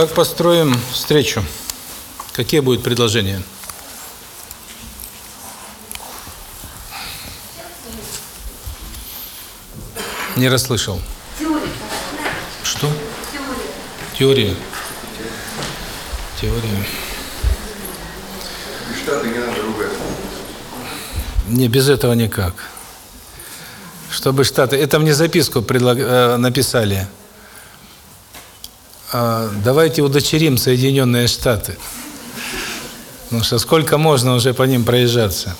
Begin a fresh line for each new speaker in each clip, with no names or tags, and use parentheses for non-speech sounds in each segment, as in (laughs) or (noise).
Как построим встречу? Какие будут предложения? Не расслышал. Что? Теория. Теория.
Штаты не надо ругать.
Не, без этого никак. Чтобы Штаты... Это мне записку предлаг... э, написали. Э, давайте удочерим Соединенные Штаты. Потому что сколько можно уже по ним проезжаться.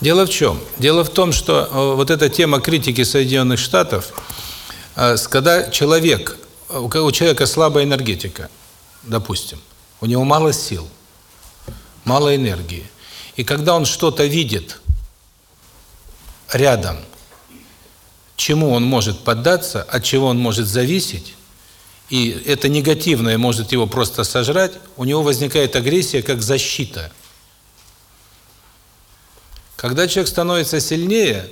Дело в чем? Дело в том, что э, вот эта тема критики Соединенных Штатов, э, когда человек, ко- у человека слабая энергетика, допустим, у него мало сил, мало энергии, и когда он что-то видит рядом, чему он может поддаться, от чего он может зависеть, и это негативное может его просто сожрать, у него возникает агрессия как защита. Когда человек становится сильнее,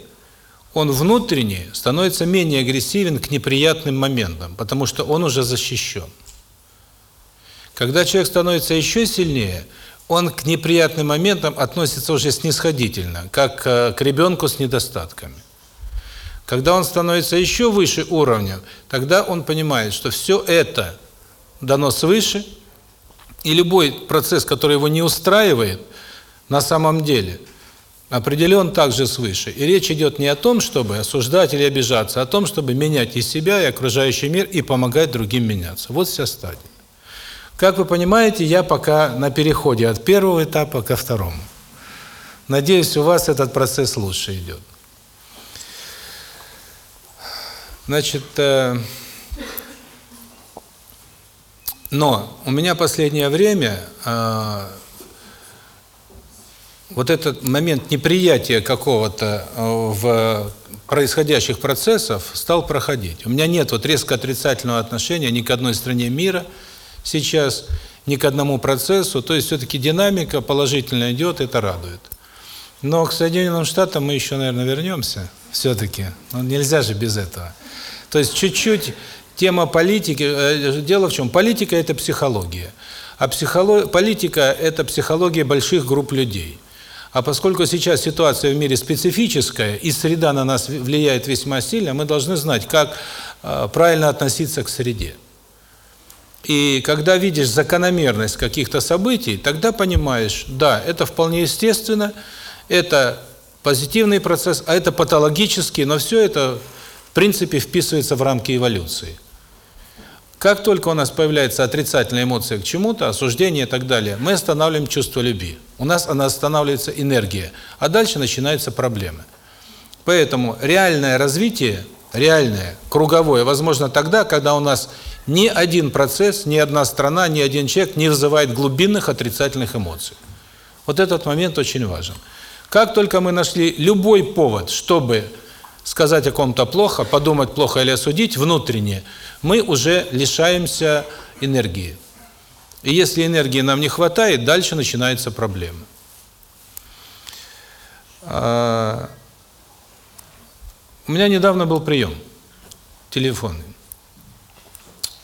он внутренне становится менее агрессивен к неприятным моментам, потому что он уже защищен. Когда человек становится еще сильнее, он к неприятным моментам относится уже снисходительно, как э, к ребенку с недостатками. Когда он становится еще выше уровня, тогда он понимает, что все это дано свыше, и любой процесс, который его не устраивает, на самом деле определен также свыше. И речь идет не о том, чтобы осуждать или обижаться, а о том, чтобы менять и себя, и окружающий мир, и помогать другим меняться. Вот вся стадия. Как вы понимаете, я пока на переходе от первого этапа ко второму. Надеюсь, у вас этот процесс лучше идет. Значит, э, но у меня последнее время э, вот этот момент неприятия какого-то э, в происходящих процессов стал проходить. У меня нет вот резко отрицательного отношения ни к одной стране мира сейчас, ни к одному процессу. То есть все-таки динамика положительно идет, это радует. Но к Соединенным Штатам мы еще, наверное, вернемся все-таки. Ну, нельзя же без этого. То есть чуть-чуть тема политики. э, Дело в чем? Политика – это психология. А психоло... политика – это психология больших групп людей. А поскольку сейчас ситуация в мире специфическая, и среда на нас влияет весьма сильно, мы должны знать, как э, правильно относиться к среде. И когда видишь закономерность каких-то событий, тогда понимаешь, да, это вполне естественно, это позитивный процесс, а это патологический, но все это, в принципе, вписывается в рамки эволюции. Как только у нас появляется отрицательная эмоция к чему-то, осуждение и так далее, мы останавливаем чувство любви. У нас она останавливается энергия, а дальше начинаются проблемы. Поэтому реальное развитие, реальное, круговое, возможно тогда, когда у нас ни один процесс, ни одна страна, ни один человек не вызывает глубинных отрицательных эмоций. Вот этот момент очень важен. Как только мы нашли любой повод, чтобы сказать о ком-то плохо, подумать плохо или осудить внутренне, мы уже лишаемся энергии. И если энергии нам не хватает, дальше начинаются проблемы. А, У меня недавно был прием телефонный.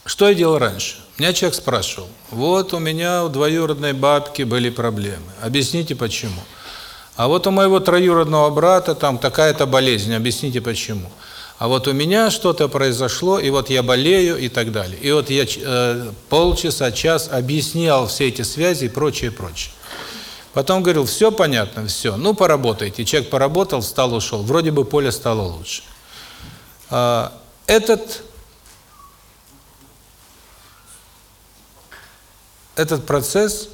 Что я делал раньше? Меня человек спрашивал, вот у меня у двоюродной бабки были проблемы, объясните почему. А вот у моего троюродного брата там такая-то болезнь, объясните почему. А вот у меня что-то произошло, и вот я болею и так далее. И вот я э, полчаса, час объяснял все эти связи и прочее, прочее. Потом говорил, все понятно, все, ну поработайте. Человек поработал, встал, ушел. Вроде бы поле стало лучше. А, этот, этот процесс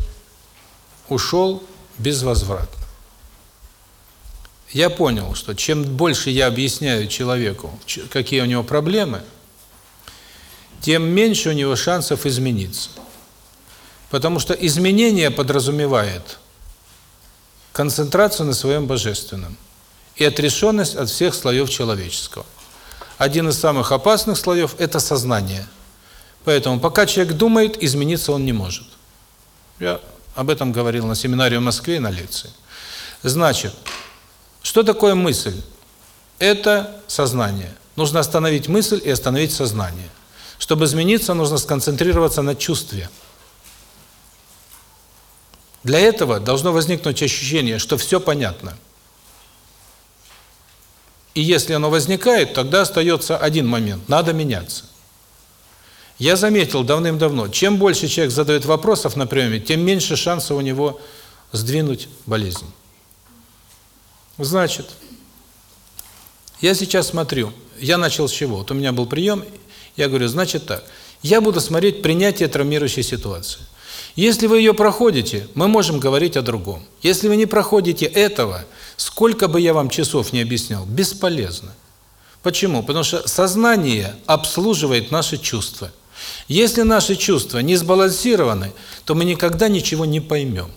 ушел безвозвратно. Я понял, что чем больше я объясняю человеку, какие у него проблемы, тем меньше у него шансов измениться. Потому что изменение подразумевает концентрацию на своем божественном и отрешенность от всех слоев человеческого. Один из самых опасных слоев – это сознание. Поэтому пока человек думает, измениться он не может. Я об этом говорил на семинаре в Москве на лекции. Значит, Что такое мысль? Это сознание. Нужно остановить мысль и остановить сознание. Чтобы измениться, нужно сконцентрироваться на чувстве. Для этого должно возникнуть ощущение, что все понятно. И если оно возникает, тогда остается один момент – надо меняться. Я заметил давным-давно, чем больше человек задает вопросов на приеме, тем меньше шансов у него сдвинуть болезнь. Значит, я сейчас смотрю, я начал с чего? Вот у меня был прием, я говорю, значит так, я буду смотреть принятие травмирующей ситуации. Если вы ее проходите, мы можем говорить о другом. Если вы не проходите этого, сколько бы я вам часов не объяснял, бесполезно. Почему? Потому что сознание обслуживает наши чувства. Если наши чувства не сбалансированы, то мы никогда ничего не поймем.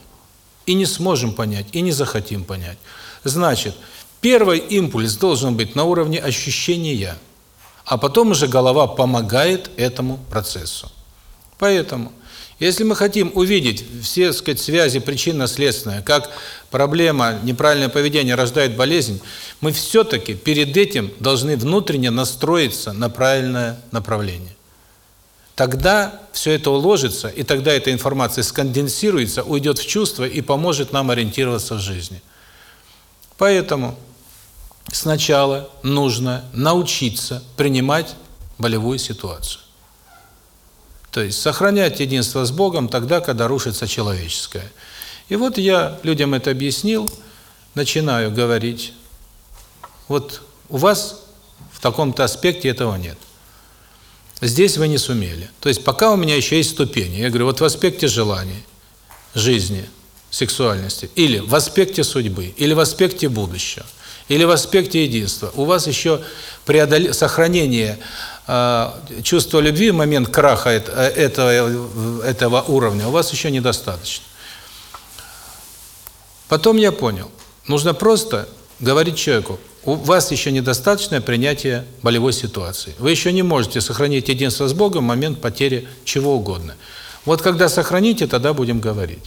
И не сможем понять, и не захотим понять. Значит, первый импульс должен быть на уровне ощущения, а потом уже голова помогает этому процессу. Поэтому если мы хотим увидеть все, так сказать, связи причинно-следственные, как проблема неправильное поведение рождает болезнь, мы все-таки перед этим должны внутренне настроиться на правильное направление. Тогда все это уложится, и тогда эта информация сконденсируется, уйдет в чувство и поможет нам ориентироваться в жизни. Поэтому сначала нужно научиться принимать болевую ситуацию. То есть сохранять единство с Богом тогда, когда рушится человеческое. И вот я людям это объяснил, начинаю говорить. Вот у вас в таком-то аспекте этого нет. Здесь вы не сумели. То есть пока у меня еще есть ступени. Я говорю, вот в аспекте желаний, жизни, сексуальности, или в аспекте судьбы, или в аспекте будущего, или в аспекте единства, у вас еще преодол... сохранение э, чувства любви в момент краха этого, этого уровня у вас еще недостаточно. Потом я понял, нужно просто говорить человеку, у вас еще недостаточное принятие болевой ситуации. Вы еще не можете сохранить единство с Богом в момент потери чего угодно. Вот когда сохраните, тогда будем говорить.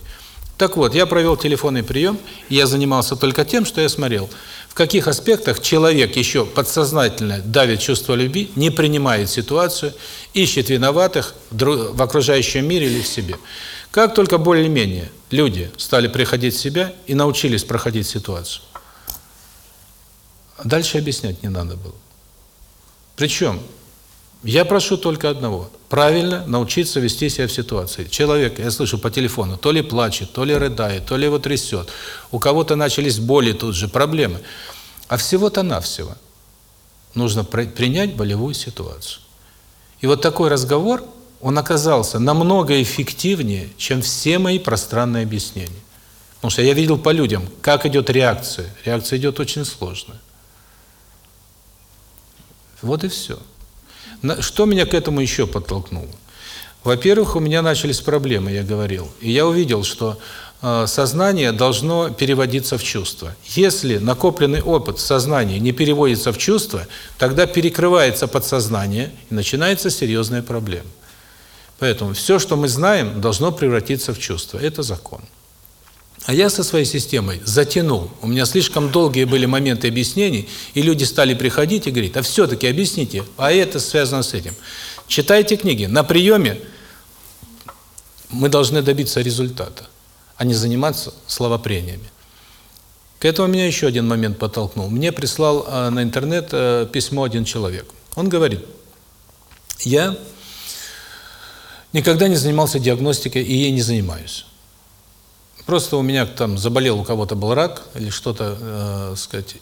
Так вот, я провел телефонный прием, и я занимался только тем, что я смотрел, в каких аспектах человек еще подсознательно давит чувство любви, не принимает ситуацию, ищет виноватых в окружающем мире или в себе. Как только более-менее люди стали приходить в себя и научились проходить ситуацию, дальше объяснять не надо было. Причем я прошу только одного – правильно научиться вести себя в ситуации. Человек, я слышу по телефону, то ли плачет, то ли рыдает, то ли его трясет. У кого-то начались боли тут же, проблемы. А всего-то навсего нужно принять болевую ситуацию. И вот такой разговор, он оказался намного эффективнее, чем все мои пространные объяснения. Потому что я видел по людям, как идет реакция. Реакция идет очень сложная. Вот и все. Что меня к этому еще подтолкнуло? Во-первых, у меня начались проблемы, я говорил. И я увидел, что э, сознание должно переводиться в чувство. Если накопленный опыт сознания не переводится в чувство, тогда перекрывается подсознание, и начинается серьезная проблема. Поэтому все, что мы знаем, должно превратиться в чувство. Это закон. А я со своей системой затянул. У меня слишком долгие были моменты объяснений, и люди стали приходить и говорить, а все-таки объясните, а это связано с этим. Читайте книги. На приеме мы должны добиться результата, а не заниматься словопрениями. К этому меня еще один момент подтолкнул. Мне прислал э, на интернет э, письмо один человек. Он говорит, я никогда не занимался диагностикой и ей не занимаюсь. Просто у меня там заболел, у кого-то был рак или что-то, э, сказать,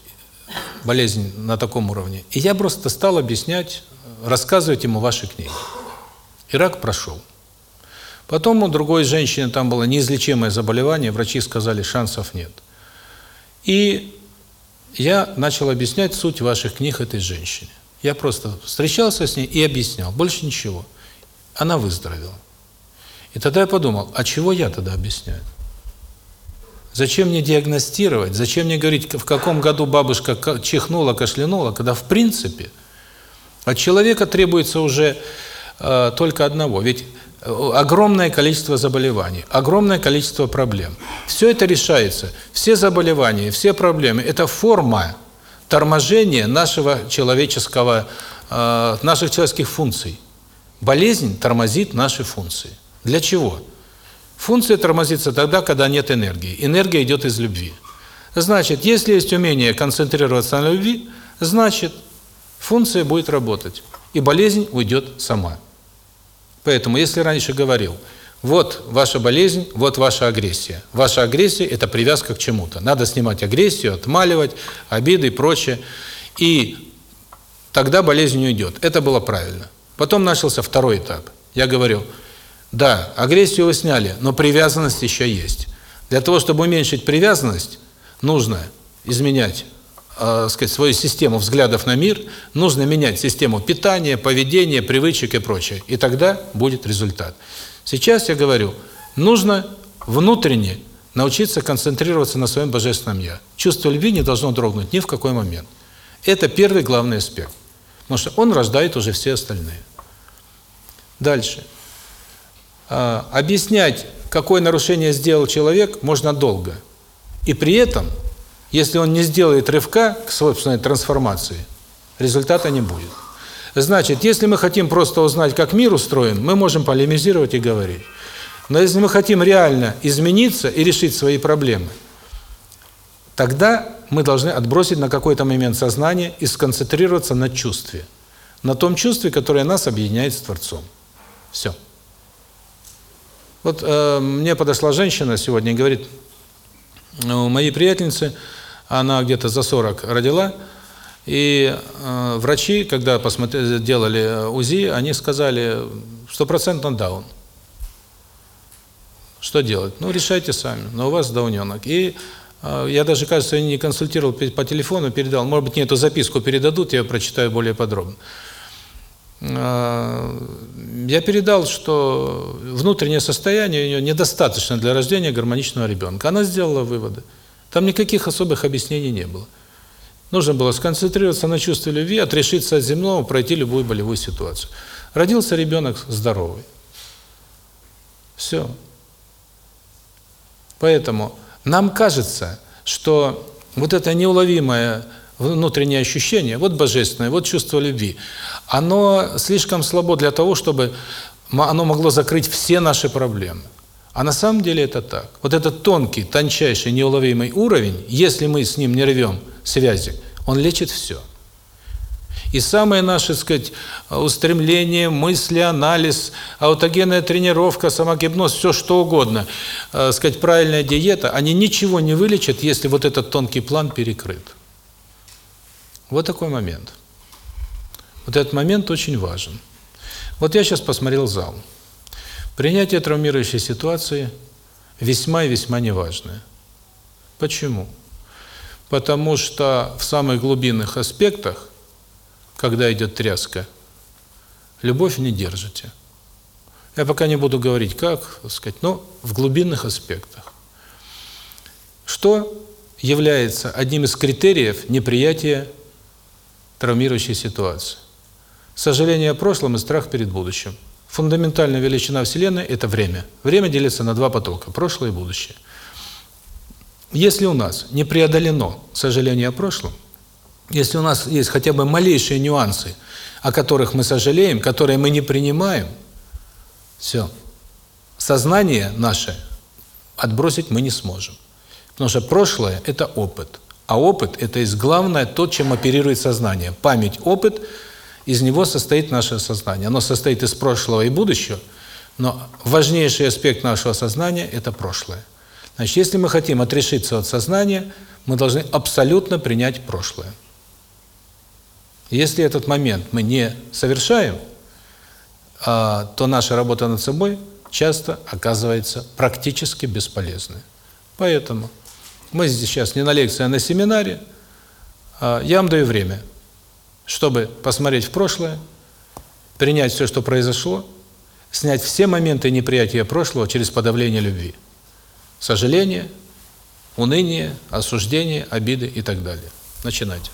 болезнь на таком уровне. И я просто стал объяснять, рассказывать ему ваши книги. И рак прошел. Потом у другой женщины там было неизлечимое заболевание, врачи сказали, шансов нет. И я начал объяснять суть ваших книг этой женщине. Я просто встречался с ней и объяснял, больше ничего. Она выздоровела. И тогда я подумал, а чего я тогда объясняю? Зачем мне диагностировать? Зачем мне говорить, в каком году бабушка чихнула, кашлянула, когда в принципе от человека требуется уже э, только одного. Ведь огромное количество заболеваний, огромное количество проблем. Все это решается. Все заболевания, все проблемы – это форма торможения нашего человеческого, э, наших человеческих функций. Болезнь тормозит наши функции. Для чего? Функция тормозится тогда, когда нет энергии. Энергия идет из любви. Значит, если есть умение концентрироваться на любви, значит, функция будет работать, и болезнь уйдет сама. Поэтому, если раньше говорил, вот ваша болезнь, вот ваша агрессия. Ваша агрессия – это привязка к чему-то. Надо снимать агрессию, отмаливать, обиды и прочее. И тогда болезнь уйдет. Это было правильно. Потом начался второй этап. Я говорю, да, агрессию вы сняли, но привязанность еще есть. Для того, чтобы уменьшить привязанность, нужно изменять э, сказать, свою систему взглядов на мир, нужно менять систему питания, поведения, привычек и прочее. И тогда будет результат. Сейчас я говорю, нужно внутренне научиться концентрироваться на своем Божественном Я. Чувство любви не должно дрогнуть ни в какой момент. Это первый главный аспект. Потому что он рождает уже все остальные. Дальше. А, объяснять, какое нарушение сделал человек, можно долго. И при этом, если он не сделает рывка к собственной трансформации, результата не будет. Значит, если мы хотим просто узнать, как мир устроен, мы можем полемизировать и говорить. Но если мы хотим реально измениться и решить свои проблемы, тогда мы должны отбросить на какой-то момент сознание и сконцентрироваться на чувстве. На том чувстве, которое нас объединяет с Творцом. Все. Вот э, мне подошла женщина сегодня и говорит, у моей приятельницы, она где-то за 40 родила, и э, врачи, когда посмотрели, делали э, УЗИ, они сказали, стопроцентно даун. Что делать? Ну, решайте сами, но у вас дауненок. И э, я даже, кажется, не консультировал по телефону, передал. Может быть, мне эту записку передадут, я прочитаю более подробно. Э, я передал, что внутреннее состояние у нее недостаточно для рождения гармоничного ребенка. Она сделала выводы. Там никаких особых объяснений не было. Нужно было сконцентрироваться на чувстве любви, отрешиться от земного, пройти любую болевую ситуацию. Родился ребенок здоровый. Все. Поэтому нам кажется, что вот это неуловимое внутреннее ощущение, вот божественное, вот чувство любви, оно слишком слабо для того, чтобы оно могло закрыть все наши проблемы. А на самом деле это так. Вот этот тонкий, тончайший, неуловимый уровень, если мы с ним не рвем связи, он лечит все. И самое наше, сказать, устремление, мысли, анализ, аутогенная тренировка, самогипноз, все что угодно, э, сказать, правильная диета, они ничего не вылечат, если вот этот тонкий план перекрыт. Вот такой момент. Вот этот момент очень важен. Вот я сейчас посмотрел зал. Принятие травмирующей ситуации весьма и весьма неважное. Почему? Потому что в самых глубинных аспектах, когда идет тряска, любовь не держите. Я пока не буду говорить как, так сказать, но в глубинных аспектах. Что является одним из критериев неприятия травмирующей ситуации. Сожаление о прошлом и страх перед будущим. Фундаментальная величина Вселенной – это время. Время делится на два потока – прошлое и будущее. Если у нас не преодолено сожаление о прошлом, если у нас есть хотя бы малейшие нюансы, о которых мы сожалеем, которые мы не принимаем, все. Сознание наше отбросить мы не сможем. Потому что прошлое – это опыт. А опыт – это есть главное то, чем оперирует сознание. Память, опыт – из него состоит наше сознание. Оно состоит из прошлого и будущего, но важнейший аспект нашего сознания – это прошлое. Значит, если мы хотим отрешиться от сознания, мы должны абсолютно принять прошлое. Если этот момент мы не совершаем, а, то наша работа над собой часто оказывается практически бесполезной. Поэтому мы здесь сейчас не на лекции, а на семинаре. А, я вам даю время, чтобы посмотреть в прошлое, принять все, что произошло, снять все моменты неприятия прошлого через подавление любви. Сожаление, уныние, осуждение, обиды и так далее. Начинайте.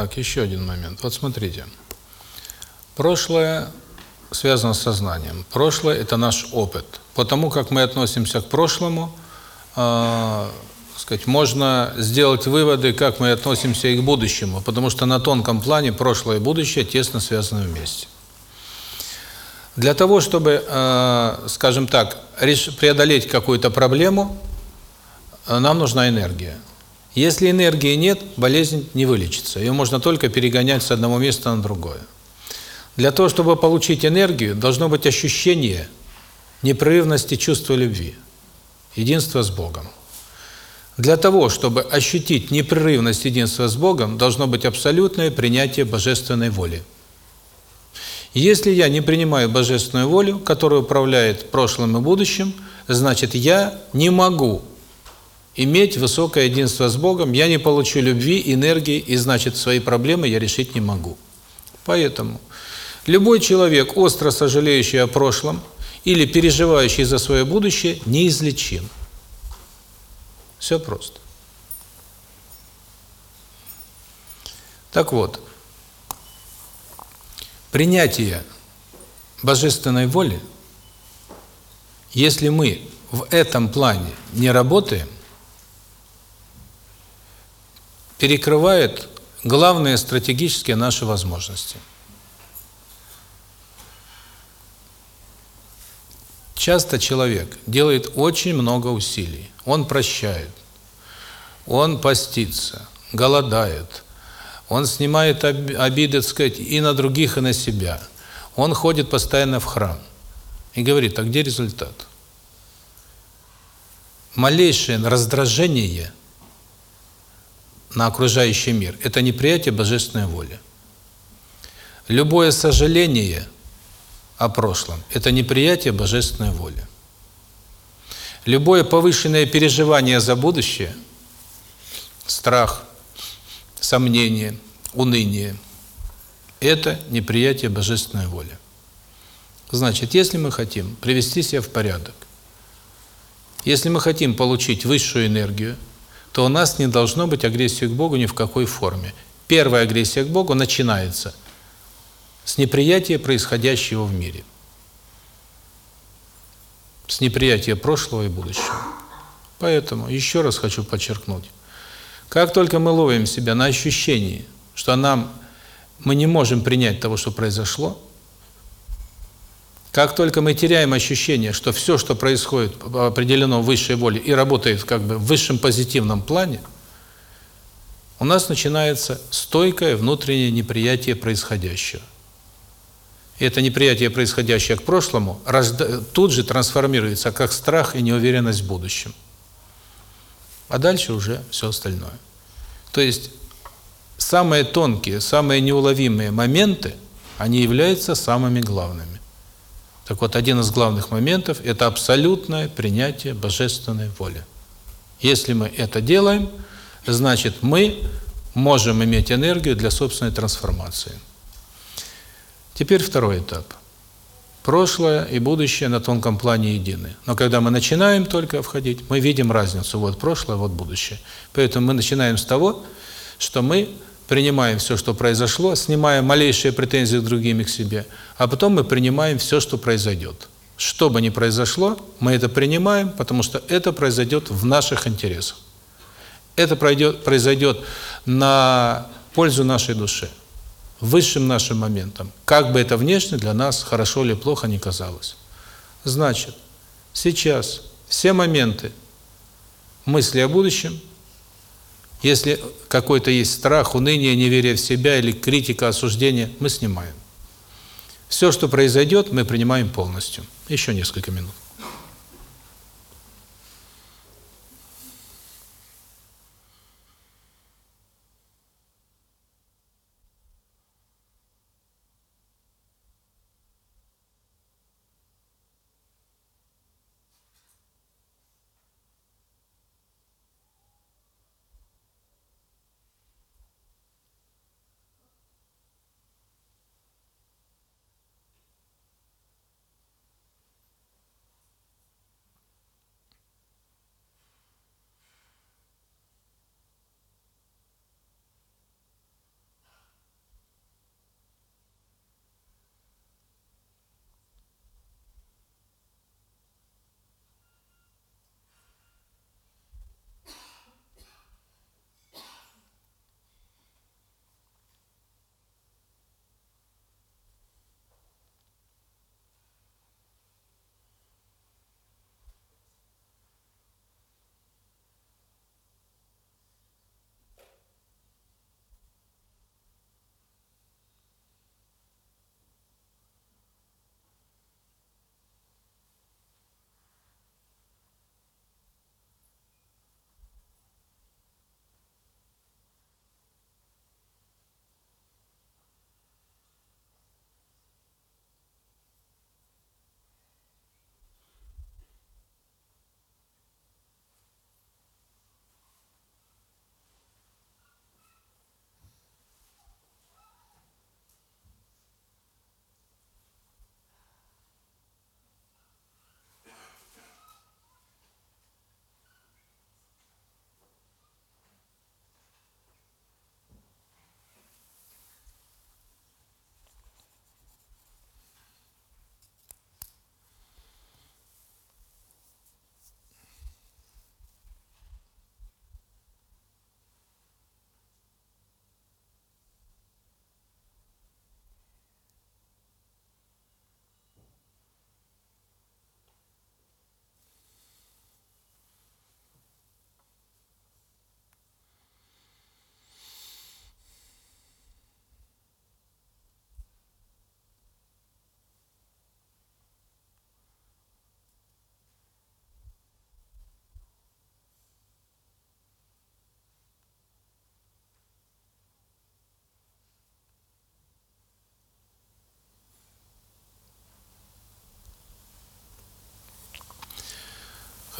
Так, еще один момент. Вот смотрите. Прошлое связано с сознанием. Прошлое – это наш опыт. Потому как мы относимся к прошлому, э, сказать, можно сделать выводы, как мы относимся и к будущему, потому что на тонком плане прошлое и будущее тесно связаны вместе. Для того, чтобы, э, скажем так, преодолеть какую-то проблему, э, нам нужна энергия. Если энергии нет, болезнь не вылечится. Ее можно только перегонять с одного места на другое. Для того, чтобы получить энергию, должно быть ощущение непрерывности чувства любви, единства с Богом. Для того, чтобы ощутить непрерывность единства с Богом, должно быть абсолютное принятие божественной воли. Если я не принимаю божественную волю, которая управляет прошлым и будущим, значит, я не могу иметь высокое единство с Богом, я не получу любви, энергии, и значит, свои проблемы я решить не могу. Поэтому любой человек, остро сожалеющий о прошлом или переживающий за свое будущее, неизлечим. Все просто. Так вот, принятие божественной воли, если мы в этом плане не работаем, перекрывает главные стратегические наши возможности. Часто человек делает очень много усилий. Он прощает, он постится, голодает, он снимает обиды, так сказать, и на других, и на себя. Он ходит постоянно в храм и говорит, а где результат? Малейшее раздражение – на окружающий мир – это неприятие божественной воли. Любое сожаление о прошлом – это неприятие божественной воли. Любое повышенное переживание за будущее – страх, сомнение, уныние – это неприятие божественной воли. Значит, если мы хотим привести себя в порядок, если мы хотим получить высшую энергию – то у нас не должно быть агрессии к Богу ни в какой форме. Первая агрессия к Богу начинается с неприятия происходящего в мире. С неприятия прошлого и будущего. Поэтому еще раз хочу подчеркнуть. Как только мы ловим себя на ощущении, что нам мы не можем принять того, что произошло, как только мы теряем ощущение, что все, что происходит, определено высшей волей и работает как бы в высшем позитивном плане, у нас начинается стойкое внутреннее неприятие происходящего. И это неприятие происходящее к прошлому тут же трансформируется как страх и неуверенность в будущем. А дальше уже все остальное. То есть самые тонкие, самые неуловимые моменты, они являются самыми главными. Так вот, один из главных моментов – это абсолютное принятие божественной воли. Если мы это делаем, значит, мы можем иметь энергию для собственной трансформации. Теперь второй этап. Прошлое и будущее на тонком плане едины. Но когда мы начинаем только входить, мы видим разницу. Вот прошлое, вот будущее. Поэтому мы начинаем с того, что мы принимаем все, что произошло, снимаем малейшие претензии к другим и к себе, а потом мы принимаем все, что произойдет. Что бы ни произошло, мы это принимаем, потому что это произойдет в наших интересах. Это пройдет, произойдет на пользу нашей душе, высшим нашим моментом, как бы это внешне для нас хорошо или плохо не казалось. Значит, сейчас все моменты мысли о будущем если какой-то есть страх, уныние, неверие в себя или критика, осуждение, мы снимаем. Все, что произойдет, мы принимаем полностью. Еще несколько минут.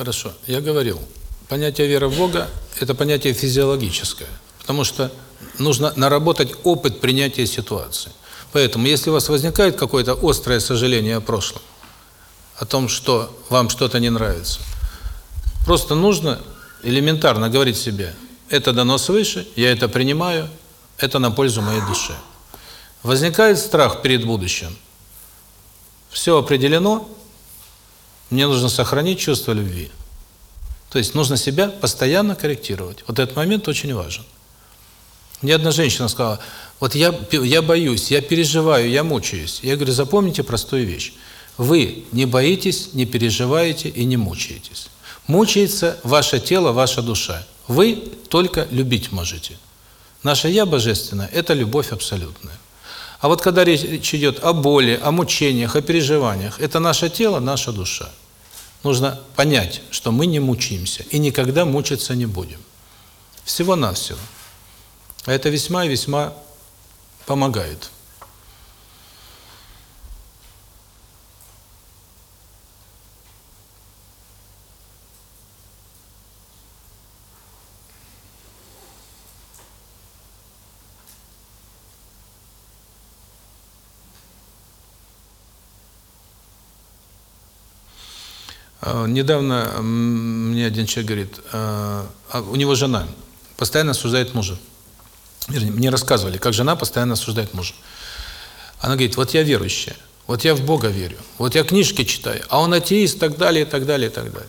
Хорошо. Я говорил, понятие веры в Бога – это понятие физиологическое, потому что нужно наработать опыт принятия ситуации. Поэтому, если у вас возникает какое-то острое сожаление о прошлом, о том, что вам что-то не нравится, просто нужно элементарно говорить себе, это дано свыше, я это принимаю, это на пользу моей душе. Возникает страх перед будущим. Все определено, мне нужно сохранить чувство любви. То есть нужно себя постоянно корректировать. Вот этот момент очень важен. Мне одна женщина сказала, вот я, я боюсь, я переживаю, я мучаюсь. Я говорю, запомните простую вещь. Вы не боитесь, не переживаете и не мучаетесь. Мучается ваше тело, ваша душа. Вы только любить можете. Наше «Я» божественное – это любовь абсолютная. А вот когда речь идет о боли, о мучениях, о переживаниях, это наше тело, наша душа. Нужно понять, что мы не мучаемся и никогда мучиться не будем. Всего-навсего. А это весьма и весьма помогает. Недавно мне один человек говорит, а, а у него жена постоянно осуждает мужа. Мне рассказывали, как жена постоянно осуждает мужа. Она говорит, вот я верующая, вот я в Бога верю, вот я книжки читаю, а он атеист, так далее, так далее, так далее.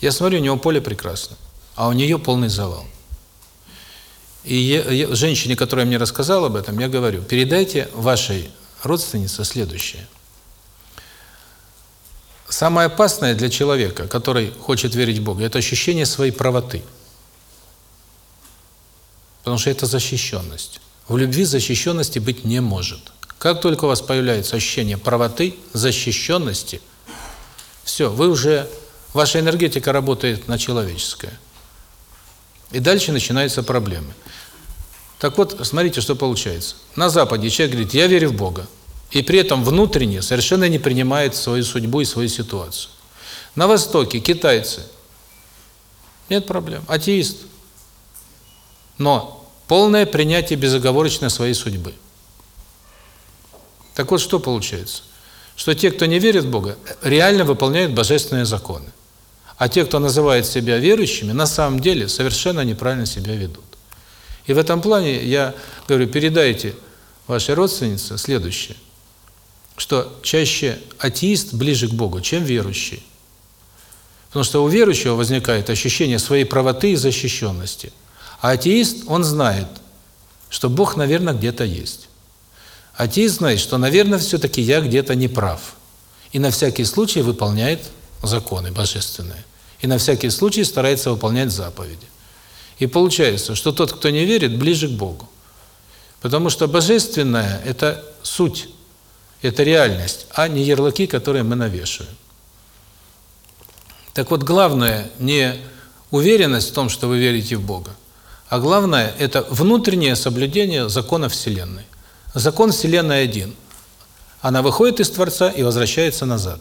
Я смотрю, у него поле прекрасно, а у нее полный завал. И я, я, женщине, которая мне рассказала об этом, я говорю, передайте вашей родственнице следующее. Самое опасное для человека, который хочет верить в Бога, это ощущение своей правоты. Потому что это защищенность. В любви защищенности быть не может. Как только у вас появляется ощущение правоты, защищенности, все, вы уже, ваша энергетика работает на человеческое. И дальше начинаются проблемы. Так вот, смотрите, что получается. На Западе человек говорит, я верю в Бога и при этом внутренне совершенно не принимает свою судьбу и свою ситуацию. На Востоке китайцы. Нет проблем. Атеист. Но полное принятие безоговорочно своей судьбы. Так вот, что получается? Что те, кто не верит в Бога, реально выполняют божественные законы. А те, кто называет себя верующими, на самом деле совершенно неправильно себя ведут. И в этом плане я говорю, передайте вашей родственнице следующее что чаще атеист ближе к Богу, чем верующий. Потому что у верующего возникает ощущение своей правоты и защищенности. А атеист, он знает, что Бог, наверное, где-то есть. Атеист знает, что, наверное, все-таки я где-то не прав. И на всякий случай выполняет законы божественные. И на всякий случай старается выполнять заповеди. И получается, что тот, кто не верит, ближе к Богу. Потому что божественное – это суть это реальность, а не ярлыки, которые мы навешиваем. Так вот, главное не уверенность в том, что вы верите в Бога, а главное – это внутреннее соблюдение закона Вселенной. Закон Вселенной один. Она выходит из Творца и возвращается назад.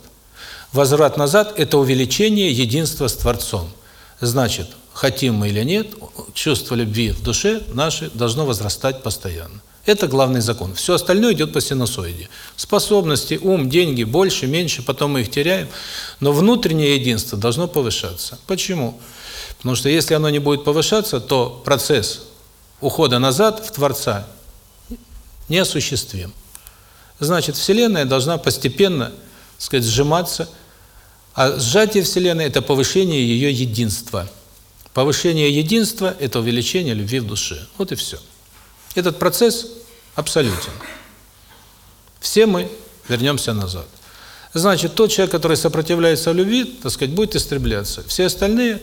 Возврат назад – это увеличение единства с Творцом. Значит, хотим мы или нет, чувство любви в душе наше должно возрастать постоянно. Это главный закон. Все остальное идет по синусоиде. Способности, ум, деньги, больше, меньше, потом мы их теряем. Но внутреннее единство должно повышаться. Почему? Потому что если оно не будет повышаться, то процесс ухода назад в Творца неосуществим. Значит, Вселенная должна постепенно, сказать, сжиматься, а сжатие Вселенной – это повышение ее единства. Повышение единства – это увеличение любви в душе. Вот и все. Этот процесс абсолютен. Все мы вернемся назад. Значит, тот человек, который сопротивляется любви, так сказать, будет истребляться. Все остальные...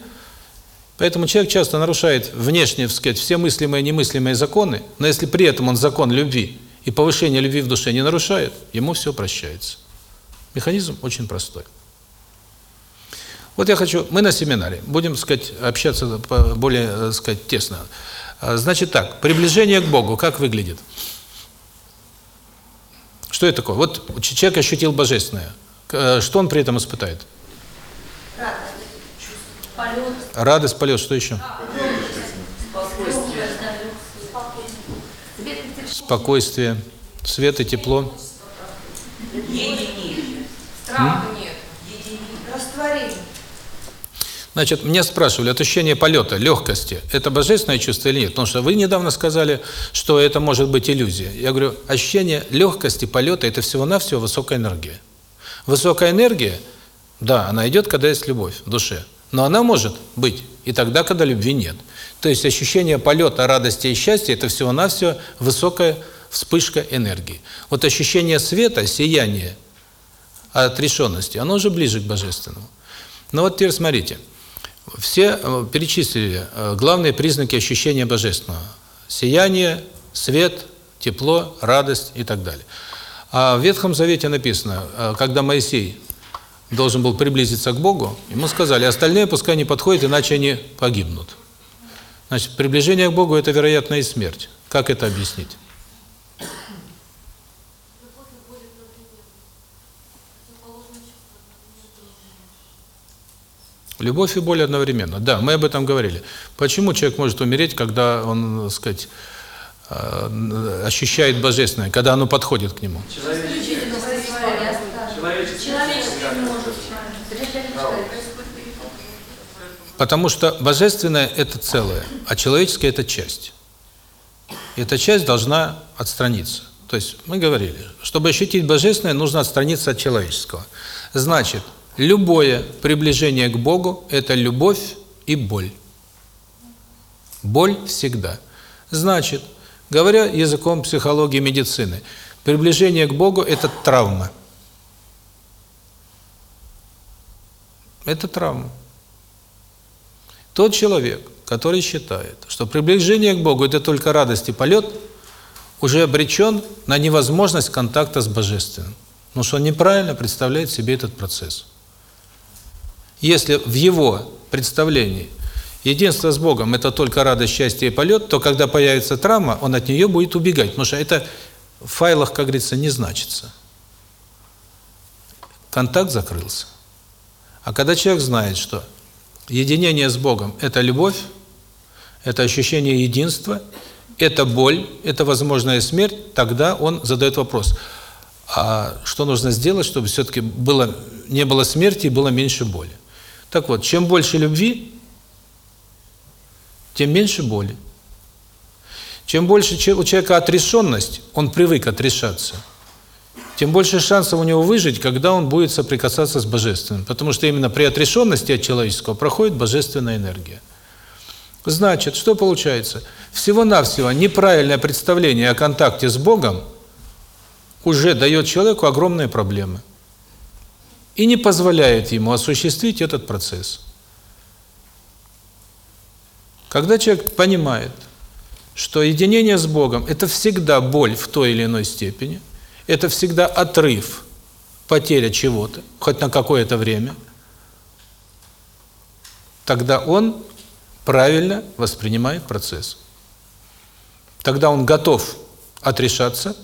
Поэтому человек часто нарушает внешне, так сказать, все мыслимые и немыслимые законы, но если при этом он закон любви и повышение любви в душе не нарушает, ему все прощается. Механизм очень простой. Вот я хочу, мы на семинаре, будем, так сказать, общаться более, так сказать, тесно. А, значит так, приближение к Богу как выглядит? Что это такое? Вот человек ощутил божественное. Э, что он при этом испытает? радость, полет, что еще? Спокойствие, свет и тепло.
Страха нет. Растворение.
Значит, меня спрашивали, ощущение полета, легкости, это божественное чувство или нет? Потому что вы недавно сказали, что это может быть иллюзия. Я говорю, ощущение легкости, полета – это всего-навсего высокая энергия. Высокая энергия, да, она идет, когда есть любовь в душе. Но она может быть и тогда, когда любви нет. То есть ощущение полета, радости и счастья – это всего-навсего высокая вспышка энергии. Вот ощущение света, сияния, отрешенности, оно уже ближе к божественному. Но вот теперь смотрите – все э, перечислили э, главные признаки ощущения божественного. Сияние, свет, тепло, радость и так далее. А в Ветхом Завете написано, э, когда Моисей должен был приблизиться к Богу, ему сказали, остальные пускай не подходят, иначе они погибнут. Значит, приближение к Богу – это, вероятно, и смерть. Как это объяснить? Любовь и боль одновременно. Да, мы об этом говорили. Почему человек может умереть, когда он, так сказать, э, ощущает божественное, когда оно подходит к нему? Потому что божественное – это целое, а человеческое – это часть. И эта часть должна отстраниться. То есть мы говорили, чтобы ощутить божественное, нужно отстраниться от человеческого. Значит, Любое приближение к Богу – это любовь и боль. Боль всегда. Значит, говоря языком психологии медицины, приближение к Богу – это травма. Это травма. Тот человек, который считает, что приближение к Богу – это только радость и полет, уже обречен на невозможность контакта с Божественным. Потому что он неправильно представляет себе этот процесс. Если в его представлении единство с Богом – это только радость, счастье и полет, то когда появится травма, он от нее будет убегать, потому что это в файлах, как говорится, не значится. Контакт закрылся. А когда человек знает, что единение с Богом – это любовь, это ощущение единства, это боль, это возможная смерть, тогда он задает вопрос, а что нужно сделать, чтобы все-таки было, не было смерти и было меньше боли? Так вот, чем больше любви, тем меньше боли. Чем больше у человека отрешенность, он привык отрешаться, тем больше шансов у него выжить, когда он будет соприкасаться с Божественным. Потому что именно при отрешенности от человеческого проходит Божественная энергия. Значит, что получается? Всего-навсего неправильное представление о контакте с Богом уже дает человеку огромные проблемы и не позволяет ему осуществить этот процесс. Когда человек понимает, что единение с Богом – это всегда боль в той или иной степени, это всегда отрыв, потеря чего-то, хоть на какое-то время, тогда он правильно воспринимает процесс. Тогда он готов отрешаться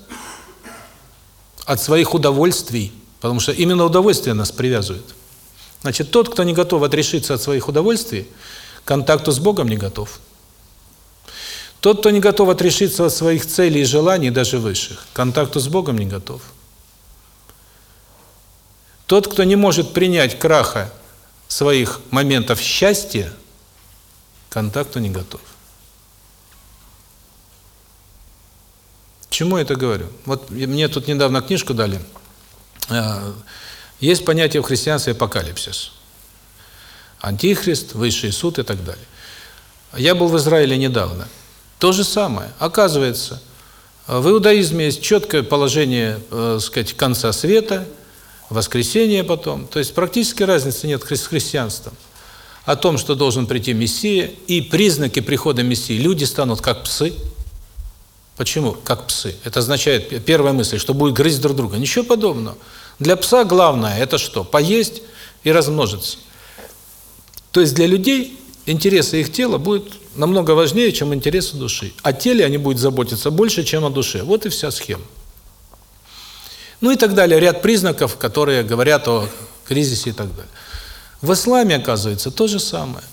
от своих удовольствий, Потому что именно удовольствие нас привязывает. Значит, тот, кто не готов отрешиться от своих удовольствий, контакту с Богом не готов. Тот, кто не готов отрешиться от своих целей и желаний, даже высших, контакту с Богом не готов. Тот, кто не может принять краха своих моментов счастья, контакту не готов. Чему я это говорю? Вот мне тут недавно книжку дали – есть понятие в христианстве апокалипсис. Антихрист, высший суд и так далее. Я был в Израиле недавно. То же самое. Оказывается, в иудаизме есть четкое положение, э, сказать, конца света, воскресения потом. То есть практически разницы нет с христианством. О том, что должен прийти Мессия, и признаки прихода Мессии. Люди станут как псы. Почему? Как псы. Это означает, первая мысль, что будет грызть друг друга. Ничего подобного. Для пса главное – это что? Поесть и размножиться. То есть для людей интересы их тела будут намного важнее, чем интересы души. О теле они будут заботиться больше, чем о душе. Вот и вся схема. Ну и так далее. Ряд признаков, которые говорят о кризисе и так далее. В исламе, оказывается, то же самое.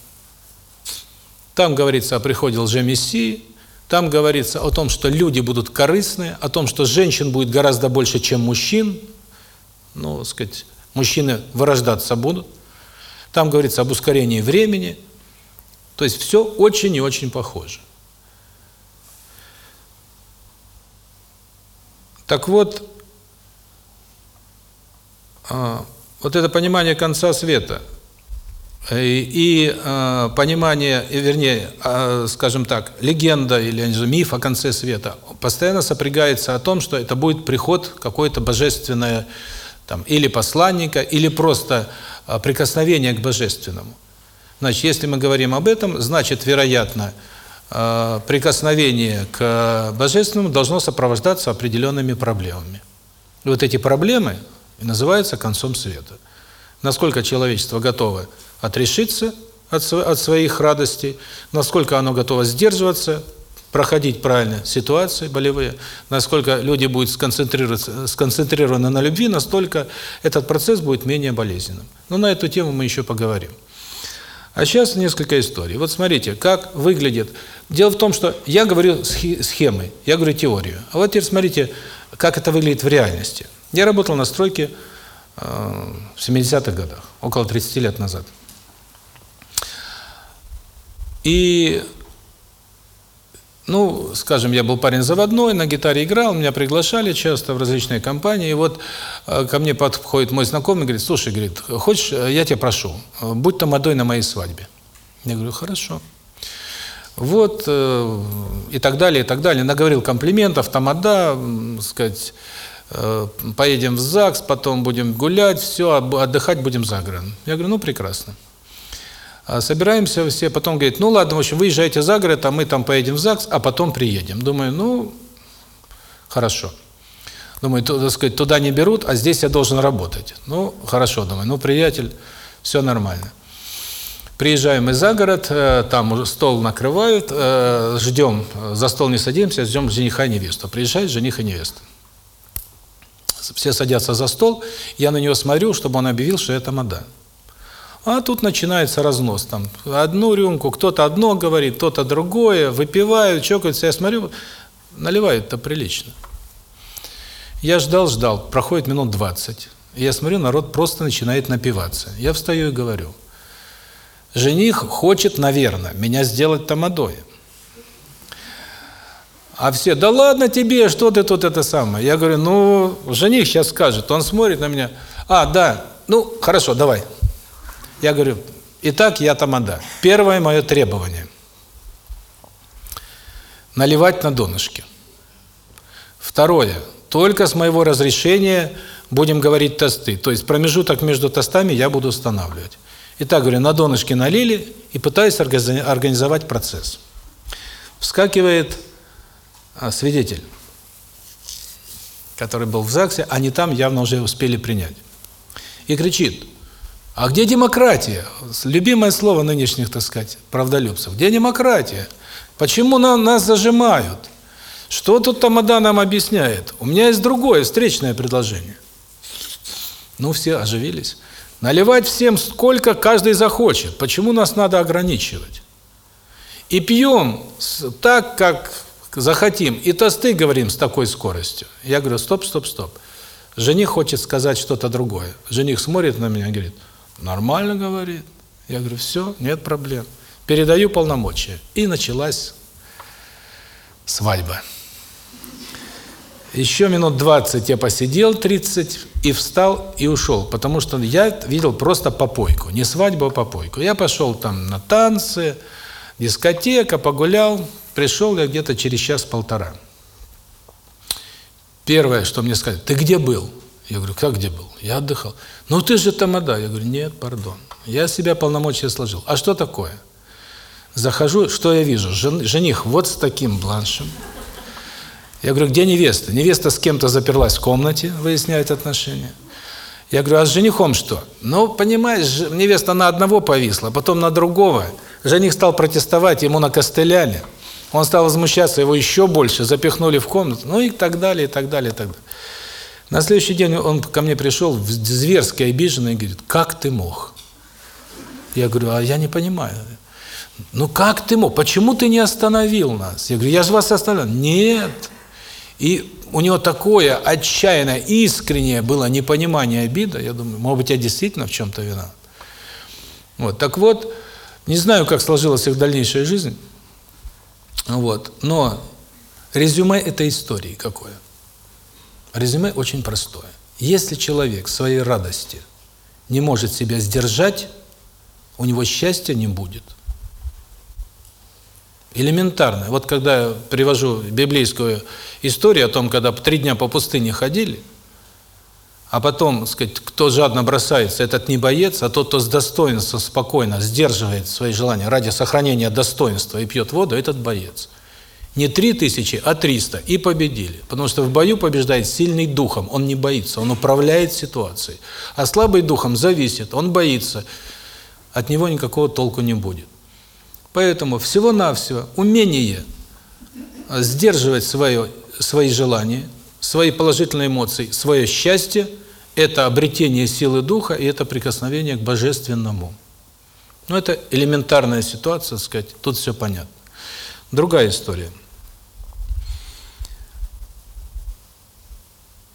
Там говорится о приходе лжемессии, там говорится о том, что люди будут корыстные, о том, что женщин будет гораздо больше, чем мужчин. Ну, так сказать, мужчины вырождаться будут. Там говорится об ускорении времени. То есть все очень и очень похоже. Так вот, а, вот это понимание конца света э, и, и э, понимание, вернее, э, скажем так, легенда или миф о конце света постоянно сопрягается о том, что это будет приход какое-то божественное там или посланника, или просто э, прикосновение к божественному. Значит, если мы говорим об этом, значит, вероятно, э, прикосновение к божественному должно сопровождаться определенными проблемами. И вот эти проблемы и называется концом света. Насколько человечество готово отрешиться от, от своих радостей, насколько оно готово сдерживаться, проходить правильно ситуации болевые, насколько люди будут сконцентрироваться, сконцентрированы на любви, настолько этот процесс будет менее болезненным. Но на эту тему мы еще поговорим. А сейчас несколько историй. Вот смотрите, как выглядит. Дело в том, что я говорю схемы, я говорю теорию. А вот теперь смотрите, как это выглядит в реальности. Я работал на стройке э, в 70-х годах, около 30 лет назад. И, ну, скажем, я был парень заводной, на гитаре играл, меня приглашали часто в различные компании. И вот э, ко мне подходит мой знакомый говорит, слушай, говорит, хочешь, э, я тебя прошу, будь тамадой на моей свадьбе. Я говорю, хорошо. Вот, и так далее, и так далее. Наговорил комплиментов, тамада, сказать, Э, поедем в ЗАГС, потом будем гулять, все, отдыхать будем за городом. Я говорю, ну прекрасно. А собираемся все, потом говорит, ну ладно, в общем, выезжайте за город, а мы там поедем в ЗАГС, а потом приедем. Думаю, ну, хорошо. Думаю, так сказать, туда не берут, а здесь я должен работать. Ну, хорошо, думаю, ну, приятель, все нормально. Приезжаем мы за город, э, там уже стол накрывают, э, ждем, за стол не садимся, ждем жениха и невесту. Приезжает жених и невеста все садятся за стол, я на него смотрю, чтобы он объявил, что это тамада. А тут начинается разнос. Там одну рюмку, кто-то одно говорит, кто-то другое, выпивают, чокаются. Я смотрю, наливают-то прилично. Я ждал, ждал, проходит минут 20. Я смотрю, народ просто начинает напиваться. Я встаю и говорю, жених хочет, наверное, меня сделать тамадой. А все, да ладно тебе, что ты тут это самое? Я говорю, ну, жених сейчас скажет. Он смотрит на меня. А, да, ну, хорошо, давай. Я говорю, итак, я тамада. Первое мое требование. Наливать на донышке. Второе. Только с моего разрешения будем говорить тосты. То есть промежуток между тостами я буду устанавливать. Итак, говорю, на донышке налили и пытаюсь организовать процесс. Вскакивает а, свидетель, который был в ЗАГСе, они там явно уже успели принять. И кричит, а где демократия? Любимое слово нынешних, так сказать, правдолюбцев. Где демократия? Почему нам, нас зажимают? Что тут Тамада нам объясняет? У меня есть другое, встречное предложение. Ну, все оживились. Наливать всем сколько каждый захочет. Почему нас надо ограничивать? И пьем так, как захотим, и тосты говорим с такой скоростью. Я говорю, стоп, стоп, стоп. Жених хочет сказать что-то другое. Жених смотрит на меня и говорит, нормально говорит. Я говорю, все, нет проблем. Передаю полномочия. И началась свадьба. Еще минут 20 я посидел, 30, и встал, и ушел. Потому что я видел просто попойку. Не свадьбу, а попойку. Я пошел там на танцы, дискотека, погулял, Пришел я где-то через час-полтора. Первое, что мне сказали, ты где был? Я говорю, как где был? Я отдыхал. Ну ты же тамада. Я говорю, нет, пардон. Я себя полномочия сложил. А что такое? Захожу, что я вижу? Жен, жених вот с таким бланшем. Я говорю, где невеста? Невеста с кем-то заперлась в комнате, выясняет отношения. Я говорю, а с женихом что? Ну, понимаешь, невеста на одного повисла, потом на другого. Жених стал протестовать, ему накостыляли. Он стал возмущаться, его еще больше запихнули в комнату, ну и так далее, и так далее, и так далее. На следующий день он ко мне пришел, зверски обиженный, и говорит, как ты мог? Я говорю, а я не понимаю. Ну как ты мог? Почему ты не остановил нас? Я говорю, я же вас остановил. Нет. И у него такое отчаянное, искреннее было непонимание обида. Я думаю, может быть, я действительно в чем-то виноват. Вот. Так вот, не знаю, как сложилась их дальнейшая жизнь. Вот. Но резюме этой истории какое? Резюме очень простое. Если человек своей радости не может себя сдержать, у него счастья не будет. Элементарно. Вот когда я привожу библейскую историю о том, когда три дня по пустыне ходили, а потом, сказать, кто жадно бросается, этот не боец, а тот, кто с достоинством спокойно сдерживает свои желания ради сохранения достоинства и пьет воду, этот боец. Не три тысячи, а триста. И победили. Потому что в бою побеждает сильный духом. Он не боится, он управляет ситуацией. А слабый духом зависит, он боится. От него никакого толку не будет. Поэтому всего-навсего умение сдерживать свое, свои желания, свои положительные эмоции, свое счастье – это обретение силы духа и это прикосновение к божественному. Ну, это элементарная ситуация, сказать, тут все понятно. Другая история.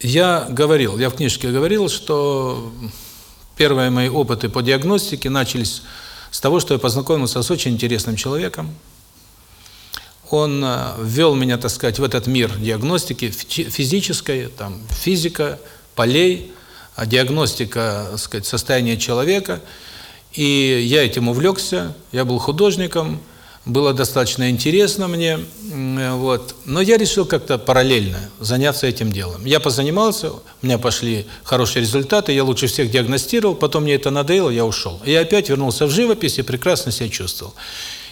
Я говорил, я в книжке говорил, что первые мои опыты по диагностике начались с того, что я познакомился с очень интересным человеком. Он э, ввел меня, так сказать, в этот мир диагностики физической, там, физика, полей, а диагностика, так сказать, состояния человека. И я этим увлекся, я был художником, было достаточно интересно мне, вот. Но я решил как-то параллельно заняться этим делом. Я позанимался, у меня пошли хорошие результаты, я лучше всех диагностировал, потом мне это надоело, я ушел. Я опять вернулся в живопись и прекрасно себя чувствовал.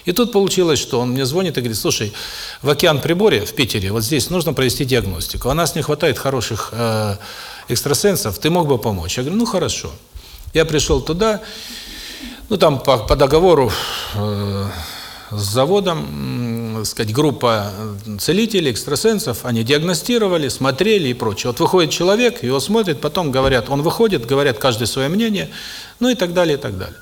И тут получилось, что он мне звонит и говорит, слушай, в Океан Приборе, в Питере, вот здесь нужно провести диагностику. У нас не хватает хороших э, экстрасенсов, ты мог бы помочь? Я говорю, ну хорошо. Я пришел туда, ну там по, по договору... Э, с заводом, сказать, группа целителей, экстрасенсов, они диагностировали, смотрели и прочее. Вот выходит человек, его смотрят, потом говорят, он выходит, говорят каждый свое мнение, ну и так далее, и так далее.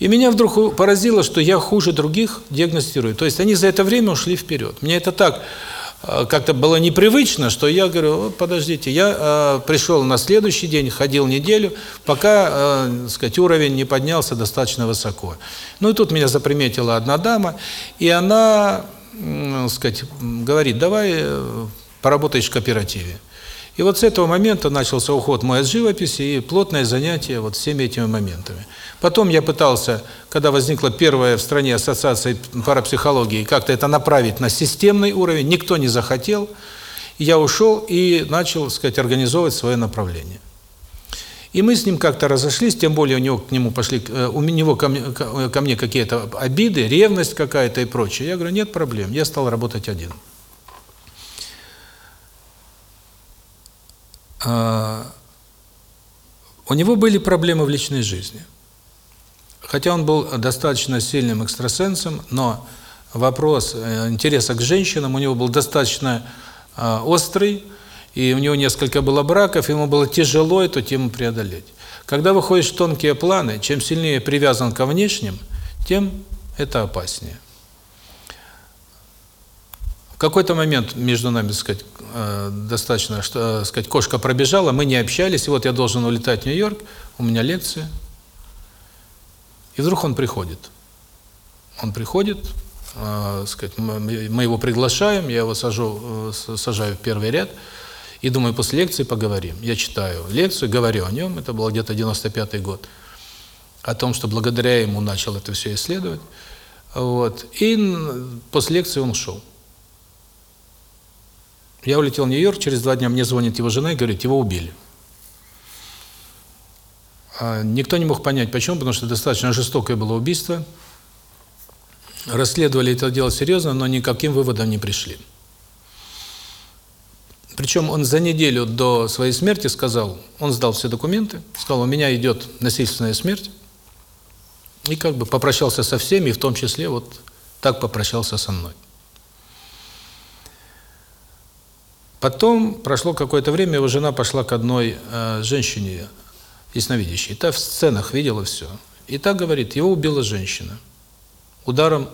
И меня вдруг поразило, что я хуже других диагностирую. То есть они за это время ушли вперед. Мне это так Э, как-то было непривычно, что я говорю, подождите, я э, пришел на следующий день, ходил неделю, пока, э, сказать, уровень не поднялся достаточно высоко. Ну и тут меня заприметила одна дама, и она, э, сказать, говорит, давай э, поработаешь в кооперативе. И вот с этого момента начался уход мой от живописи и плотное занятие вот всеми этими моментами. Потом я пытался, когда возникла первая в стране ассоциация парапсихологии, как-то это направить на системный уровень, никто не захотел. Я ушел и начал, сказать, организовывать свое направление. И мы с ним как-то разошлись, тем более у него к нему пошли, э, у него ко мне, ко мне какие-то обиды, ревность какая-то и прочее. Я говорю, нет проблем, я стал работать один. А, у него были проблемы в личной жизни. Хотя он был достаточно сильным экстрасенсом, но вопрос э, интереса к женщинам у него был достаточно а, острый, и у него несколько было браков, ему было тяжело эту тему преодолеть. Когда выходишь в тонкие планы, чем сильнее привязан ко внешним, тем это опаснее. В какой-то момент между нами, так сказать, э, достаточно, что, сказать, кошка пробежала, мы не общались, и вот я должен улетать в Нью-Йорк, у меня лекция. И вдруг он приходит. Он приходит, э, сказать, мы его приглашаем, я его сажу, э, сажаю в первый ряд, и думаю, после лекции поговорим. Я читаю лекцию, говорю о нем, это был где-то 95-й год, о том, что благодаря ему начал это все исследовать. Вот. И после лекции он ушел. Я улетел в Нью-Йорк, через два дня мне звонит его жена и говорит, его убили. А никто не мог понять, почему, потому что достаточно жестокое было убийство. Расследовали это дело серьезно, но никаким выводом не пришли. Причем он за неделю до своей смерти сказал, он сдал все документы, сказал, у меня идет насильственная смерть, и как бы попрощался со всеми, и в том числе вот так попрощался со мной. Потом прошло какое-то время, его жена пошла к одной э, женщине, ясновидящей. Та в сценах видела все. И так говорит, его убила женщина. ударом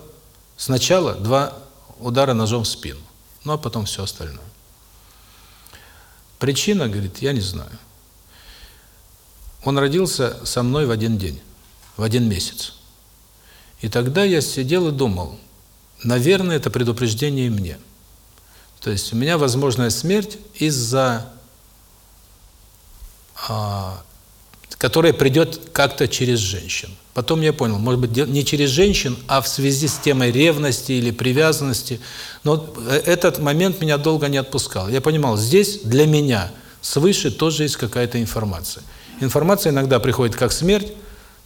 сначала два удара ножом в спину, ну а потом все остальное. Причина, говорит, я не знаю. Он родился со мной в один день, в один месяц. И тогда я сидел и думал, наверное, это предупреждение мне. То есть у меня возможная смерть из-за а, которая придет как-то через женщин. Потом я понял, может быть, не через женщин, а в связи с темой ревности или привязанности. Но э, этот момент меня долго не отпускал. Я понимал, здесь для меня свыше тоже есть какая-то информация. Информация иногда приходит как смерть,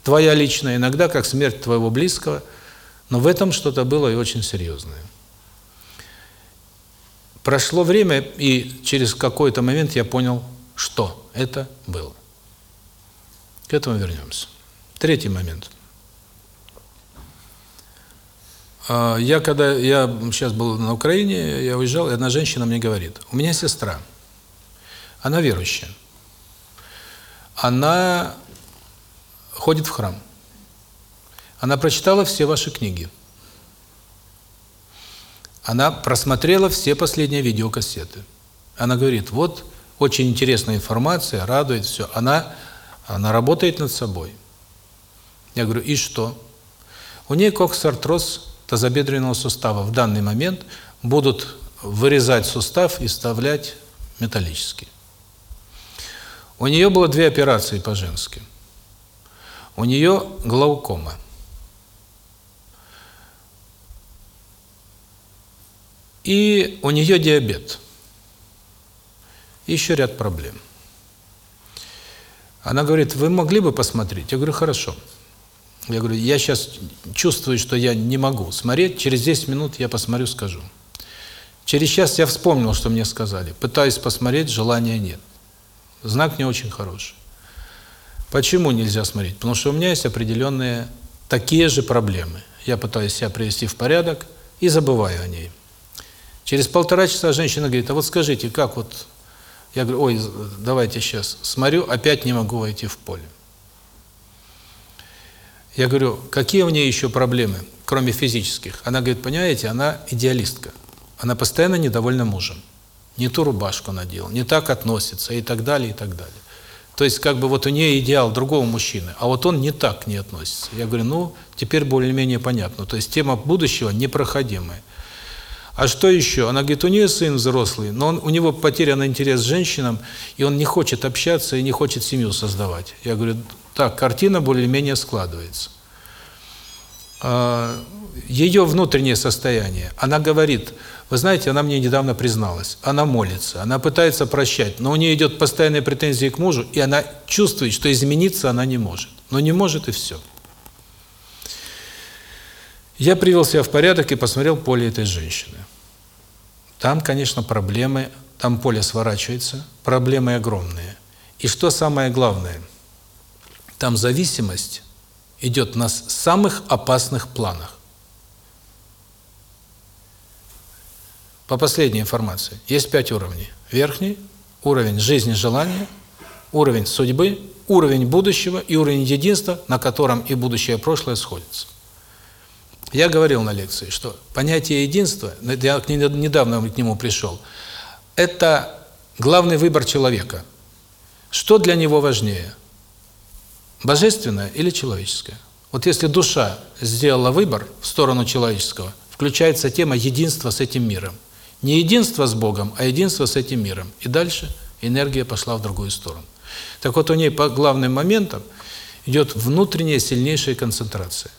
твоя личная, иногда как смерть твоего близкого, но в этом что-то было и очень серьезное. Прошло время, и через какой-то момент я понял, что это было. К этому вернемся. Третий момент. А, я когда я сейчас был на Украине, я уезжал, и одна женщина мне говорит: "У меня сестра. Она верующая. Она ходит в храм. Она прочитала все ваши книги. Она просмотрела все последние видеокассеты. Она говорит: "Вот очень интересная информация, радует все". Она она работает над собой. Я говорю, и что? У нее коксартроз тазобедренного сустава. В данный момент будут вырезать сустав и вставлять металлический. У нее было две операции по-женски. У нее глаукома. И у нее диабет. И еще ряд проблем. Она говорит, вы могли бы посмотреть? Я говорю, хорошо. Я говорю, я сейчас чувствую, что я не могу смотреть, через 10 минут я посмотрю, скажу. Через час я вспомнил, что мне сказали. Пытаюсь посмотреть, желания нет. Знак не очень хороший. Почему нельзя смотреть? Потому что у меня есть определенные такие же проблемы. Я пытаюсь себя привести в порядок и забываю о ней. Через полтора часа женщина говорит, а вот скажите, как вот я говорю, ой, давайте сейчас. Смотрю, опять не могу войти в поле. Я говорю, какие у нее еще проблемы, кроме физических? Она говорит, понимаете, она идеалистка. Она постоянно недовольна мужем. Не ту рубашку надел, не так относится и так далее, и так далее. То есть, как бы вот у нее идеал другого мужчины, а вот он не так к ней относится. Я говорю, ну, теперь более-менее понятно. То есть, тема будущего непроходимая. А что еще? Она говорит, у нее сын взрослый, но он, у него потерян интерес к женщинам, и он не хочет общаться и не хочет семью создавать. Я говорю, так, картина более-менее складывается. А, ее внутреннее состояние. Она говорит, вы знаете, она мне недавно призналась, она молится, она пытается прощать, но у нее идет постоянные претензии к мужу, и она чувствует, что измениться она не может. Но не может и все. Я привел себя в порядок и посмотрел поле этой женщины. Там, конечно, проблемы, там поле сворачивается, проблемы огромные. И что самое главное, там зависимость идет на самых опасных планах. По последней информации, есть пять уровней. Верхний – уровень жизни, желания, уровень судьбы, уровень будущего и уровень единства, на котором и будущее, и прошлое сходятся. Я говорил на лекции, что понятие единства, я недавно к нему пришел, это главный выбор человека. Что для него важнее? Божественное или человеческое? Вот если душа сделала выбор в сторону человеческого, включается тема единства с этим миром. Не единство с Богом, а единство с этим миром. И дальше энергия пошла в другую сторону. Так вот, у ней по главным моментам идет внутренняя сильнейшая концентрация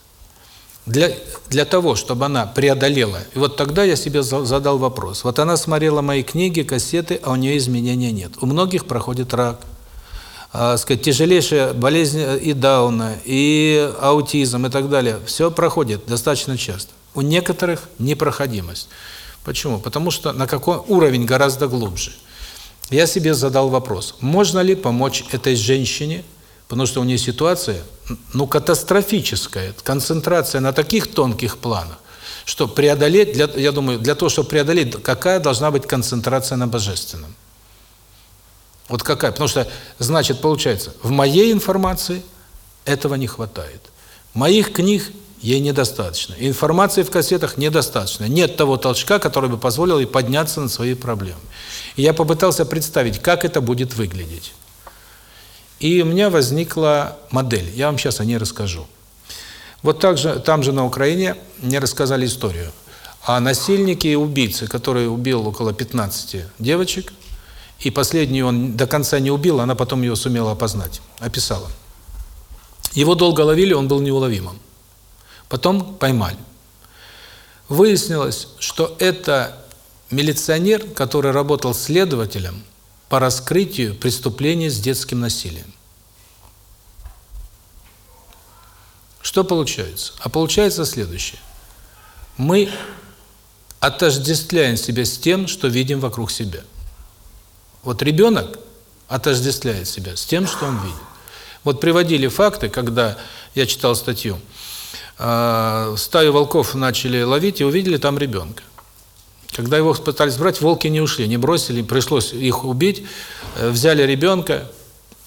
для, для того, чтобы она преодолела, и вот тогда я себе задал вопрос. Вот она смотрела мои книги, кассеты, а у нее изменения нет. У многих проходит рак, э, сказать, тяжелейшая болезнь и Дауна, и аутизм, и так далее. Все проходит достаточно часто. У некоторых непроходимость. Почему? Потому что на какой уровень гораздо глубже. Я себе задал вопрос, можно ли помочь этой женщине Потому что у нее ситуация, ну, катастрофическая, концентрация на таких тонких планах, что преодолеть, для, я думаю, для того, чтобы преодолеть, какая должна быть концентрация на божественном? Вот какая? Потому что, значит, получается, в моей информации этого не хватает. Моих книг ей недостаточно. Информации в кассетах недостаточно. Нет того толчка, который бы позволил ей подняться над своей проблемой. И я попытался представить, как это будет выглядеть. И у меня возникла модель. Я вам сейчас о ней расскажу. Вот также там же на Украине мне рассказали историю о насильнике и убийце, который убил около 15 девочек, и последнюю он до конца не убил, она потом ее сумела опознать, описала. Его долго ловили, он был неуловимым. Потом поймали. Выяснилось, что это милиционер, который работал следователем по раскрытию преступлений с детским насилием. Что получается? А получается следующее. Мы отождествляем себя с тем, что видим вокруг себя. Вот ребенок отождествляет себя с тем, что он видит. Вот приводили факты, когда я читал статью, э, стаю волков начали ловить и увидели там ребенка. Когда его пытались брать, волки не ушли, не бросили, пришлось их убить, э, взяли ребенка,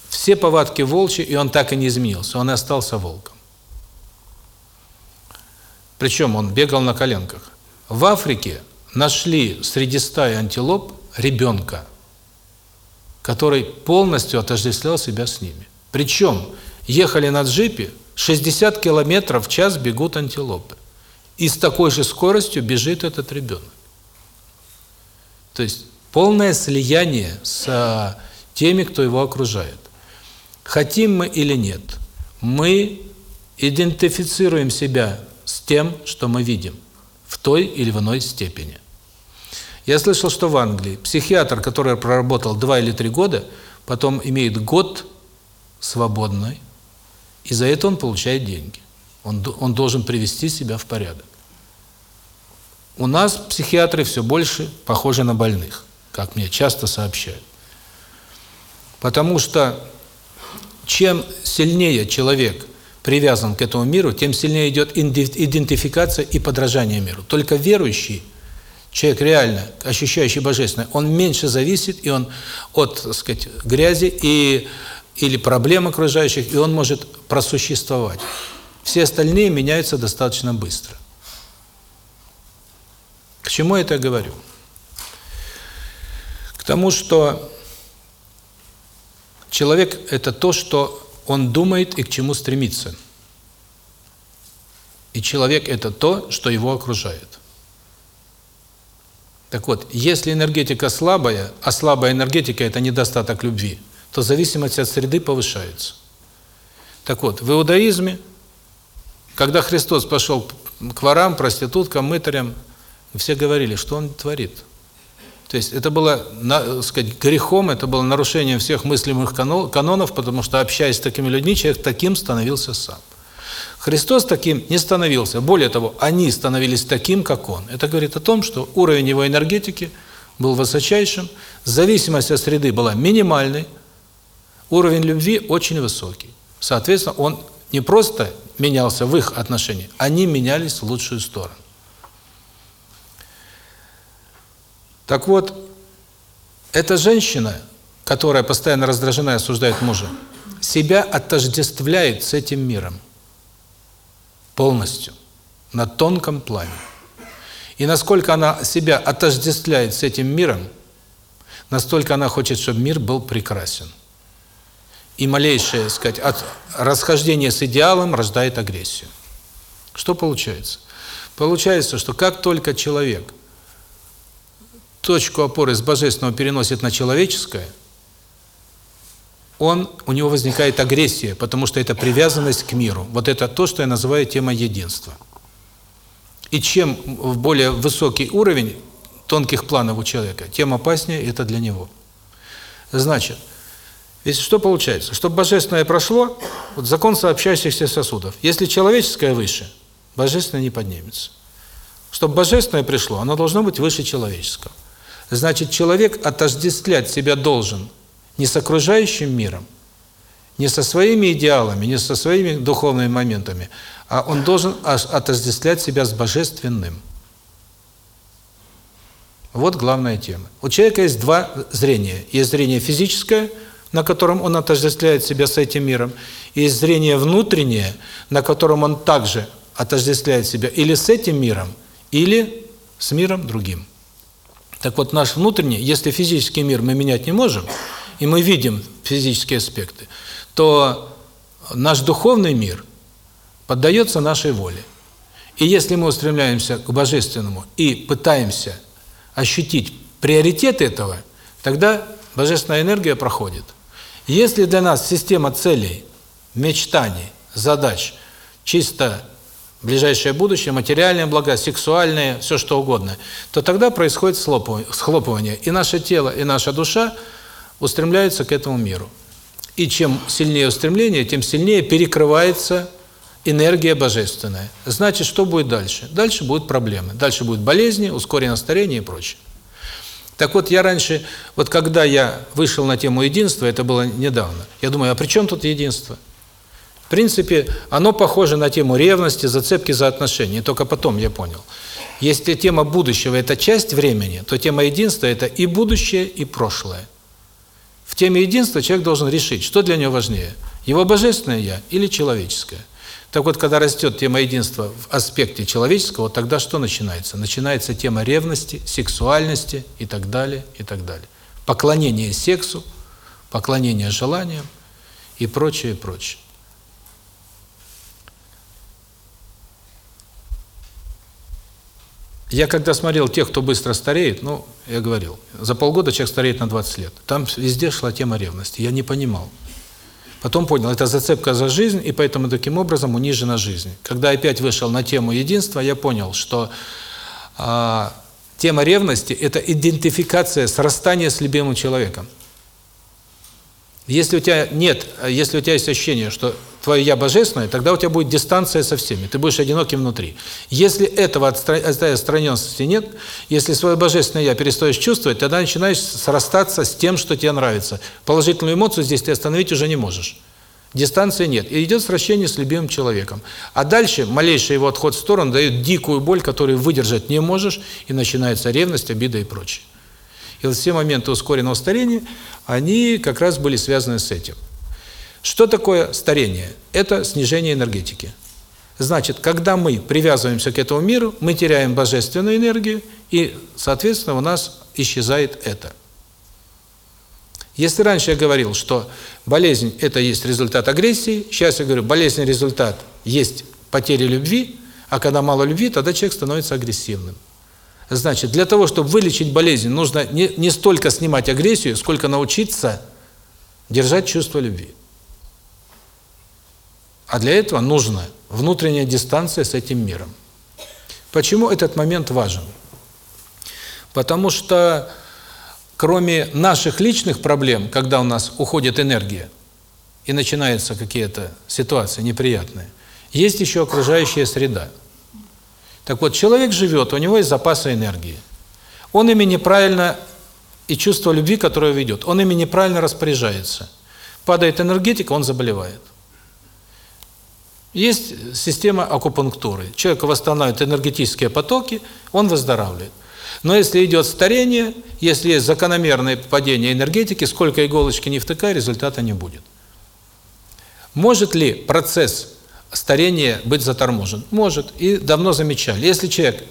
все повадки волчьи, и он так и не изменился, он и остался волком. Причем он бегал на коленках. В Африке нашли среди стаи антилоп ребенка, который полностью отождествлял себя с ними. Причем ехали на джипе, 60 километров в час бегут антилопы. И с такой же скоростью бежит этот ребенок. То есть полное слияние с теми, кто его окружает. Хотим мы или нет, мы идентифицируем себя с тем, что мы видим, в той или иной степени. Я слышал, что в Англии психиатр, который проработал два или три года, потом имеет год свободной, и за это он получает деньги. Он, он должен привести себя в порядок. У нас психиатры все больше похожи на больных, как мне часто сообщают. Потому что чем сильнее человек привязан к этому миру, тем сильнее идет идентификация и подражание миру. Только верующий человек реально ощущающий божественное, он меньше зависит и он от, так сказать, грязи и или проблем окружающих, и он может просуществовать. Все остальные меняются достаточно быстро. К чему это говорю? К тому, что человек – это то, что он думает и к чему стремится. И человек – это то, что его окружает. Так вот, если энергетика слабая, а слабая энергетика – это недостаток любви – то зависимость от среды повышается. Так вот, в иудаизме, когда Христос пошел к ворам, проституткам, мытарям, все говорили, что он творит. То есть это было, сказать, грехом, это было нарушением всех мыслимых канонов, потому что, общаясь с такими людьми, человек таким становился сам. Христос таким не становился. Более того, они становились таким, как Он. Это говорит о том, что уровень его энергетики был высочайшим, зависимость от среды была минимальной, уровень любви очень высокий. Соответственно, он не просто менялся в их отношении, они менялись в лучшую сторону. Так вот, эта женщина, которая постоянно раздражена и осуждает мужа, себя отождествляет с этим миром полностью, на тонком плане. И насколько она себя отождествляет с этим миром, настолько она хочет, чтобы мир был прекрасен и малейшее, сказать, от расхождения с идеалом рождает агрессию. Что получается? Получается, что как только человек точку опоры с божественного переносит на человеческое, он, у него возникает агрессия, потому что это привязанность к миру. Вот это то, что я называю тема единства. И чем более высокий уровень тонких планов у человека, тем опаснее это для него. Значит, если что получается? Чтобы божественное прошло, вот закон сообщающихся сосудов. Если человеческое выше, божественное не поднимется. Чтобы божественное пришло, оно должно быть выше человеческого. Значит, человек отождествлять себя должен не с окружающим миром, не со своими идеалами, не со своими духовными моментами, а он должен отождествлять себя с божественным. Вот главная тема. У человека есть два зрения. Есть зрение физическое – на котором он отождествляет себя с этим миром, и есть зрение внутреннее, на котором он также отождествляет себя или с этим миром, или с миром другим. Так вот, наш внутренний, если физический мир мы менять не можем, и мы видим физические аспекты, то наш духовный мир поддается нашей воле. И если мы устремляемся к Божественному и пытаемся ощутить приоритет этого, тогда Божественная энергия проходит. Если для нас система целей, мечтаний, задач чисто ближайшее будущее, материальные блага, сексуальные, все что угодно, то тогда происходит схлопывание. И наше тело, и наша душа устремляются к этому миру. И чем сильнее устремление, тем сильнее перекрывается энергия божественная. Значит, что будет дальше? Дальше будут проблемы. Дальше будут болезни, ускоренное старение и прочее. Так вот, я раньше, вот когда я вышел на тему единства, это было недавно, я думаю, а при чем тут единство? В принципе, оно похоже на тему ревности, зацепки за отношения. Только потом я понял. Если тема будущего – это часть времени, то тема единства – это и будущее, и прошлое. В теме единства человек должен решить, что для него важнее – его божественное «я» или человеческое. Так вот, когда растет тема единства в аспекте человеческого, тогда что начинается? Начинается тема ревности, сексуальности и так далее, и так далее. Поклонение сексу, поклонение желаниям и прочее, и прочее. Я когда смотрел тех, кто быстро стареет, ну, я говорил, за полгода человек стареет на 20 лет. Там везде шла тема ревности. Я не понимал. Потом понял, это зацепка за жизнь, и поэтому таким образом унижена жизнь. Когда опять вышел на тему единства, я понял, что э, тема ревности – это идентификация, срастание с любимым человеком. Если у тебя нет, если у тебя есть ощущение, что твое «я» божественное, тогда у тебя будет дистанция со всеми, ты будешь одиноким внутри. Если этого отстраненности нет, если свое божественное «я» перестаешь чувствовать, тогда начинаешь срастаться с тем, что тебе нравится. Положительную эмоцию здесь ты остановить уже не можешь. Дистанции нет. И идет сращение с любимым человеком. А дальше малейший его отход в сторону дает дикую боль, которую выдержать не можешь, и начинается ревность, обида и прочее. И вот все моменты ускоренного старения, они как раз были связаны с этим. Что такое старение? Это снижение энергетики. Значит, когда мы привязываемся к этому миру, мы теряем божественную энергию, и, соответственно, у нас исчезает это. Если раньше я говорил, что болезнь – это есть результат агрессии, сейчас я говорю, болезнь – результат есть потери любви, а когда мало любви, тогда человек становится агрессивным. Значит, для того, чтобы вылечить болезнь, нужно не, не столько снимать агрессию, сколько научиться держать чувство любви. А для этого нужна внутренняя дистанция с этим миром. Почему этот момент важен? Потому что кроме наших личных проблем, когда у нас уходит энергия, и начинаются какие-то ситуации неприятные, есть еще окружающая среда. Так вот, человек живет, у него есть запасы энергии. Он ими неправильно, и чувство любви, которое ведет, он ими неправильно распоряжается. Падает энергетика, он заболевает. Есть система акупунктуры. Человек восстанавливает энергетические потоки, он выздоравливает. Но если идет старение, если есть закономерное падение энергетики, сколько иголочки не втыкай, результата не будет. Может ли процесс старения быть заторможен? Может. И давно замечали. Если человек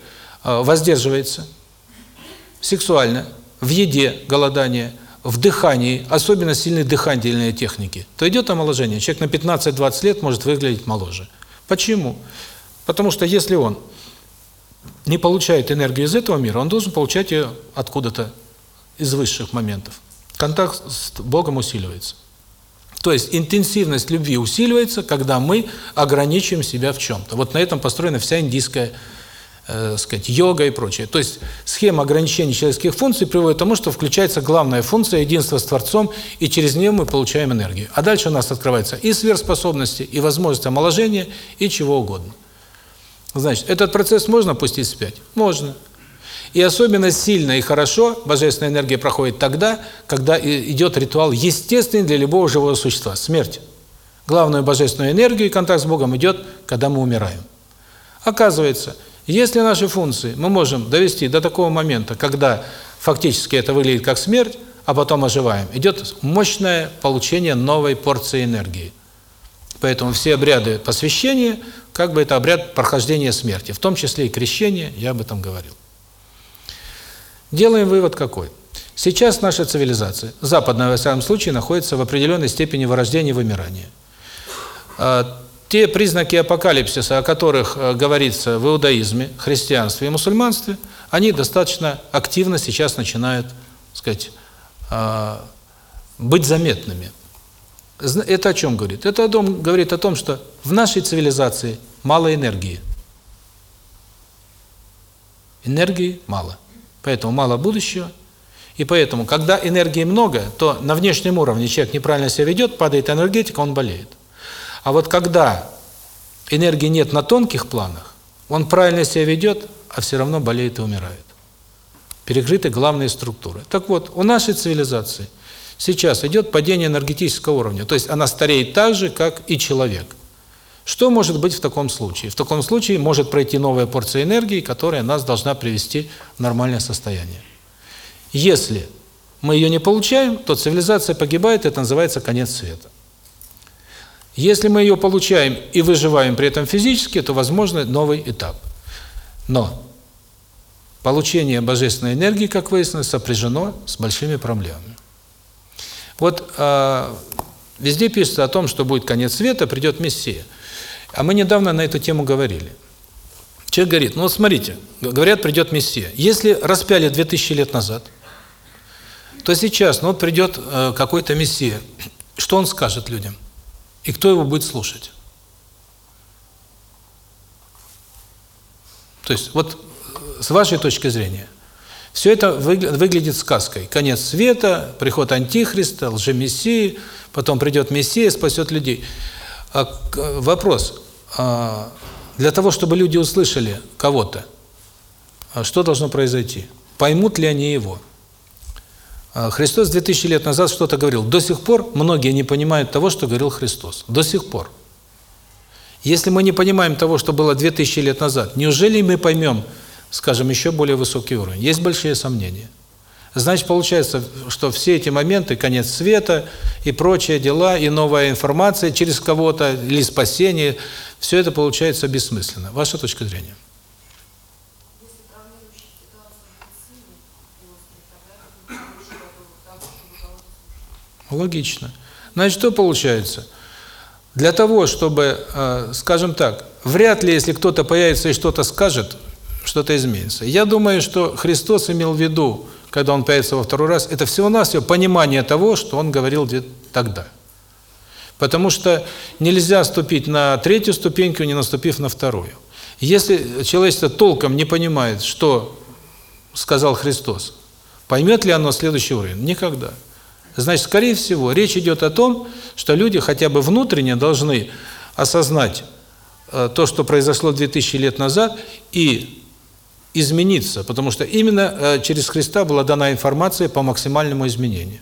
э, воздерживается сексуально, в еде голодание, в дыхании, особенно сильные дыхательные техники, то идет омоложение. Человек на 15-20 лет может выглядеть моложе. Почему? Потому что если он не получает энергию из этого мира, он должен получать ее откуда-то, из высших моментов. Контакт с Богом усиливается. То есть интенсивность любви усиливается, когда мы ограничиваем себя в чем-то. Вот на этом построена вся индийская э, сказать, йога и прочее. То есть схема ограничения человеческих функций приводит к тому, что включается главная функция единства с Творцом, и через нее мы получаем энергию. А дальше у нас открывается и сверхспособности, и возможность омоложения, и чего угодно. Значит, этот процесс можно пустить вспять? Можно. И особенно сильно и хорошо божественная энергия проходит тогда, когда идет ритуал естественный для любого живого существа – смерть. Главную божественную энергию и контакт с Богом идет, когда мы умираем. Оказывается, если наши функции мы можем довести до такого момента, когда фактически это выглядит как смерть, а потом оживаем, идет мощное получение новой порции энергии. Поэтому все обряды посвящения как бы это обряд прохождения смерти, в том числе и крещение, я об этом говорил. Делаем вывод какой? Сейчас наша цивилизация, западная, во всяком случае, находится в определенной степени вырождения и вымирания. А, те признаки апокалипсиса, о которых э, говорится в иудаизме, христианстве и мусульманстве, они достаточно активно сейчас начинают, так сказать, а, быть заметными. Это о чем говорит? Это о том, говорит о том, что в нашей цивилизации мало энергии. Энергии мало. Поэтому мало будущего. И поэтому, когда энергии много, то на внешнем уровне человек неправильно себя ведет, падает энергетика, он болеет. А вот когда энергии нет на тонких планах, он правильно себя ведет, а все равно болеет и умирает. Перекрыты главные структуры. Так вот, у нашей цивилизации сейчас идет падение энергетического уровня, то есть она стареет так же, как и человек. Что может быть в таком случае? В таком случае может пройти новая порция энергии, которая нас должна привести в нормальное состояние. Если мы ее не получаем, то цивилизация погибает, это называется конец света. Если мы ее получаем и выживаем при этом физически, то возможно новый этап. Но получение божественной энергии, как выяснилось, сопряжено с большими проблемами. Вот э, везде пишется о том, что будет конец света, придет Мессия. А мы недавно на эту тему говорили. Человек говорит, ну вот смотрите, говорят, придет Мессия. Если распяли 2000 лет назад, то сейчас, ну вот придет э, какой-то Мессия, что он скажет людям? И кто его будет слушать? То есть, вот э, с вашей точки зрения, все это выглядит сказкой. Конец света, приход Антихриста, лжемессии, потом придет Мессия, спасет людей. А, вопрос. А, для того, чтобы люди услышали кого-то, а что должно произойти? Поймут ли они его? А, Христос 2000 лет назад что-то говорил. До сих пор многие не понимают того, что говорил Христос. До сих пор. Если мы не понимаем того, что было 2000 лет назад, неужели мы поймем, скажем, еще более высокий уровень? Есть большие сомнения. Значит, получается, что все эти моменты, конец света и прочие дела, и новая информация через кого-то, или спасение, все это получается бессмысленно. Ваша точка зрения? Логично. Значит, что получается? Для того, чтобы, э, скажем так, вряд ли, если кто-то появится и что-то скажет, что-то изменится. Я думаю, что Христос имел в виду, когда Он появится во второй раз, это всего-навсего понимание того, что Он говорил тогда. Потому что нельзя ступить на третью ступеньку, не наступив на вторую. Если человечество толком не понимает, что сказал Христос, поймет ли оно следующий уровень? Никогда. Значит, скорее всего, речь идет о том, что люди хотя бы внутренне должны осознать э, то, что произошло 2000 лет назад, и измениться, потому что именно э, через Христа была дана информация по максимальному изменению.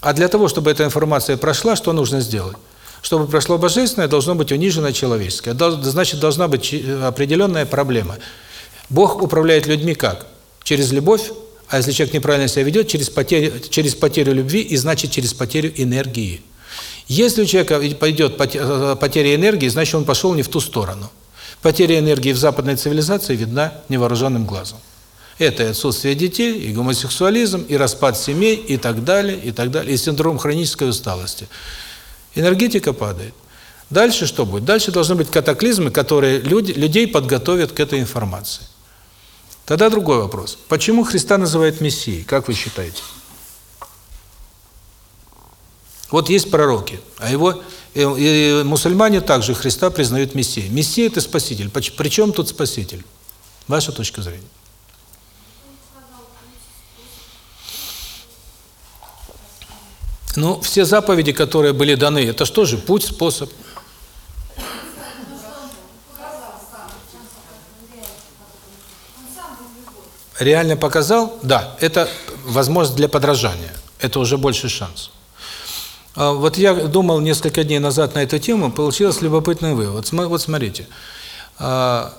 А для того, чтобы эта информация прошла, что нужно сделать? Чтобы прошло божественное, должно быть унижено человеческое. Значит, должна быть э, определенная проблема. Бог управляет людьми как? Через любовь, а если человек неправильно себя ведет, через потерю, через потерю любви и значит через потерю энергии. Если у человека пойдет э, потеря энергии, значит он пошел не в ту сторону. Потеря энергии в западной цивилизации видна невооруженным глазом. Это и отсутствие детей, и гомосексуализм, и распад семей, и так далее, и так далее, и синдром хронической усталости. Энергетика падает. Дальше что будет? Дальше должны быть катаклизмы, которые люди, людей подготовят к этой информации. Тогда другой вопрос. Почему Христа называют Мессией? Как вы считаете? Вот есть пророки, а его и, и мусульмане также Христа признают Мессией. Мессия – это Спаситель. Причем тут Спаситель? Ваша точка зрения. Ну, все заповеди, которые были даны, это что же? Путь, способ. реально показал, да, это возможность для подражания. Это уже больше шанс. А вот я думал несколько дней назад на эту тему, получилось любопытный вывод. Вот смотрите. А,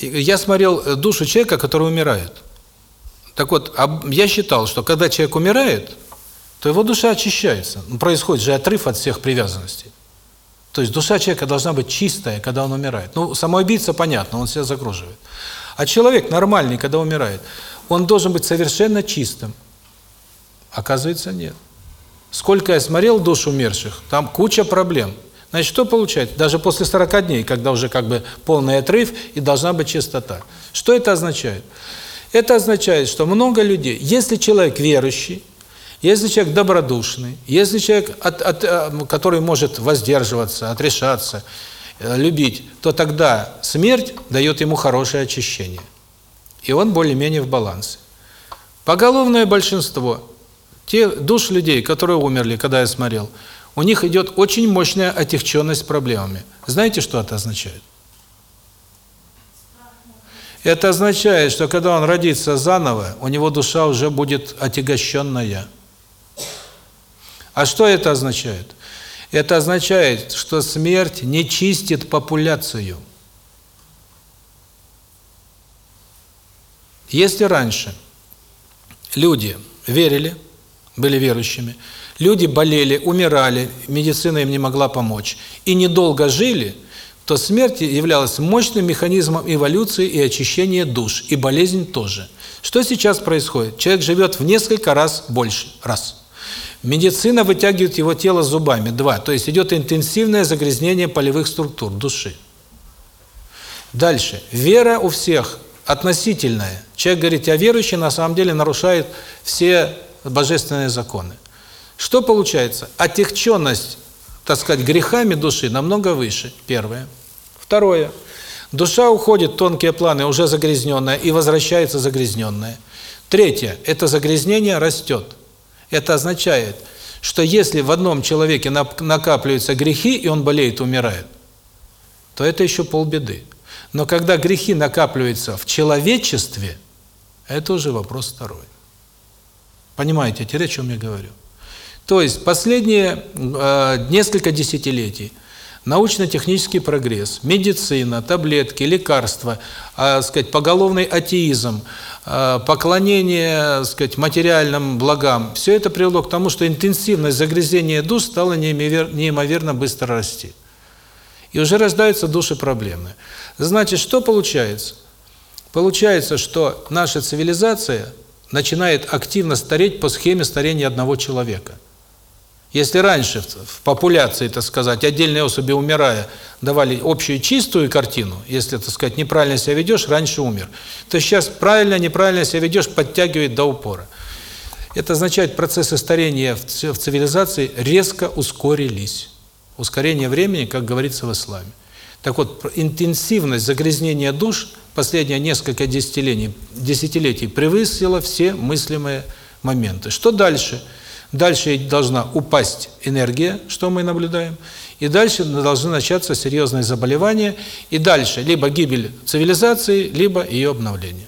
я смотрел душу человека, который умирает. Так вот, я считал, что когда человек умирает, то его душа очищается. Ну, происходит же отрыв от всех привязанностей. То есть душа человека должна быть чистая, когда он умирает. Ну, самоубийца, понятно, он себя загруживает. А человек нормальный, когда умирает, он должен быть совершенно чистым. Оказывается, нет. Сколько я смотрел душ умерших, там куча проблем. Значит, что получается? Даже после 40 дней, когда уже как бы полный отрыв и должна быть чистота. Что это означает? Это означает, что много людей, если человек верующий, если человек добродушный, если человек, от, от, э, который может воздерживаться, отрешаться, э, любить, то тогда смерть дает ему хорошее очищение. И он более-менее в балансе. Поголовное большинство, те душ людей, которые умерли, когда я смотрел, у них идет очень мощная отягченность проблемами. Знаете, что это означает? Это означает, что когда он родится заново, у него душа уже будет отягощенная. А что это означает? Это означает, что смерть не чистит популяцию. Если раньше люди верили, были верующими, люди болели, умирали, медицина им не могла помочь, и недолго жили, то смерть являлась мощным механизмом эволюции и очищения душ, и болезнь тоже. Что сейчас происходит? Человек живет в несколько раз больше. Раз. Медицина вытягивает его тело зубами. Два. То есть идет интенсивное загрязнение полевых структур души. Дальше. Вера у всех относительная. Человек говорит, я верующий, на самом деле нарушает все божественные законы. Что получается? Отягченность, так сказать, грехами души намного выше. Первое. Второе. Душа уходит в тонкие планы, уже загрязненная, и возвращается загрязненная. Третье. Это загрязнение растет. Это означает, что если в одном человеке накапливаются грехи, и он болеет, умирает, то это еще полбеды. Но когда грехи накапливаются в человечестве, это уже вопрос второй. Понимаете теперь, о чем я говорю? То есть последние э, несколько десятилетий научно-технический прогресс, медицина, таблетки, лекарства, э, сказать, поголовный атеизм, э, поклонение, сказать, материальным благам, все это привело к тому, что интенсивность загрязнения душ стала неимоверно быстро расти. И уже рождаются души проблемные. Значит, что получается? Получается, что наша цивилизация начинает активно стареть по схеме старения одного человека. Если раньше в популяции, так сказать, отдельные особи умирая, давали общую чистую картину, если, так сказать, неправильно себя ведешь, раньше умер, то сейчас правильно, неправильно себя ведешь, подтягивает до упора. Это означает, процессы старения в цивилизации резко ускорились. Ускорение времени, как говорится в исламе. Так вот, интенсивность загрязнения душ последние несколько десятилетий, десятилетий превысила все мыслимые моменты. Что дальше? Дальше должна упасть энергия, что мы наблюдаем, и дальше должны начаться серьезные заболевания, и дальше либо гибель цивилизации, либо ее обновление.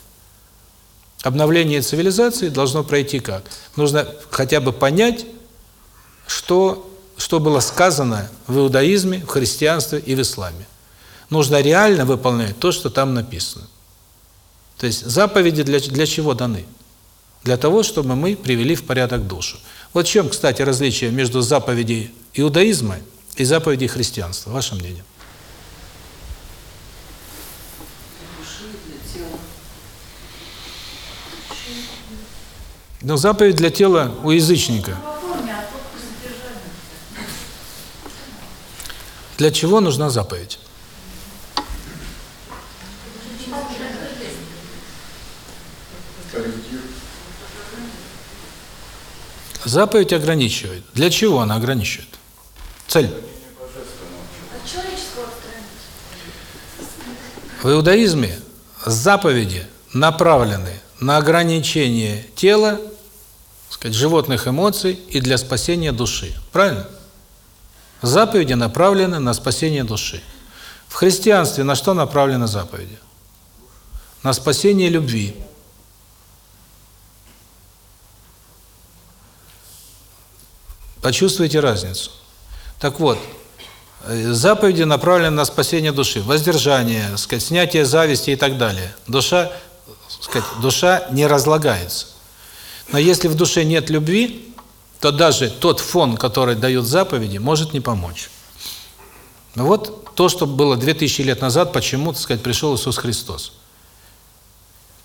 Обновление цивилизации должно пройти как? Нужно хотя бы понять, что, что было сказано в иудаизме, в христианстве и в исламе. Нужно реально выполнять то, что там написано. То есть заповеди для, для чего даны? Для того, чтобы мы привели в порядок душу. Вот в чем, кстати, различие между заповедей иудаизма и заповедей христианства? Ваше мнение? Но заповедь для тела у язычника. Для чего нужна заповедь? Заповедь ограничивает. Для чего она ограничивает? Цель. В иудаизме заповеди направлены на ограничение тела, сказать, животных эмоций и для спасения души. Правильно? Заповеди направлены на спасение души. В христианстве на что направлены заповеди? На спасение любви. Почувствуйте разницу. Так вот, э, заповеди направлены на спасение души, воздержание, сказать, снятие зависти и так далее. Душа, сказать, душа не разлагается. Но если в душе нет любви, то даже тот фон, который дает заповеди, может не помочь. Вот то, что было 2000 лет назад, почему, так сказать, пришел Иисус Христос.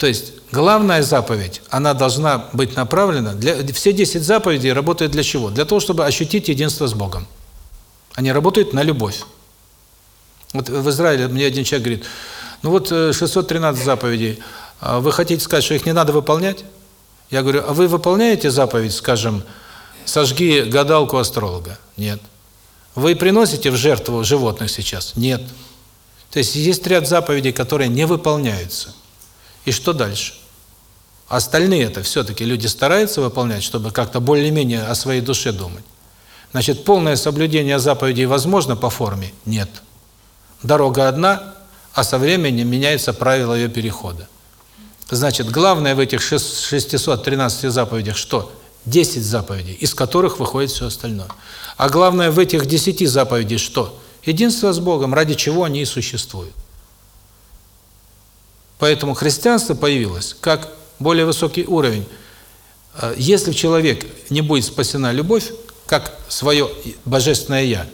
То есть главная заповедь, она должна быть направлена для все 10 заповедей работают для чего? Для того, чтобы ощутить единство с Богом. Они работают на любовь. Вот в Израиле мне один человек говорит: "Ну вот 613 заповедей, а вы хотите сказать, что их не надо выполнять?" Я говорю: "А вы выполняете заповедь, скажем, сожги гадалку астролога?" Нет. Вы приносите в жертву животных сейчас? Нет. То есть есть ряд заповедей, которые не выполняются. И что дальше? Остальные это все-таки люди стараются выполнять, чтобы как-то более-менее о своей душе думать. Значит, полное соблюдение заповедей возможно по форме? Нет. Дорога одна, а со временем меняется правило ее перехода. Значит, главное в этих 613 заповедях что? 10 заповедей, из которых выходит все остальное. А главное в этих 10 заповедей что? Единство с Богом, ради чего они и существуют. Поэтому христианство появилось как более высокий уровень. Э, если человек не будет спасена любовь, как свое божественное «я»,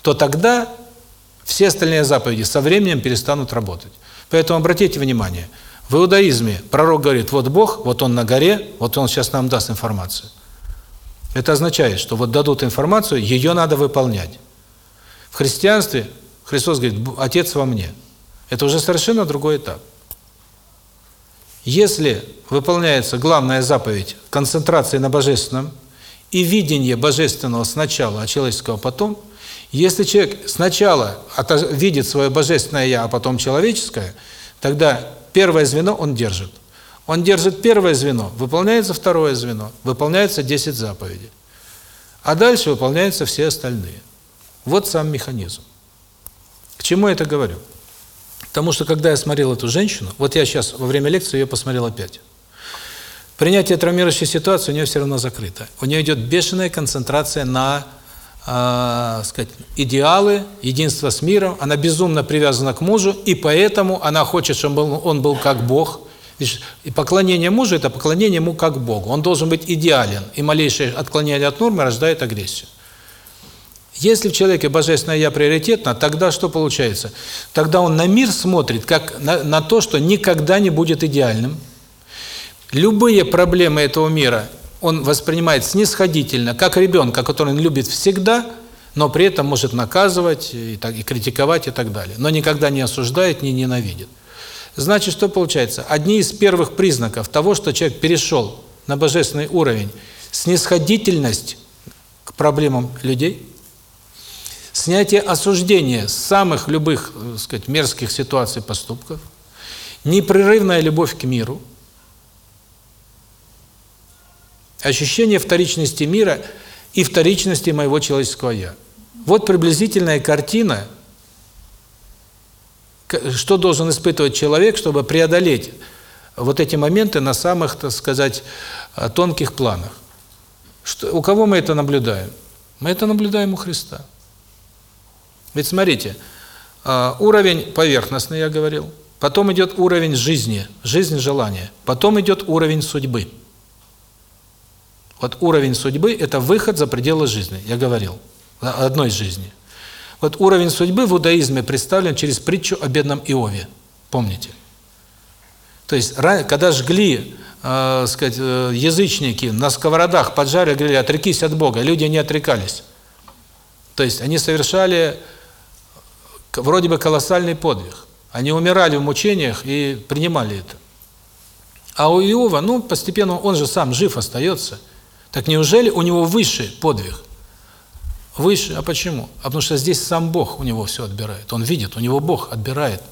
то тогда все остальные заповеди со временем перестанут работать. Поэтому обратите внимание, в иудаизме пророк говорит, вот Бог, вот Он на горе, вот Он сейчас нам даст информацию. Это означает, что вот дадут информацию, ее надо выполнять. В христианстве Христос говорит, Отец во мне. Это уже совершенно другой этап. Если выполняется главная заповедь концентрации на Божественном и видение Божественного сначала, а человеческого потом, если человек сначала видит свое Божественное Я, а потом человеческое, тогда первое звено он держит. Он держит первое звено, выполняется второе звено, выполняется 10 заповедей. А дальше выполняются все остальные. Вот сам механизм. К чему я это говорю? Потому что, когда я смотрел эту женщину, вот я сейчас во время лекции ее посмотрел опять. Принятие травмирующей ситуации у нее все равно закрыто. У нее идет бешеная концентрация на, э, сказать, идеалы, единство с миром. Она безумно привязана к мужу, и поэтому она хочет, чтобы он был, он был как Бог. И поклонение мужу – это поклонение ему как Богу. Он должен быть идеален, и малейшее отклонение от нормы рождает агрессию. Если в человеке Божественное Я приоритетно, тогда что получается? Тогда он на мир смотрит как на, на то, что никогда не будет идеальным. Любые проблемы этого мира он воспринимает снисходительно, как ребенка, который он любит всегда, но при этом может наказывать и, так, и критиковать и так далее. Но никогда не осуждает, не ненавидит. Значит, что получается? Одни из первых признаков того, что человек перешел на божественный уровень, снисходительность к проблемам людей – снятие осуждения самых любых, так э, сказать, мерзких ситуаций, поступков, непрерывная любовь к миру, ощущение вторичности мира и вторичности моего человеческого «я». Вот приблизительная картина, что должен испытывать человек, чтобы преодолеть вот эти моменты на самых, так сказать, э, тонких планах. Что, у кого мы это наблюдаем? Мы это наблюдаем у Христа. Ведь смотрите, а, уровень поверхностный, я говорил, потом идет уровень жизни, жизнь желания, потом идет уровень судьбы. Вот уровень судьбы – это выход за пределы жизни, я говорил, одной жизни. Вот уровень судьбы в иудаизме представлен через притчу о бедном Иове, помните? То есть, когда жгли, э, сказать, язычники на сковородах поджарили, говорили, отрекись от Бога, люди не отрекались. То есть, они совершали вроде бы колоссальный подвиг. Они умирали в мучениях и принимали это. А у Иова, ну, постепенно он же сам жив остается. Так неужели у него выше подвиг? Выше. А почему? А потому что здесь сам Бог у него все отбирает. Он видит, у него Бог отбирает,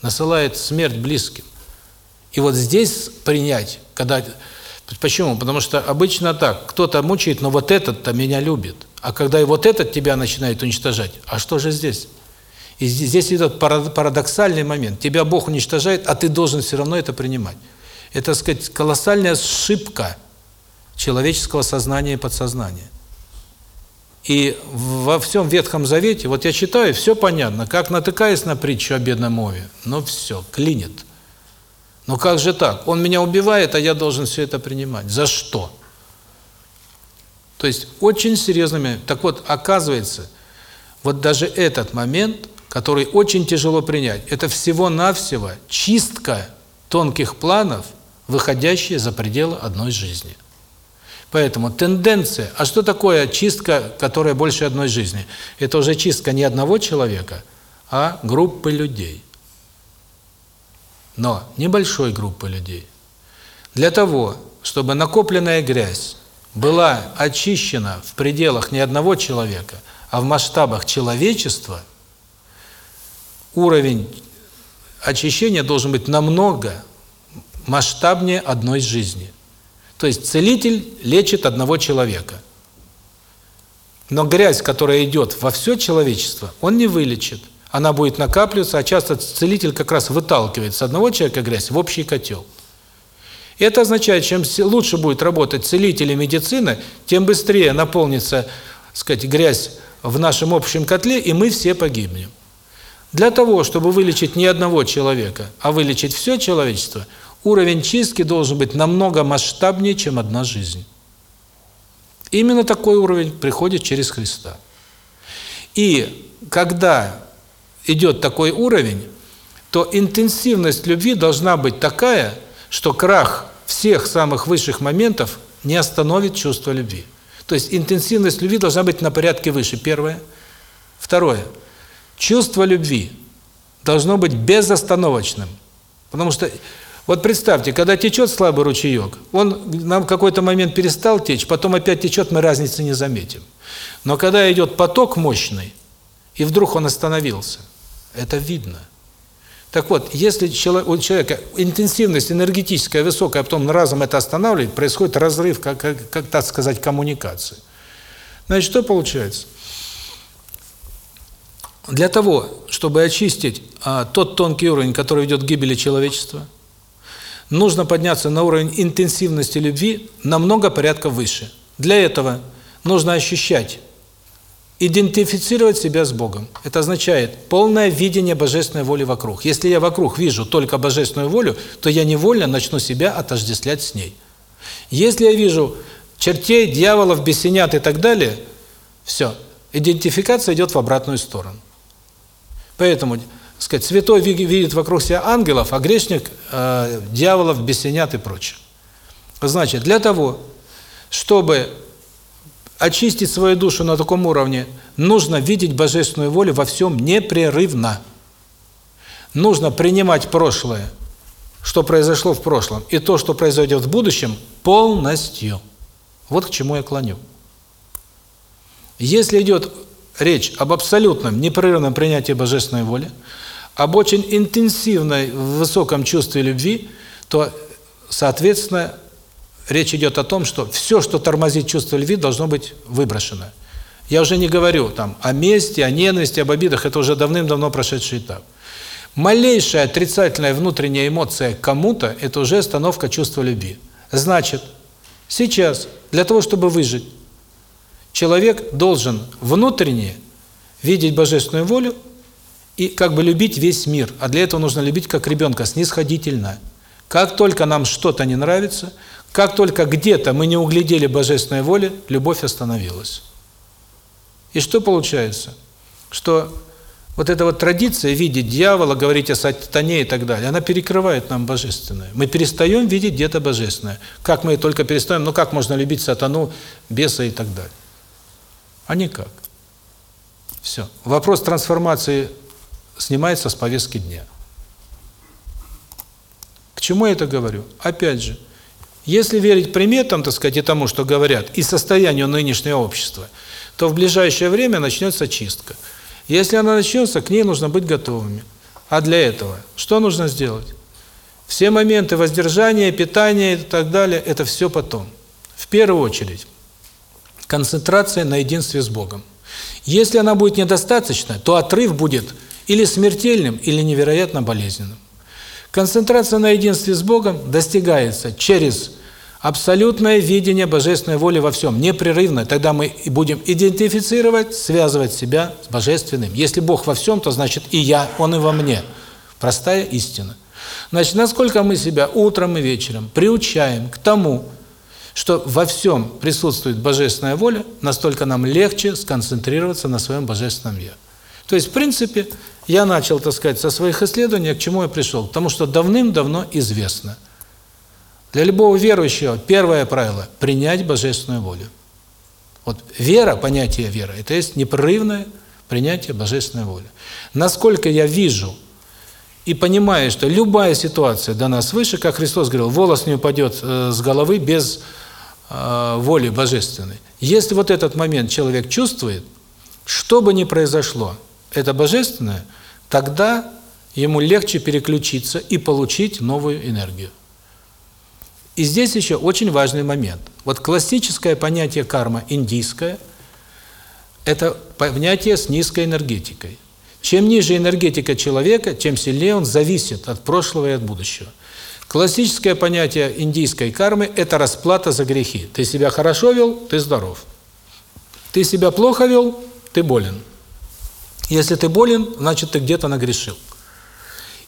насылает смерть близким. И вот здесь принять, когда... Почему? Потому что обычно так, кто-то мучает, но вот этот-то меня любит. А когда и вот этот тебя начинает уничтожать, а что же здесь? И здесь идет парадоксальный момент. Тебя Бог уничтожает, а ты должен все равно это принимать. Это, сказать, колоссальная ошибка человеческого сознания и подсознания. И во всем Ветхом Завете, вот я читаю, все понятно, как натыкаясь на притчу о бедном Ове, ну все, клинит. Но как же так? Он меня убивает, а я должен все это принимать. За что? То есть очень серьезными. Так вот, оказывается, Вот даже этот момент, который очень тяжело принять, это всего-навсего чистка тонких планов, выходящие за пределы одной жизни. Поэтому тенденция, а что такое чистка, которая больше одной жизни? Это уже чистка не одного человека, а группы людей. Но небольшой группы людей. Для того, чтобы накопленная грязь была очищена в пределах не одного человека, а в масштабах человечества, уровень очищения должен быть намного масштабнее одной жизни. То есть целитель лечит одного человека. Но грязь, которая идет во все человечество, он не вылечит. Она будет накапливаться, а часто целитель как раз выталкивает с одного человека грязь в общий котел. Это означает, чем лучше будет работать целитель и медицина, тем быстрее наполнится, сказать, грязь в нашем общем котле, и мы все погибнем. Для того, чтобы вылечить не одного человека, а вылечить все человечество, уровень чистки должен быть намного масштабнее, чем одна жизнь. Именно такой уровень приходит через Христа. И когда идет такой уровень, то интенсивность любви должна быть такая, что крах всех самых высших моментов не остановит чувство любви. То есть интенсивность любви должна быть на порядке выше, первое. Второе. Чувство любви должно быть безостановочным. Потому что вот представьте, когда течет слабый ручеек, он нам какой-то момент перестал течь, потом опять течет, мы разницы не заметим. Но когда идет поток мощный, и вдруг он остановился, это видно. Так вот, если у человека интенсивность энергетическая высокая, а потом разом это останавливает, происходит разрыв, как, как, как так сказать, коммуникации. Значит, что получается? Для того, чтобы очистить а, тот тонкий уровень, который ведет к гибели человечества – нужно подняться на уровень интенсивности любви намного порядков выше. Для этого нужно ощущать, идентифицировать себя с Богом. Это означает полное видение божественной воли вокруг. Если я вокруг вижу только божественную волю, то я невольно начну себя отождествлять с ней. Если я вижу чертей, дьяволов, бесенят и так далее, все, идентификация идет в обратную сторону. Поэтому сказать, святой видит вокруг себя ангелов, а грешник э, дьяволов, бесенят и прочее. Значит, для того, чтобы очистить свою душу на таком уровне, нужно видеть божественную волю во всем непрерывно. Нужно принимать прошлое, что произошло в прошлом, и то, что произойдет в будущем, полностью. Вот к чему я клоню. Если идет речь об абсолютном непрерывном принятии божественной воли, об очень интенсивной, высоком чувстве любви, то, соответственно, речь идет о том, что все, что тормозит чувство любви, должно быть выброшено. Я уже не говорю там о мести, о ненависти, об обидах, это уже давным-давно прошедший этап. Малейшая отрицательная внутренняя эмоция кому-то – это уже остановка чувства любви. Значит, сейчас для того, чтобы выжить, человек должен внутренне видеть божественную волю и как бы любить весь мир. А для этого нужно любить как ребенка, снисходительно. Как только нам что-то не нравится, как только где-то мы не углядели божественной воли, любовь остановилась. И что получается? Что вот эта вот традиция видеть дьявола, говорить о сатане и так далее, она перекрывает нам божественное. Мы перестаем видеть где-то божественное. Как мы только перестаем, ну как можно любить сатану, беса и так далее? А никак. Все. Вопрос трансформации снимается с повестки дня. К чему я это говорю? Опять же, если верить приметам, так сказать, и тому, что говорят, и состоянию нынешнего общества, то в ближайшее время начнется чистка. Если она начнется, к ней нужно быть готовыми. А для этого что нужно сделать? Все моменты воздержания, питания и так далее, это все потом. В первую очередь, концентрация на единстве с Богом. Если она будет недостаточна, то отрыв будет или смертельным, или невероятно болезненным. Концентрация на единстве с Богом достигается через абсолютное видение божественной воли во всем, непрерывно. Тогда мы будем идентифицировать, связывать себя с божественным. Если Бог во всем, то значит и я, Он и во мне. Простая истина. Значит, насколько мы себя утром и вечером приучаем к тому, что во всем присутствует божественная воля, настолько нам легче сконцентрироваться на своем божественном «я». То есть, в принципе, я начал, так сказать, со своих исследований, к чему я пришел? Потому что давным-давно известно. Для любого верующего первое правило – принять божественную волю. Вот вера, понятие вера, это есть непрерывное принятие божественной воли. Насколько я вижу и понимаю, что любая ситуация до нас выше, как Христос говорил, волос не упадет э, с головы без э, воли божественной. Если вот этот момент человек чувствует, что бы ни произошло, это божественное, тогда ему легче переключиться и получить новую энергию. И здесь еще очень важный момент. Вот классическое понятие карма, индийское, это понятие с низкой энергетикой. Чем ниже энергетика человека, тем сильнее он зависит от прошлого и от будущего. Классическое понятие индийской кармы – это расплата за грехи. Ты себя хорошо вел – ты здоров. Ты себя плохо вел – ты болен. Если ты болен, значит, ты где-то нагрешил.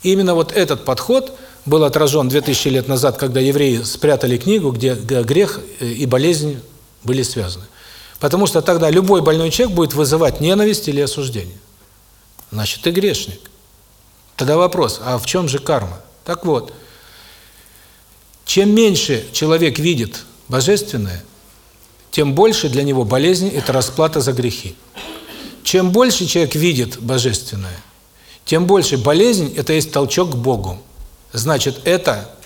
И именно вот этот подход был отражен 2000 лет назад, когда евреи спрятали книгу, где грех и болезнь были связаны. Потому что тогда любой больной человек будет вызывать ненависть или осуждение. Значит, ты грешник. Тогда вопрос, а в чем же карма? Так вот, чем меньше человек видит божественное, тем больше для него болезни – это расплата за грехи. Чем больше человек видит божественное, тем больше болезнь – это есть толчок к Богу. Значит, это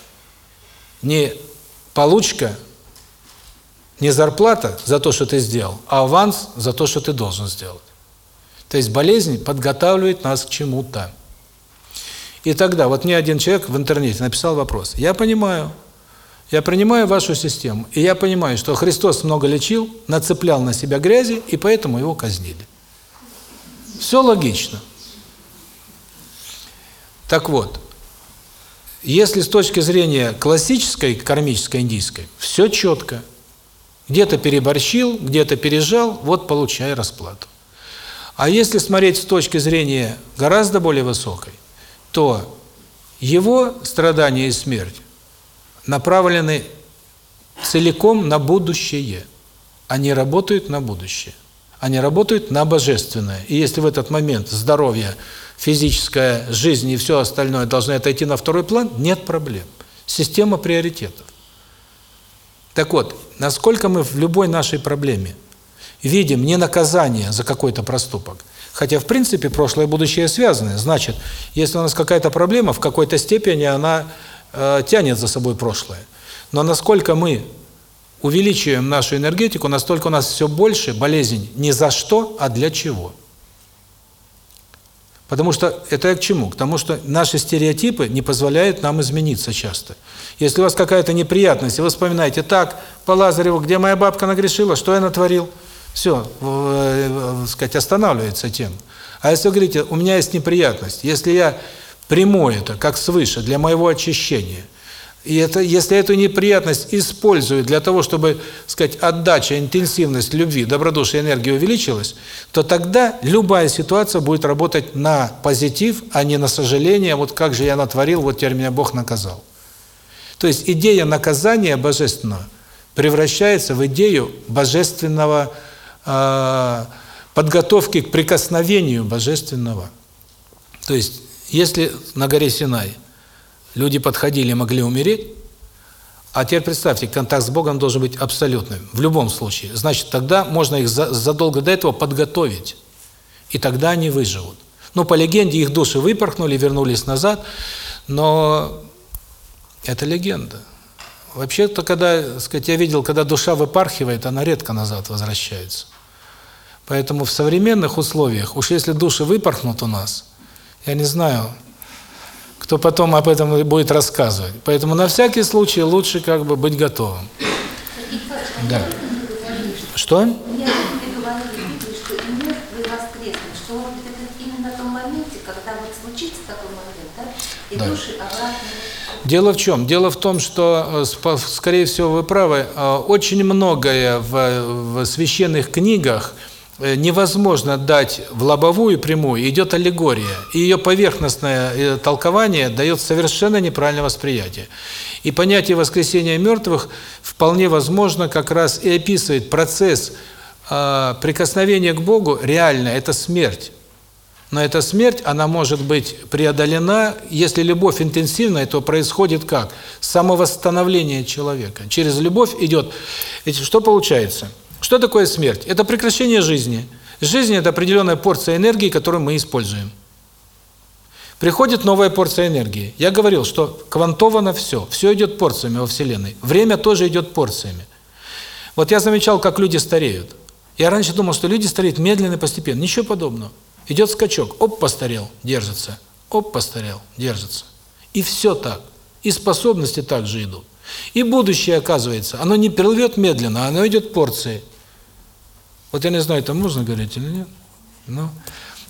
не получка, не зарплата за то, что ты сделал, а аванс за то, что ты должен сделать. То есть болезнь подготавливает нас к чему-то. И тогда, вот мне один человек в интернете написал вопрос. Я понимаю, я принимаю вашу систему, и я понимаю, что Христос много лечил, нацеплял на себя грязи, и поэтому его казнили. Все логично. Так вот, если с точки зрения классической, кармической, индийской, все четко. Где-то переборщил, где-то пережал, вот получай расплату. А если смотреть с точки зрения гораздо более высокой, то его страдания и смерть направлены целиком на будущее. Они работают на будущее. Они работают на божественное. И если в этот момент здоровье, физическая жизнь и все остальное должны отойти на второй план, нет проблем. Система приоритетов. Так вот, насколько мы в любой нашей проблеме видим не наказание за какой-то проступок, хотя в принципе прошлое и будущее связаны, значит, если у нас какая-то проблема, в какой-то степени она э, тянет за собой прошлое. Но насколько мы увеличиваем нашу энергетику, настолько у нас все больше болезней не за что, а для чего. Потому что это к чему? К тому, что наши стереотипы не позволяют нам измениться часто. Если у вас какая-то неприятность, и вы вспоминаете, так, по Лазареву, где моя бабка нагрешила, что я натворил? Все, э, э, сказать, останавливается тем. А если вы говорите, у меня есть неприятность, если я приму это, как свыше, для моего очищения – и это, если эту неприятность используют для того, чтобы, сказать, отдача, интенсивность любви, добродушия, энергии увеличилась, то тогда любая ситуация будет работать на позитив, а не на сожаление, вот как же я натворил, вот теперь меня Бог наказал. То есть идея наказания божественного превращается в идею божественного подготовки к прикосновению божественного. То есть, если на горе Синай – люди подходили, могли умереть, а теперь представьте, контакт с Богом должен быть абсолютным, в любом случае. Значит, тогда можно их задолго до этого подготовить, и тогда они выживут. Ну, по легенде, их души выпорхнули, вернулись назад, но это легенда. Вообще-то, когда, сказать, я видел, когда душа выпархивает, она редко назад возвращается. Поэтому в современных условиях, уж если души выпорхнут у нас, я не знаю, кто потом об этом будет рассказывать. Поэтому на всякий случай лучше как бы быть готовым. Да. Что? Да. Дело в чем? Дело в том, что, э, скорее всего, вы правы, э, очень многое в, в священных книгах невозможно дать в лобовую прямую, идет аллегория. И ее поверхностное э, толкование дает совершенно неправильное восприятие. И понятие воскресения мертвых вполне возможно как раз и описывает процесс э, прикосновения к Богу реально, это смерть. Но эта смерть, она может быть преодолена, если любовь интенсивная, то происходит как? Самовосстановление человека. Через любовь идет... Ведь что получается? Что такое смерть? Это прекращение жизни. Жизнь – это определенная порция энергии, которую мы используем. Приходит новая порция энергии. Я говорил, что квантовано все. Все идет порциями во Вселенной. Время тоже идет порциями. Вот я замечал, как люди стареют. Я раньше думал, что люди стареют медленно и постепенно. Ничего подобного. Идет скачок, оп, постарел, держится, оп, постарел, держится. И все так. И способности также идут. И будущее, оказывается, оно не плывет медленно, оно идет порцией. Вот я не знаю, это можно говорить или нет. Ну,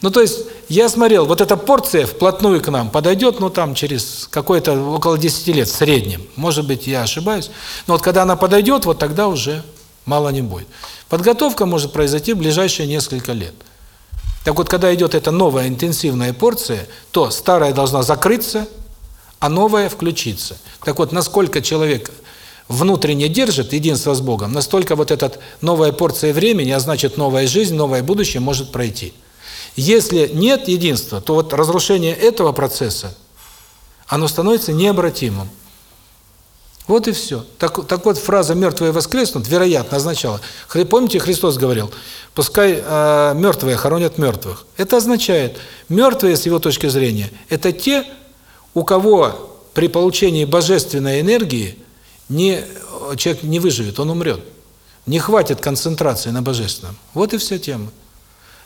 ну то есть, я смотрел, вот эта порция вплотную к нам подойдет, ну там через какое-то около 10 лет в среднем. Может быть, я ошибаюсь. Но вот когда она подойдет, вот тогда уже мало не будет. Подготовка может произойти в ближайшие несколько лет. Так вот, когда идет эта новая интенсивная порция, то старая должна закрыться, а новая включиться. Так вот, насколько человек внутренне держит единство с Богом, настолько вот эта новая порция времени, а значит новая жизнь, новое будущее может пройти. Если нет единства, то вот разрушение этого процесса, оно становится необратимым. Вот и все. Так, так вот, фраза «мертвые воскреснут» вероятно означала, помните, Христос говорил, пускай э, мертвые хоронят мертвых. Это означает, мертвые, с его точки зрения, это те, у кого при получении божественной энергии не, человек не выживет, он умрет. Не хватит концентрации на божественном. Вот и вся тема.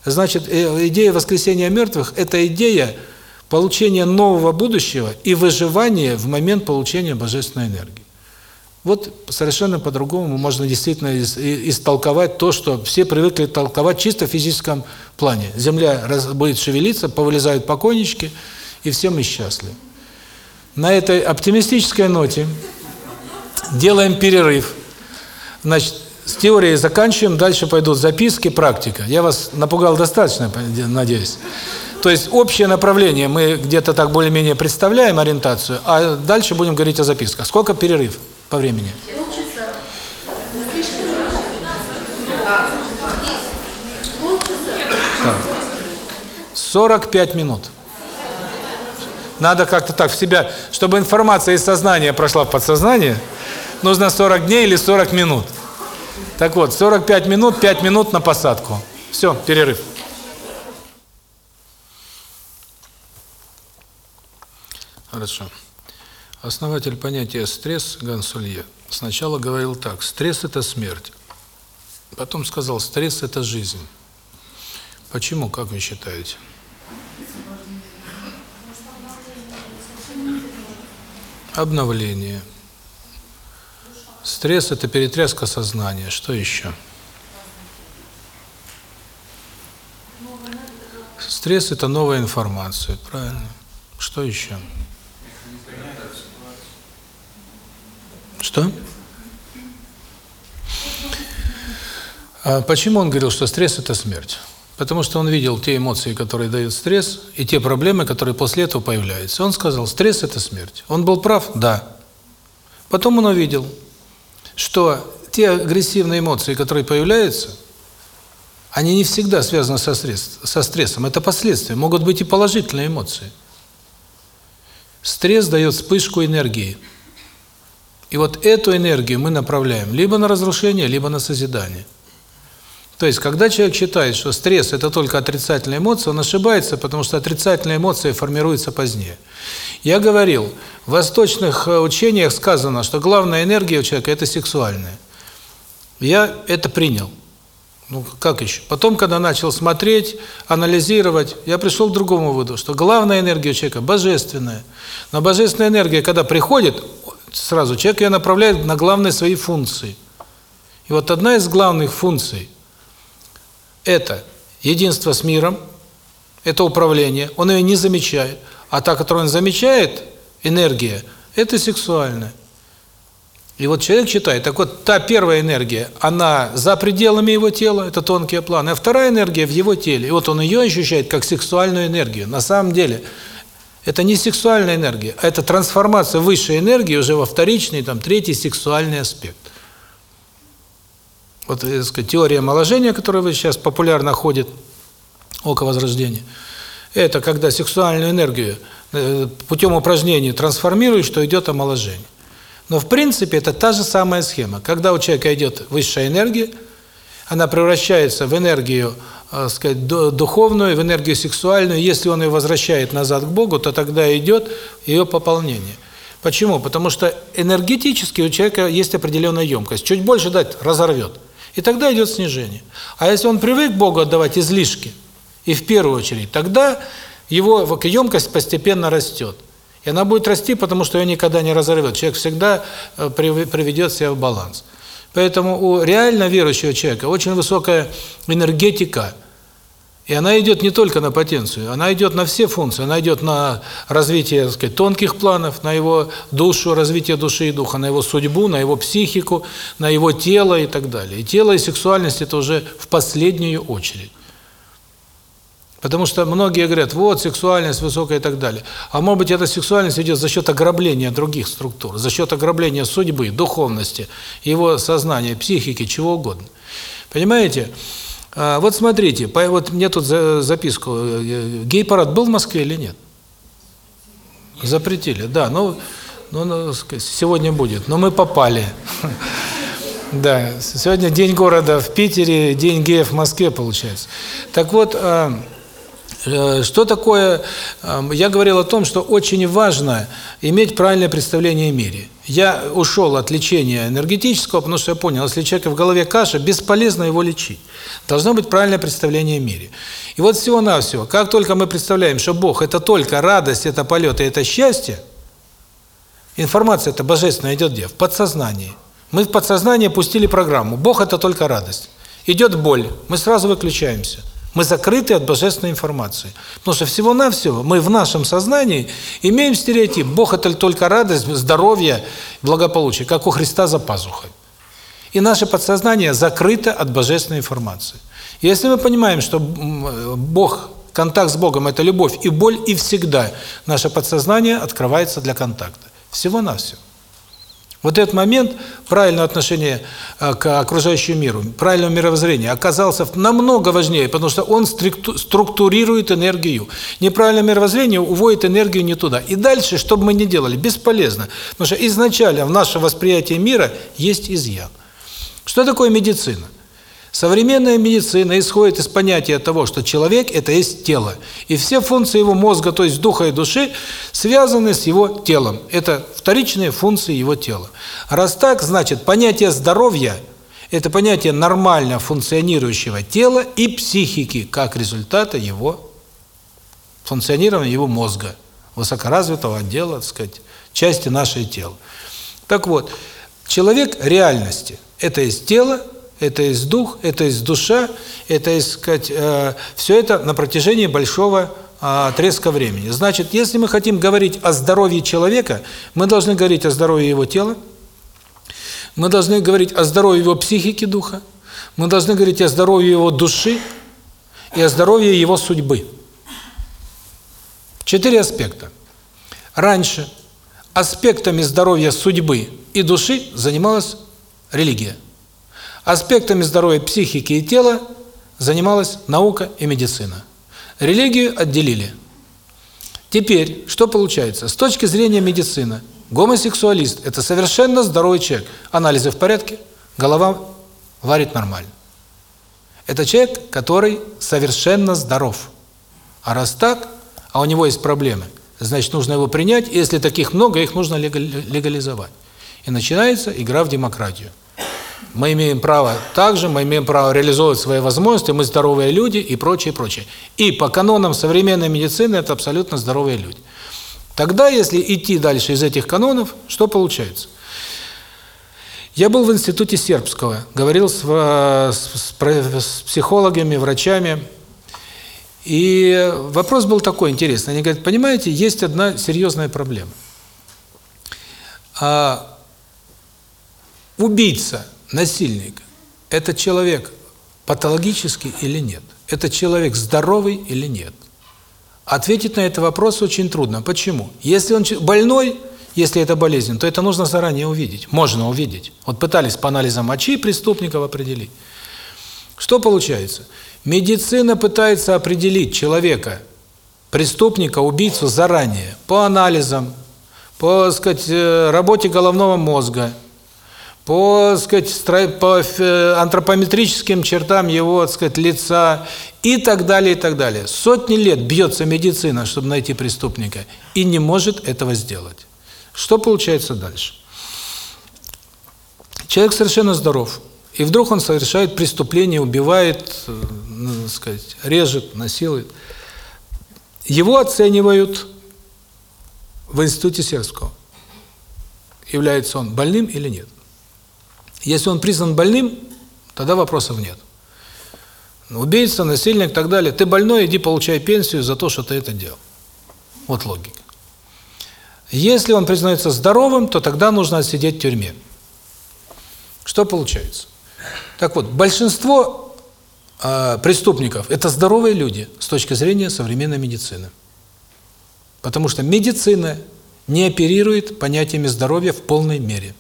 Значит, э, идея воскресения мертвых – это идея получения нового будущего и выживания в момент получения божественной энергии. Вот совершенно по-другому можно действительно истолковать то, что все привыкли толковать чисто в физическом плане. Земля будет шевелиться, повылезают покойнички, и все мы счастливы. На этой оптимистической ноте делаем перерыв. Значит, с теорией заканчиваем, дальше пойдут записки, практика. Я вас напугал достаточно, надеюсь. То есть общее направление мы где-то так более-менее представляем ориентацию, а дальше будем говорить о записках. Сколько перерыв? по времени? Так. 45 минут. Надо как-то так в себя, чтобы информация из сознания прошла в подсознание, нужно 40 дней или 40 минут. Так вот, 45 минут, 5 минут на посадку. Все, перерыв. Хорошо. Основатель понятия «стресс» Гансулье сначала говорил так, стресс – это смерть. Потом сказал, стресс – это жизнь. Почему, как вы считаете? Обновление. Стресс – это перетряска сознания. Что еще? Стресс – это новая информация, правильно? Что еще? Что? А почему он говорил, что стресс – это смерть? Потому что он видел те эмоции, которые дают стресс, и те проблемы, которые после этого появляются. Он сказал, стресс – это смерть. Он был прав? Да. Потом он увидел, что те агрессивные эмоции, которые появляются, они не всегда связаны со, стресс, со стрессом. Это последствия. Могут быть и положительные эмоции. Стресс дает вспышку энергии. И вот эту энергию мы направляем либо на разрушение, либо на созидание. То есть, когда человек считает, что стресс – это только отрицательная эмоция, он ошибается, потому что отрицательная эмоция формируется позднее. Я говорил, в восточных э, учениях сказано, что главная энергия у человека – это сексуальная. Я это принял. Ну, как еще? Потом, когда начал смотреть, анализировать, я пришел к другому выводу, что главная энергия у человека – божественная. Но божественная энергия, когда приходит, сразу человек ее направляет на главные свои функции. И вот одна из главных функций – это единство с миром, это управление, он ее не замечает. А та, которую он замечает, энергия, это сексуальная. И вот человек читает, так вот, та первая энергия, она за пределами его тела, это тонкие планы, а вторая энергия в его теле. И вот он ее ощущает как сексуальную энергию. На самом деле, это не сексуальная энергия, а это трансформация высшей энергии уже во вторичный, там, третий сексуальный аспект. Вот, так сказать, теория омоложения, которая сейчас популярно ходит, око возрождения, это когда сексуальную энергию э, путем упражнений трансформируешь, что идет омоложение. Но в принципе это та же самая схема. Когда у человека идет высшая энергия, она превращается в энергию, э, сказать, духовную, в энергию сексуальную. Если он ее возвращает назад к Богу, то тогда идет ее пополнение. Почему? Потому что энергетически у человека есть определенная емкость. Чуть больше дать – разорвет. И тогда идет снижение. А если он привык Богу отдавать излишки, и в первую очередь, тогда его емкость постепенно растет. И она будет расти, потому что ее никогда не разорвет. Человек всегда э, приведет себя в баланс. Поэтому у реально верующего человека очень высокая энергетика. И она идет не только на потенцию, она идет на все функции. Она идет на развитие, так сказать, тонких планов, на его душу, развитие души и духа, на его судьбу, на его психику, на его тело и так далее. И тело и сексуальность – это уже в последнюю очередь. Потому что многие говорят, вот сексуальность высокая и так далее. А может быть, эта сексуальность идет за счет ограбления других структур, за счет ограбления судьбы, духовности, его сознания, психики, чего угодно. Понимаете? А, вот смотрите, вот мне тут записку. Э, гей-парад был в Москве или нет? Запретили, да. Ну, ну, ну сегодня будет. Но мы попали. (laughs) Да, сегодня день города в Питере, день геев в Москве получается. Так вот, а, Э, что такое... Эм, я говорил о том, что очень важно иметь правильное представление о мире. Я ушел от лечения энергетического, потому что я понял, если человека в голове каша, бесполезно его лечить. Должно быть правильное представление о мире. И вот всего-навсего, как только мы представляем, что Бог – это только радость, это полет и это счастье, информация это божественная идет где? В подсознании. Мы в подсознание пустили программу. Бог – это только радость. Идет боль, мы сразу выключаемся. Мы закрыты от божественной информации. Потому что всего-навсего мы в нашем сознании имеем стереотип. Бог – это только радость, здоровье, благополучие, как у Христа за пазухой. И наше подсознание закрыто от божественной информации. Если мы понимаем, что Бог, контакт с Богом – это любовь и боль, и всегда наше подсознание открывается для контакта. Всего-навсего. Вот этот момент правильного отношения э, к окружающему миру, правильного мировоззрения оказался намного важнее, потому что он структурирует энергию. Неправильное мировоззрение уводит энергию не туда. И дальше, что бы мы ни делали, бесполезно. Потому что изначально в нашем восприятии мира есть изъян. Что такое медицина? Современная медицина исходит из понятия того, что человек – это есть тело. И все функции его мозга, то есть духа и души, связаны с его телом. Это вторичные функции его тела. Раз так, значит, понятие здоровья – это понятие нормально функционирующего тела и психики, как результата его функционирования его мозга, высокоразвитого отдела, так сказать, части нашего тела. Так вот, человек реальности – это есть тело, это есть дух, это есть душа, это есть, сказать, э, все это на протяжении большого э, отрезка времени. Значит, если мы хотим говорить о здоровье человека, мы должны говорить о здоровье его тела, мы должны говорить о здоровье его психики духа, мы должны говорить о здоровье его души и о здоровье его судьбы. Четыре аспекта. Раньше аспектами здоровья судьбы и души занималась религия. Аспектами здоровья психики и тела занималась наука и медицина. Религию отделили. Теперь, что получается? С точки зрения медицины, гомосексуалист – это совершенно здоровый человек. Анализы в порядке, голова варит нормально. Это человек, который совершенно здоров. А раз так, а у него есть проблемы, значит, нужно его принять, и если таких много, их нужно легализовать. И начинается игра в демократию. Мы имеем право также, мы имеем право реализовывать свои возможности, мы здоровые люди и прочее, прочее. И по канонам современной медицины это абсолютно здоровые люди. Тогда, если идти дальше из этих канонов, что получается? Я был в институте сербского, говорил с, с, с психологами, врачами, и вопрос был такой интересный. Они говорят, понимаете, есть одна серьезная проблема. А убийца, насильник, это человек патологический или нет? Это человек здоровый или нет? Ответить на этот вопрос очень трудно. Почему? Если он больной, если это болезнь, то это нужно заранее увидеть. Можно увидеть. Вот пытались по анализам мочи преступников определить. Что получается? Медицина пытается определить человека, преступника, убийцу заранее, по анализам, по, сказать, э, работе головного мозга, по, сказать, по антропометрическим чертам его, так сказать, лица и так далее, и так далее. Сотни лет бьется медицина, чтобы найти преступника, и не может этого сделать. Что получается дальше? Человек совершенно здоров, и вдруг он совершает преступление, убивает, э, ну, сказать, режет, насилует. Его оценивают в институте Сербского. Является он больным или нет. Если он признан больным, тогда вопросов нет. Убийца, насильник и так далее. Ты больной, иди получай пенсию за то, что ты это делал. Вот логика. Если он признается здоровым, то тогда нужно отсидеть в тюрьме. Что получается? Так вот, большинство э, преступников – это здоровые люди с точки зрения современной медицины. Потому что медицина не оперирует понятиями здоровья в полной мере.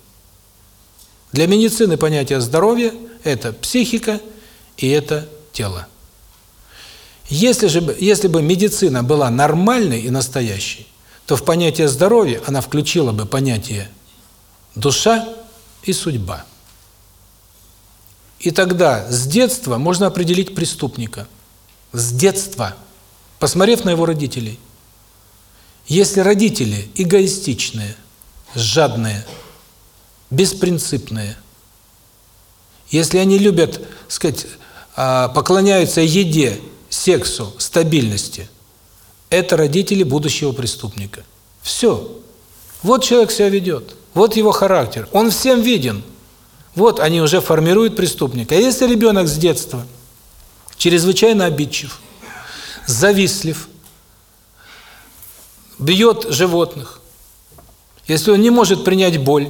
Для медицины понятие здоровья – это психика и это тело. Если же если бы медицина была нормальной и настоящей, то в понятие здоровья она включила бы понятие душа и судьба. И тогда с детства можно определить преступника. С детства, посмотрев на его родителей. Если родители эгоистичные, жадные, беспринципные. Если они любят, сказать, а, поклоняются еде, сексу, стабильности, это родители будущего преступника. Все. Вот человек себя ведет. Вот его характер. Он всем виден. Вот они уже формируют преступника. А если ребенок с детства чрезвычайно обидчив, завистлив, бьет животных, если он не может принять боль,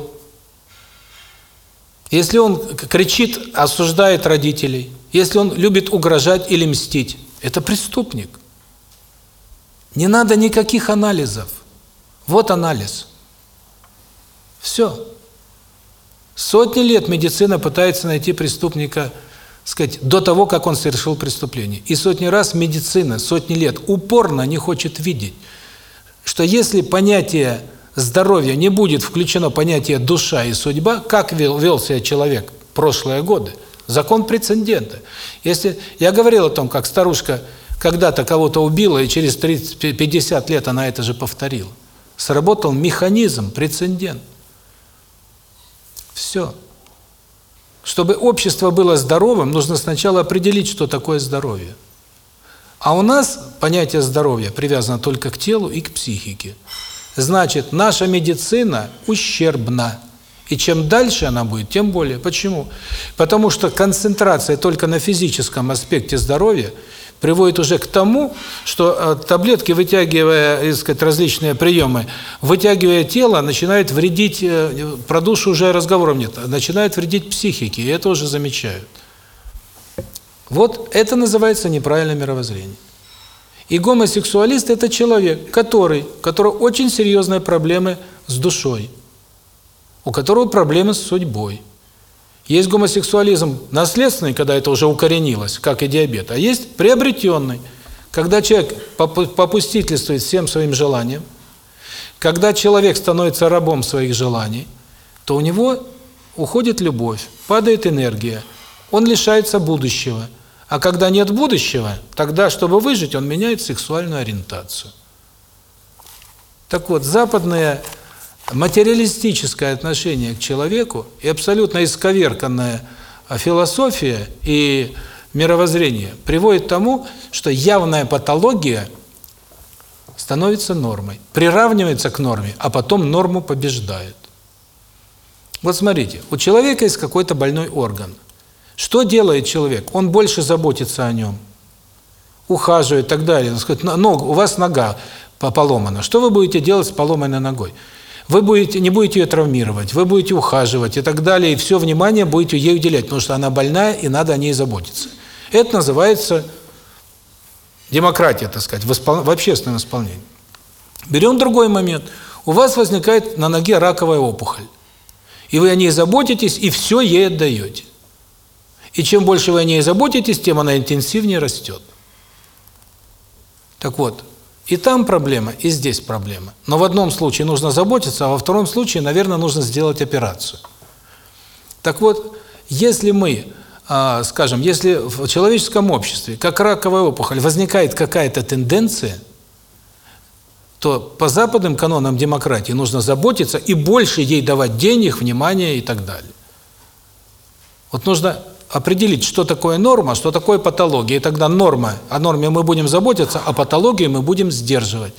если он кричит, осуждает родителей, если он любит угрожать или мстить, это преступник. Не надо никаких анализов. Вот анализ. Все. Сотни лет медицина пытается найти преступника, сказать, до того, как он совершил преступление. И сотни раз медицина, сотни лет упорно не хочет видеть, что если понятие здоровья не будет включено понятие душа и судьба, как вел, вел себя человек прошлые годы? Закон прецедента. Если я говорил о том, как старушка когда-то кого-то убила, и через 30-50 лет она это же повторила. Сработал механизм, прецедент. Все. Чтобы общество было здоровым, нужно сначала определить, что такое здоровье. А у нас понятие здоровья привязано только к телу и к психике. Значит, наша медицина ущербна. И чем дальше она будет, тем более. Почему? Потому что концентрация только на физическом аспекте здоровья приводит уже к тому, что э, таблетки, вытягивая, так сказать, различные приемы, вытягивая тело, начинают вредить, э, про душу уже разговором нет, начинают вредить психике, и это уже замечают. Вот это называется неправильное мировоззрение. И гомосексуалист – это человек, который, у которого очень серьезные проблемы с душой, у которого проблемы с судьбой. Есть гомосексуализм наследственный, когда это уже укоренилось, как и диабет, а есть приобретенный, когда человек попустительствует всем своим желаниям, когда человек становится рабом своих желаний, то у него уходит любовь, падает энергия, он лишается будущего – а когда нет будущего, тогда, чтобы выжить, он меняет сексуальную ориентацию. Так вот, западное материалистическое отношение к человеку и абсолютно исковерканная философия и мировоззрение приводит к тому, что явная патология становится нормой, приравнивается к норме, а потом норму побеждает. Вот смотрите, у человека есть какой-то больной орган – что делает человек? Он больше заботится о нем, ухаживает и так далее. Сказать, ногу, у вас нога поломана. Что вы будете делать с поломанной ногой? Вы будете, не будете ее травмировать, вы будете ухаживать и так далее, и все внимание будете ей уделять, потому что она больная, и надо о ней заботиться. Это называется демократия, так сказать, в, испол... в общественном исполнении. Берем другой момент. У вас возникает на ноге раковая опухоль. И вы о ней заботитесь, и все ей отдаете. И чем больше вы о ней заботитесь, тем она интенсивнее растет. Так вот, и там проблема, и здесь проблема. Но в одном случае нужно заботиться, а во втором случае, наверное, нужно сделать операцию. Так вот, если мы, а, скажем, если в человеческом обществе, как раковая опухоль, возникает какая-то тенденция, то по западным канонам демократии нужно заботиться и больше ей давать денег, внимания и так далее. Вот нужно определить, что такое норма, что такое патология. И тогда норма, о норме мы будем заботиться, а патологию мы будем сдерживать.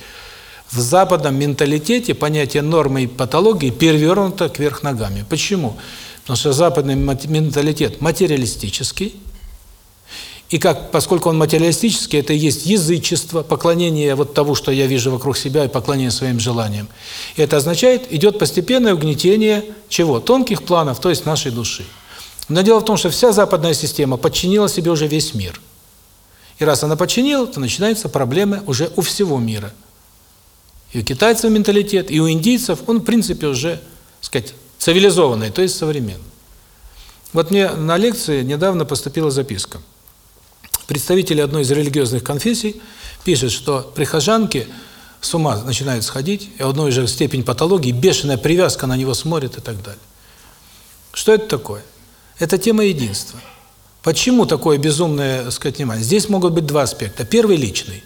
В западном менталитете понятие нормы и патологии перевернуто кверх ногами. Почему? Потому что западный менталитет материалистический, и как, поскольку он материалистический, это и есть язычество, поклонение вот того, что я вижу вокруг себя, и поклонение своим желаниям. И это означает, идет постепенное угнетение чего? Тонких планов, то есть нашей души. Но дело в том, что вся западная система подчинила себе уже весь мир. И раз она подчинила, то начинаются проблемы уже у всего мира. И у китайцев менталитет, и у индийцев, он в принципе уже, сказать, цивилизованный, то есть современный. Вот мне на лекции недавно поступила записка. Представители одной из религиозных конфессий пишет, что прихожанки с ума начинают сходить, и одной же степень патологии, бешеная привязка на него смотрит и так далее. Что это такое? Это тема единства. Почему такое безумное, так сказать, внимание? Здесь могут быть два аспекта. Первый – личный.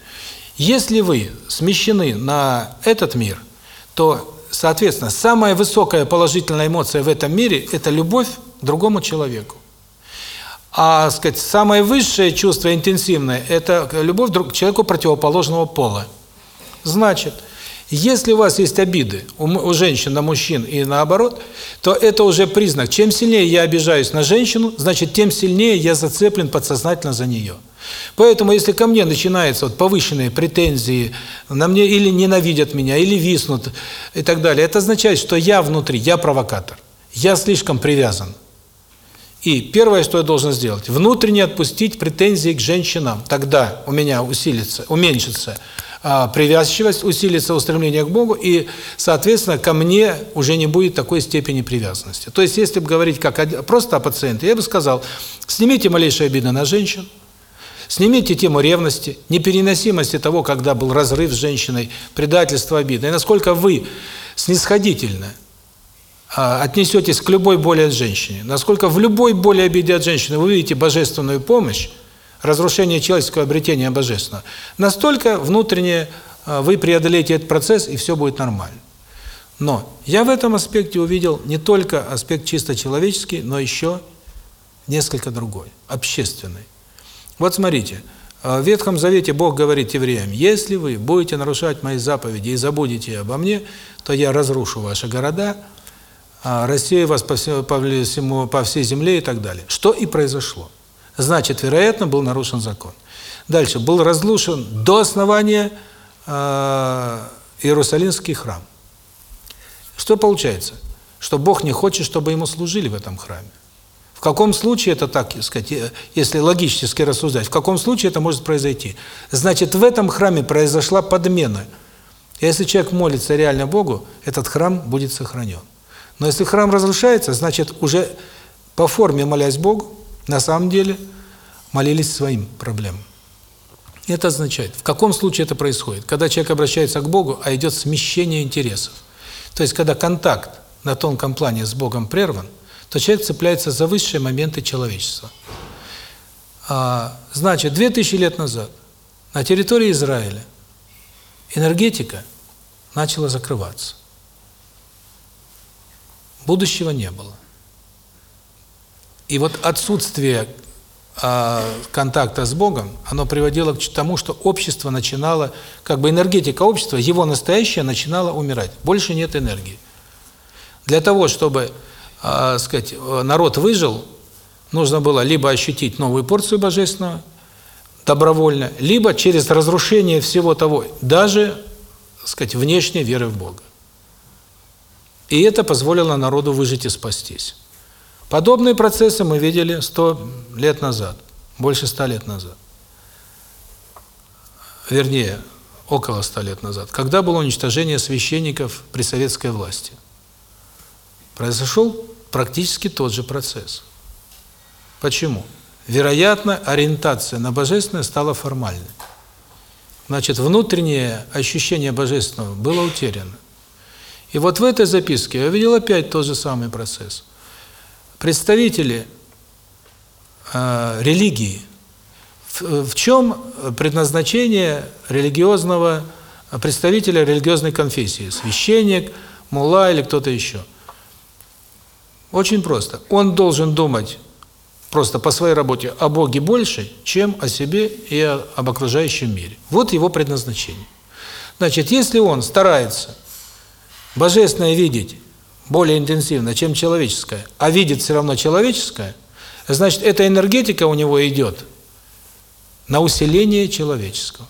Если вы смещены на этот мир, то, соответственно, самая высокая положительная эмоция в этом мире – это любовь к другому человеку. А, сказать, самое высшее чувство, интенсивное – это любовь к человеку противоположного пола. Значит, если у вас есть обиды у, у женщин на мужчин и наоборот, то это уже признак. Чем сильнее я обижаюсь на женщину, значит, тем сильнее я зацеплен подсознательно за нее. Поэтому, если ко мне начинаются вот повышенные претензии, на мне или ненавидят меня, или виснут и так далее, это означает, что я внутри, я провокатор. Я слишком привязан. И первое, что я должен сделать, внутренне отпустить претензии к женщинам. Тогда у меня усилится, уменьшится привязчивость, усилится устремление к Богу, и, соответственно, ко мне уже не будет такой степени привязанности. То есть, если бы говорить как просто о пациенте, я бы сказал, снимите малейшие обиды на женщин, снимите тему ревности, непереносимости того, когда был разрыв с женщиной, предательство, обида, и насколько вы снисходительно а, отнесетесь к любой боли от женщины, насколько в любой боли обиде от женщины вы видите божественную помощь, разрушение человеческого обретения божественного, настолько внутренне а, вы преодолеете этот процесс, и все будет нормально. Но я в этом аспекте увидел не только аспект чисто человеческий, но еще несколько другой, общественный. Вот смотрите, а, в Ветхом Завете Бог говорит евреям, если вы будете нарушать мои заповеди и забудете обо мне, то я разрушу ваши города, а, рассею вас по, всему, по всей земле и так далее. Что и произошло. Значит, вероятно, был нарушен закон. Дальше. Был разрушен до основания э, Иерусалимский храм. Что получается? Что Бог не хочет, чтобы ему служили в этом храме. В каком случае это так, сказать, если логически рассуждать, в каком случае это может произойти? Значит, в этом храме произошла подмена. Если человек молится реально Богу, этот храм будет сохранен. Но если храм разрушается, значит, уже по форме молясь Богу, на самом деле молились своим проблемам. Это означает, в каком случае это происходит? Когда человек обращается к Богу, а идет смещение интересов. То есть, когда контакт на тонком плане с Богом прерван, то человек цепляется за высшие моменты человечества. А, значит, 2000 лет назад на территории Израиля энергетика начала закрываться. Будущего не было. И вот отсутствие э, контакта с Богом, оно приводило к тому, что общество начинало, как бы энергетика общества, его настоящее начинало умирать. Больше нет энергии. Для того, чтобы, э, сказать, народ выжил, нужно было либо ощутить новую порцию божественного добровольно, либо через разрушение всего того, даже, сказать, внешней веры в Бога. И это позволило народу выжить и спастись. Подобные процессы мы видели 100 лет назад, больше 100 лет назад. Вернее, около 100 лет назад, когда было уничтожение священников при советской власти. Произошел практически тот же процесс. Почему? Вероятно, ориентация на божественное стала формальной. Значит, внутреннее ощущение божественного было утеряно. И вот в этой записке я увидел опять тот же самый процесс. Представители э, религии, в, в чем предназначение религиозного представителя религиозной конфессии, священник, мулла или кто-то еще? Очень просто. Он должен думать просто по своей работе о Боге больше, чем о себе и об окружающем мире. Вот его предназначение. Значит, если он старается божественное видеть более интенсивно, чем человеческое, а видит все равно человеческое, значит, эта энергетика у него идет на усиление человеческого.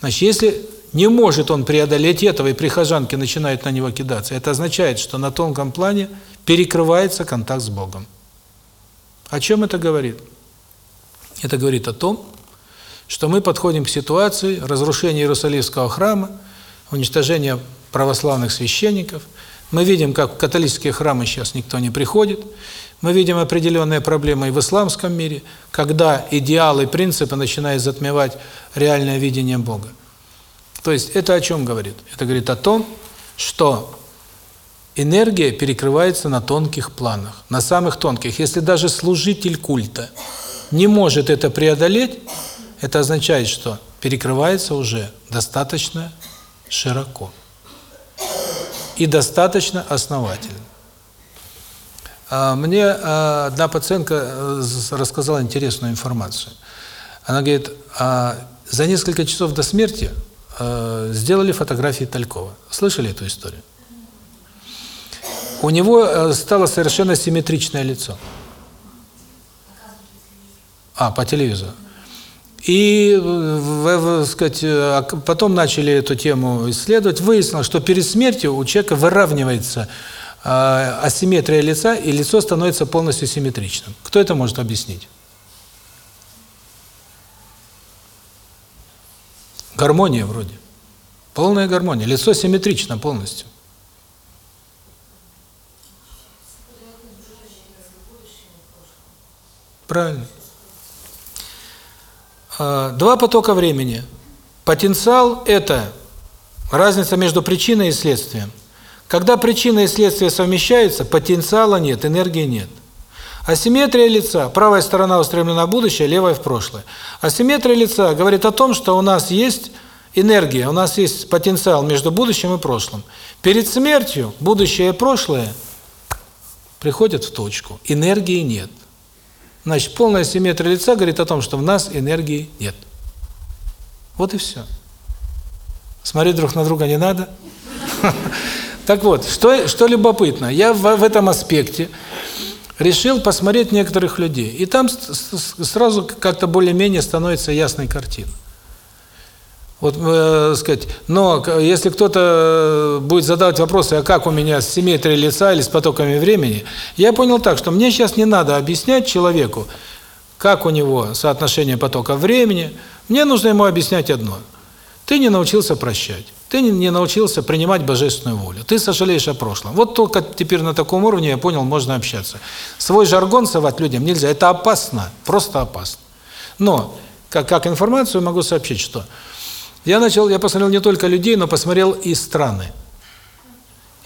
Значит, если не может он преодолеть этого, и прихожанки начинают на него кидаться, это означает, что на тонком плане перекрывается контакт с Богом. О чем это говорит? Это говорит о том, что мы подходим к ситуации разрушения Иерусалимского храма, уничтожения православных священников. Мы видим, как в католические храмы сейчас никто не приходит. Мы видим определенные проблемы и в исламском мире, когда идеалы принципы начинают затмевать реальное видение Бога. То есть это о чем говорит? Это говорит о том, что энергия перекрывается на тонких планах, на самых тонких. Если даже служитель культа не может это преодолеть, это означает, что перекрывается уже достаточно широко и достаточно основательно. А, мне а, одна пациентка э, рассказала интересную информацию. Она говорит, а, за несколько часов до смерти э, сделали фотографии Талькова. Слышали эту историю? у него э, стало совершенно симметричное лицо. А, по телевизору. И, сказать, э, потом начали эту тему исследовать, выяснилось, что перед смертью у человека выравнивается э, асимметрия лица, и лицо становится полностью симметричным. Кто это может объяснить? Гармония вроде. Полная гармония. Лицо симметрично полностью. Правильно. А, два потока времени. Потенциал – это разница между причиной и следствием. Когда причина и следствие совмещаются, потенциала нет, энергии нет. Асимметрия лица. Правая сторона устремлена в будущее, левая в прошлое. Асимметрия лица говорит о том, что у нас есть энергия, у нас есть потенциал между будущим и прошлым. Перед смертью будущее и прошлое приходят в точку. Энергии нет. Значит, полная симметрия лица говорит о том, что в нас энергии нет. Вот и все. Смотреть друг на друга не надо. (laughs) Так вот, что, что любопытно, я в, в этом аспекте решил посмотреть некоторых людей. И там сразу как-то более-менее становится ясной картина. Вот, э, сказать, но если кто-то будет задавать вопросы, а как у меня с симметрией лица или с потоками времени, я понял так, что мне сейчас не надо объяснять человеку, как у него соотношение потока времени, мне нужно ему объяснять одно. Ты не научился прощать, ты не, не научился принимать божественную волю, ты сожалеешь о прошлом. Вот только теперь на таком уровне я понял, можно общаться. Свой жаргон совать людям нельзя, это опасно, просто опасно. Но, как, как информацию могу сообщить, что я начал, я посмотрел не только людей, но посмотрел и страны.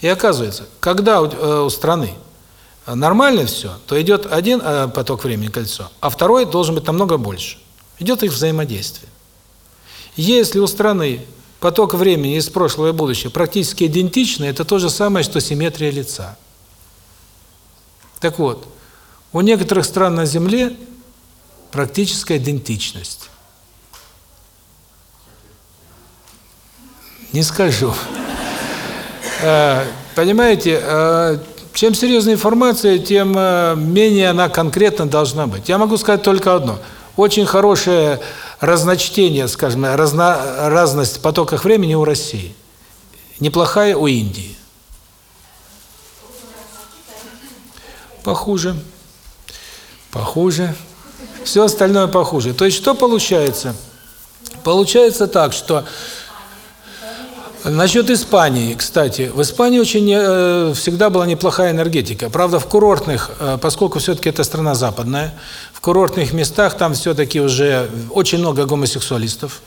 И оказывается, когда у, э, у страны нормально все, то идет один э, поток времени, кольцо, а второй должен быть намного больше. Идет их взаимодействие. Если у страны поток времени из прошлого и будущего практически идентичный, это то же самое, что симметрия лица. Так вот, у некоторых стран на Земле практическая идентичность. Не скажу. Э, понимаете, э, чем серьезнее информация, тем э, менее она конкретно должна быть. Я могу сказать только одно. Очень хорошее разночтение, скажем, разно, разность в потоках времени у России. Неплохая у Индии. похуже. Похуже. Все остальное похуже. То есть что получается? Получается так, что Насчет Испании, кстати, в Испании очень э, всегда была неплохая энергетика. Правда, в курортных, э, поскольку все-таки это страна западная, в курортных местах там все-таки уже очень много гомосексуалистов.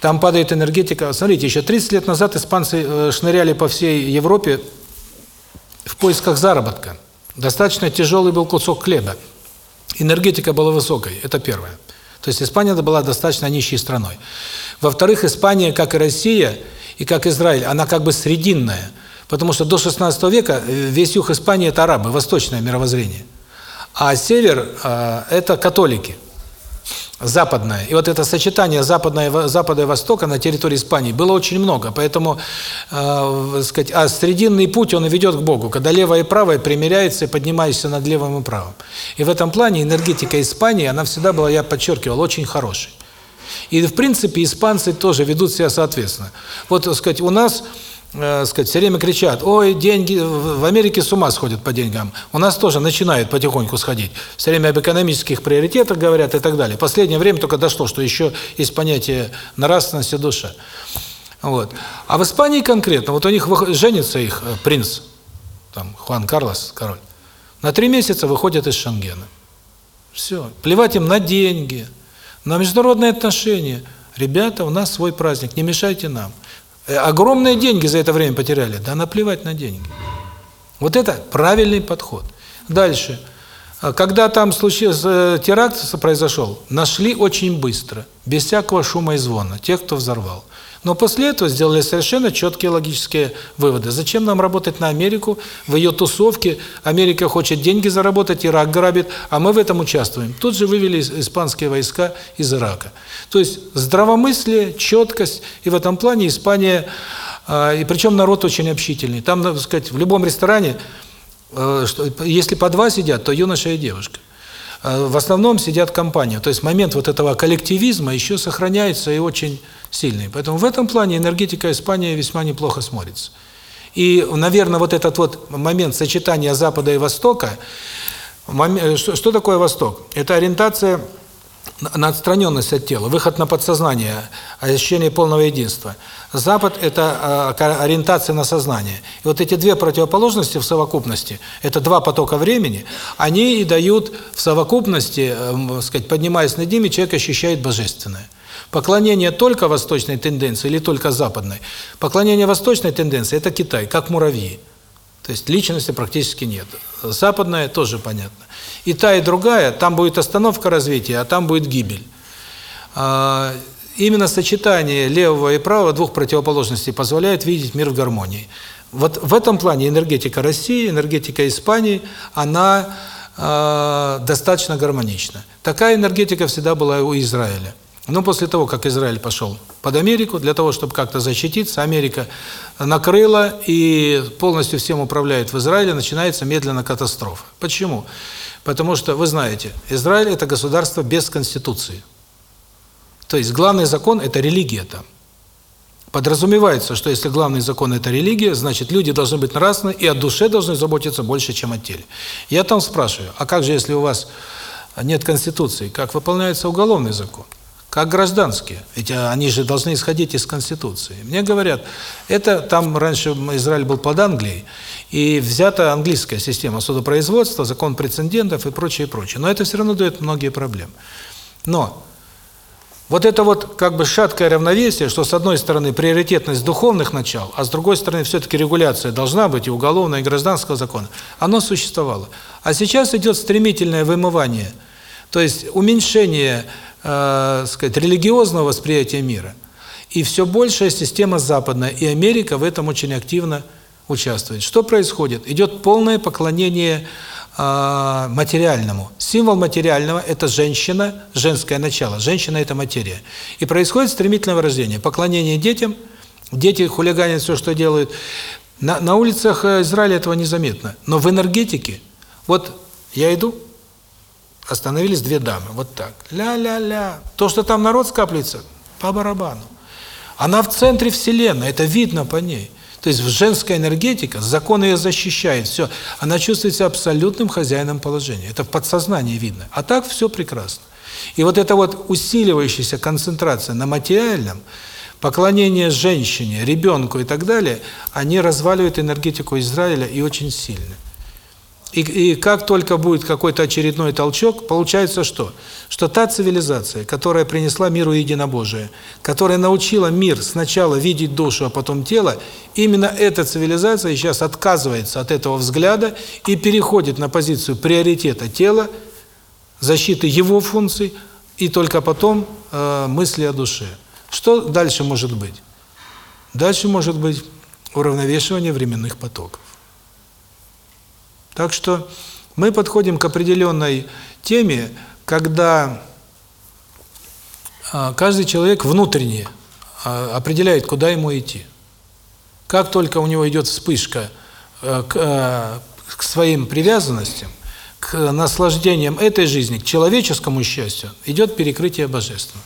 Там падает энергетика. Смотрите, еще 30 лет назад испанцы э, шныряли по всей Европе в поисках заработка. Достаточно тяжелый был кусок хлеба. Энергетика была высокой, это первое. То есть Испания была достаточно нищей страной. Во-вторых, Испания, как и Россия, и как Израиль, она как бы срединная. Потому что до 16 века э, весь юг Испании – это арабы, восточное мировоззрение. А север э, – это католики, западное. И вот это сочетание западное, запада и востока на территории Испании было очень много. Поэтому, э, сказать, а срединный путь, он ведет к Богу, когда левое и правое примиряется и поднимаешься над левым и правым. И в этом плане энергетика Испании, она всегда была, я подчеркивал, очень хорошей. И, в принципе, испанцы тоже ведут себя соответственно. Вот, так сказать, у нас, э, сказать, все время кричат, ой, деньги, в Америке с ума сходят по деньгам. У нас тоже начинают потихоньку сходить. Все время об экономических приоритетах говорят и так далее. Последнее время только дошло, что еще есть понятие нравственности душа. Вот. А в Испании конкретно, вот у них женится их э, принц, там, Хуан Карлос, король, на три месяца выходят из Шенгена. Все. Плевать им на деньги, на международные отношения. Ребята, у нас свой праздник, не мешайте нам. Э, огромные деньги за это время потеряли. Да наплевать на деньги. Вот это правильный подход. Дальше. А когда там случился э, теракт произошел, нашли очень быстро, без всякого шума и звона, тех, кто взорвал. Но после этого сделали совершенно четкие логические выводы. Зачем нам работать на Америку, в ее тусовке? Америка хочет деньги заработать, Ирак грабит, а мы в этом участвуем. Тут же вывели испанские войска из Ирака. То есть здравомыслие, четкость, и в этом плане Испания, а, и причем народ очень общительный. Там, так сказать, в любом ресторане, э, если по два сидят, то юноша и девушка. Э, в основном сидят компания. То есть момент вот этого коллективизма еще сохраняется и очень сильный. Поэтому в этом плане энергетика Испании весьма неплохо смотрится. И, наверное, вот этот вот момент сочетания Запада и Востока, э, что такое Восток? Это ориентация на отстраненность от тела, выход на подсознание, ощущение полного единства. Запад – это а, ориентация на сознание. И вот эти две противоположности в совокупности, это два потока времени, они и дают в совокупности, э, сказать, поднимаясь над ними, человек ощущает божественное. Поклонение только восточной тенденции или только западной? Поклонение восточной тенденции – это Китай, как муравьи. То есть личности практически нет. Западная тоже понятно. И та, и другая, там будет остановка развития, а там будет гибель. А, именно сочетание левого и правого, двух противоположностей, позволяет видеть мир в гармонии. Вот в этом плане энергетика России, энергетика Испании, она э, достаточно гармонична. Такая энергетика всегда была у Израиля. Но после того, как Израиль пошел под Америку, для того, чтобы как-то защититься, Америка накрыла и полностью всем управляет в Израиле, начинается медленно катастрофа. Почему? Потому что, вы знаете, Израиль – это государство без конституции. То есть главный закон – это религия там. Подразумевается, что если главный закон – это религия, значит, люди должны быть нравственны и от души должны заботиться больше, чем от тела. Я там спрашиваю, а как же, если у вас нет конституции, как выполняется уголовный закон? Как гражданские. Ведь они же должны исходить из Конституции. Мне говорят, это там раньше Израиль был под Англией, и взята английская система судопроизводства, закон прецедентов и прочее, прочее. Но это все равно дает многие проблемы. Но вот это вот как бы шаткое равновесие, что с одной стороны приоритетность духовных начал, а с другой стороны все-таки регуляция должна быть и уголовного, и гражданского закона, оно существовало. А сейчас идет стремительное вымывание, то есть уменьшение э, сказать, религиозного восприятия мира. И все большая система западная, и Америка в этом очень активно участвует. Что происходит? Идет полное поклонение э, материальному. Символ материального – это женщина, женское начало. Женщина – это материя. И происходит стремительное вырождение. Поклонение детям, дети хулиганят все, что делают. На, на улицах Израиля этого незаметно. Но в энергетике, вот я иду, Остановились две дамы, вот так. Ля-ля-ля. То, что там народ скапливается, по барабану. Она в центре Вселенной, это видно по ней. То есть женская энергетика, закон ее защищает, все. Она чувствует себя абсолютным хозяином положения. Это в подсознании видно. А так все прекрасно. И вот эта вот усиливающаяся концентрация на материальном, поклонение женщине, ребенку и так далее, они разваливают энергетику Израиля и очень сильно. И, и как только будет какой-то очередной толчок, получается что? Что та цивилизация, которая принесла миру единобожие, которая научила мир сначала видеть душу, а потом тело, именно эта цивилизация сейчас отказывается от этого взгляда и переходит на позицию приоритета тела, защиты его функций, и только потом э, мысли о душе. Что дальше может быть? Дальше может быть уравновешивание временных потоков. Так что мы подходим к определенной теме, когда каждый человек внутренне определяет, куда ему идти. Как только у него идет вспышка к, к своим привязанностям, к наслаждениям этой жизни, к человеческому счастью, идет перекрытие божественного.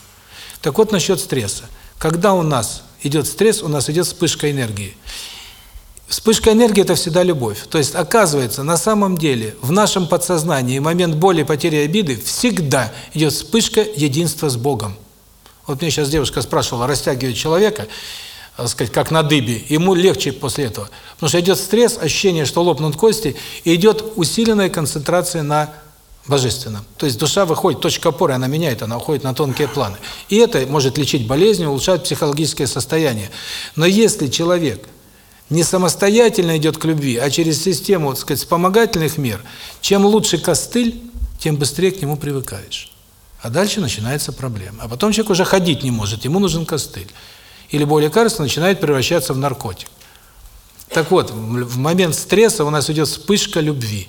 Так вот насчет стресса. Когда у нас идет стресс, у нас идет вспышка энергии. Вспышка энергии – это всегда любовь. То есть, оказывается, на самом деле, в нашем подсознании момент боли, потери, обиды всегда идет вспышка единства с Богом. Вот мне сейчас девушка спрашивала, растягивает человека, так сказать, как на дыбе, ему легче после этого. Потому что идет стресс, ощущение, что лопнут кости, и идет усиленная концентрация на божественном. То есть душа выходит, точка опоры, она меняет, она уходит на тонкие планы. И это может лечить болезни, улучшать психологическое состояние. Но если человек не самостоятельно идет к любви, а через систему, так сказать, вспомогательных мер, чем лучше костыль, тем быстрее к нему привыкаешь. А дальше начинается проблема. А потом человек уже ходить не может, ему нужен костыль. И любое лекарство начинает превращаться в наркотик. Так вот, в момент стресса у нас идет вспышка любви.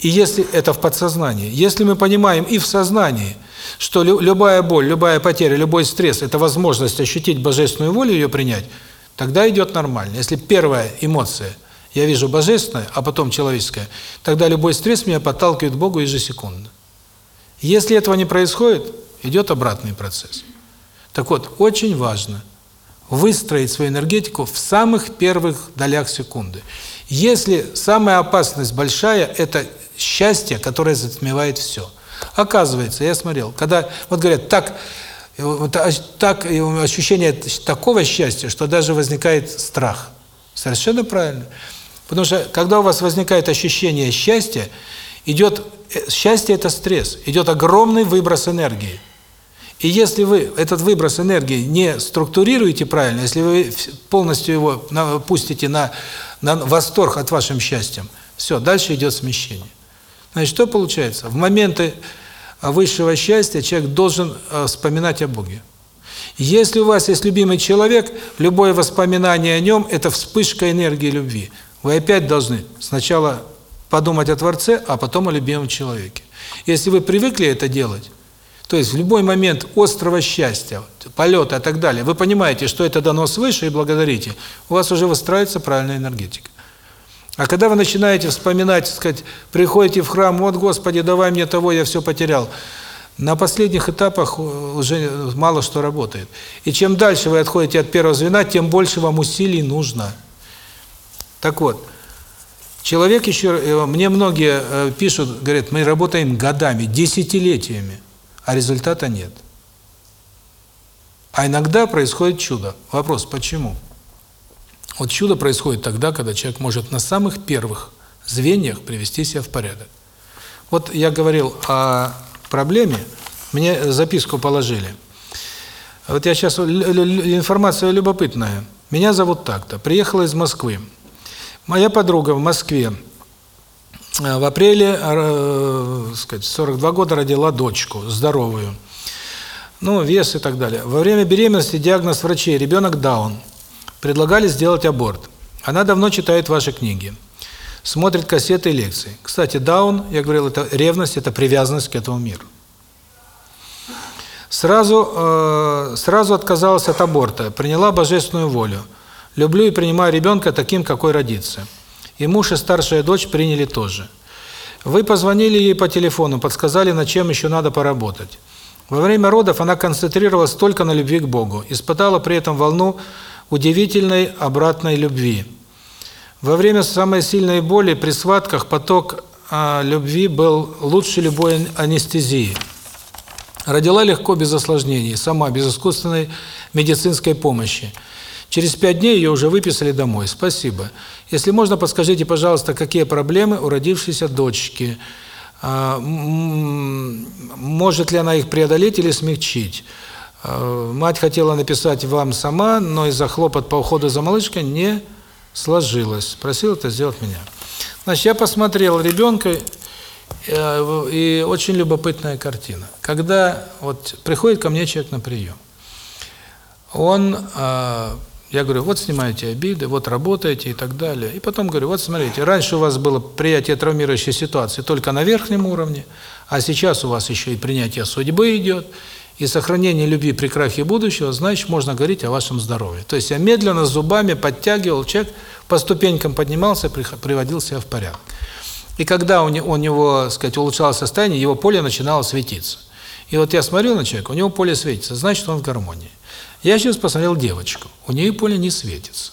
И если это в подсознании, если мы понимаем и в сознании, что любая боль, любая потеря, любой стресс – это возможность ощутить божественную волю, ее принять – тогда идет нормально. Если первая эмоция я вижу божественное, а потом человеческое, тогда любой стресс меня подталкивает к Богу ежесекундно. Если этого не происходит, идет обратный процесс. Так вот, очень важно выстроить свою энергетику в самых первых долях секунды. Если самая опасность большая – это счастье, которое затмевает все. Оказывается, я смотрел, когда, вот говорят, так вот так ощущение такого счастья, что даже возникает страх. Совершенно правильно. Потому что когда у вас возникает ощущение счастья, идет э, счастье это стресс, идет огромный выброс энергии. И если вы этот выброс энергии не структурируете правильно, если вы полностью его пустите на на восторг от вашим счастьем, все, дальше идет смещение. Значит, что получается? В моменты высшего счастья человек должен э, вспоминать о Боге. Если у вас есть любимый человек, любое воспоминание о нем – это вспышка энергии любви. Вы опять должны сначала подумать о Творце, а потом о любимом человеке. Если вы привыкли это делать, то есть в любой момент острого счастья, полета и так далее, вы понимаете, что это дано свыше и благодарите, у вас уже выстраивается правильная энергетика. А когда вы начинаете вспоминать, сказать, приходите в храм, вот, Господи, давай мне того, я все потерял, на последних этапах уже мало что работает. И чем дальше вы отходите от первого звена, тем больше вам усилий нужно. Так вот, человек еще, э, мне многие э, пишут, говорят, мы работаем годами, десятилетиями, а результата нет. А иногда происходит чудо. Вопрос, почему? Вот чудо происходит тогда, когда человек может на самых первых звеньях привести себя в порядок. Вот я говорил о проблеме, мне записку положили. Вот я сейчас, информация любопытная. Меня зовут так-то, приехала из Москвы. Моя подруга в Москве э, в апреле, э, сказать, 42 года родила дочку, здоровую. Ну, вес и так далее. Во время беременности диагноз врачей – ребенок Даун. Предлагали сделать аборт. Она давно читает ваши книги. Смотрит кассеты и лекции. Кстати, даун, я говорил, это ревность, это привязанность к этому миру. Сразу, э, сразу отказалась от аборта, приняла божественную волю. Люблю и принимаю ребенка таким, какой родится. И муж, и старшая дочь приняли тоже. Вы позвонили ей по телефону, подсказали, над чем еще надо поработать. Во время родов она концентрировалась только на любви к Богу, испытала при этом волну удивительной обратной любви. Во время самой сильной боли при схватках поток а, любви был лучше любой анестезии. Родила легко, без осложнений, сама, без искусственной медицинской помощи. Через пять дней ее уже выписали домой. Спасибо. Если можно, подскажите, пожалуйста, какие проблемы у родившейся дочки? А, может ли она их преодолеть или смягчить? А, мать хотела написать вам сама, но из-за хлопот по уходу за малышкой не сложилось. Просил это сделать меня. Значит, я посмотрел ребенка, э, и очень любопытная картина. Когда вот приходит ко мне человек на прием, он, э, я говорю, вот снимаете обиды, вот работаете и так далее. И потом говорю, вот смотрите, раньше у вас было принятие травмирующей ситуации только на верхнем уровне, а сейчас у вас еще и принятие судьбы идет, и сохранение любви при крахе будущего, значит, можно говорить о вашем здоровье. То есть я медленно зубами подтягивал, человек по ступенькам поднимался, приводил себя в порядок. И когда у него, у него сказать, улучшалось состояние, его поле начинало светиться. И вот я смотрю на человека, у него поле светится, значит, он в гармонии. Я сейчас посмотрел девочку, у нее поле не светится.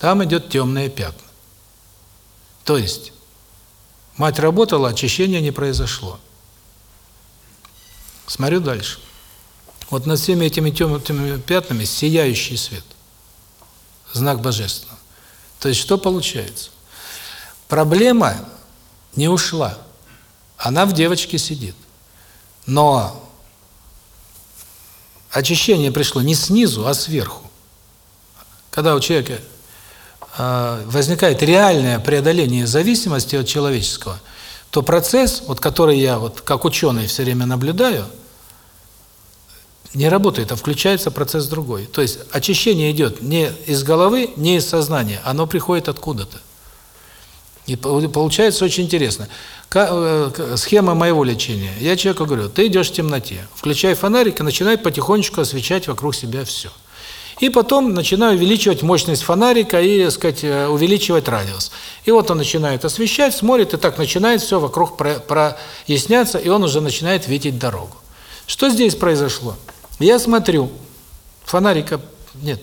Там идет темное пятна. То есть, мать работала, очищения не произошло. Смотрю дальше. Вот над всеми этими темными пятнами сияющий свет. Знак божественного. То есть что получается? Проблема не ушла. Она в девочке сидит. Но очищение пришло не снизу, а сверху. Когда у человека э, возникает реальное преодоление зависимости от человеческого, то процесс, вот который я вот как ученый все время наблюдаю – не работает, а включается процесс другой. То есть очищение идет не из головы, не из сознания, оно приходит откуда-то. И получается очень интересно. Э, схема моего лечения. Я человеку говорю, ты идешь в темноте, включай фонарик и начинай потихонечку освещать вокруг себя все. И потом начинаю увеличивать мощность фонарика и, так сказать, э, увеличивать радиус. И вот он начинает освещать, смотрит, и так начинает все вокруг проясняться, и он уже начинает видеть дорогу. Что здесь произошло? Я смотрю, фонарика нет,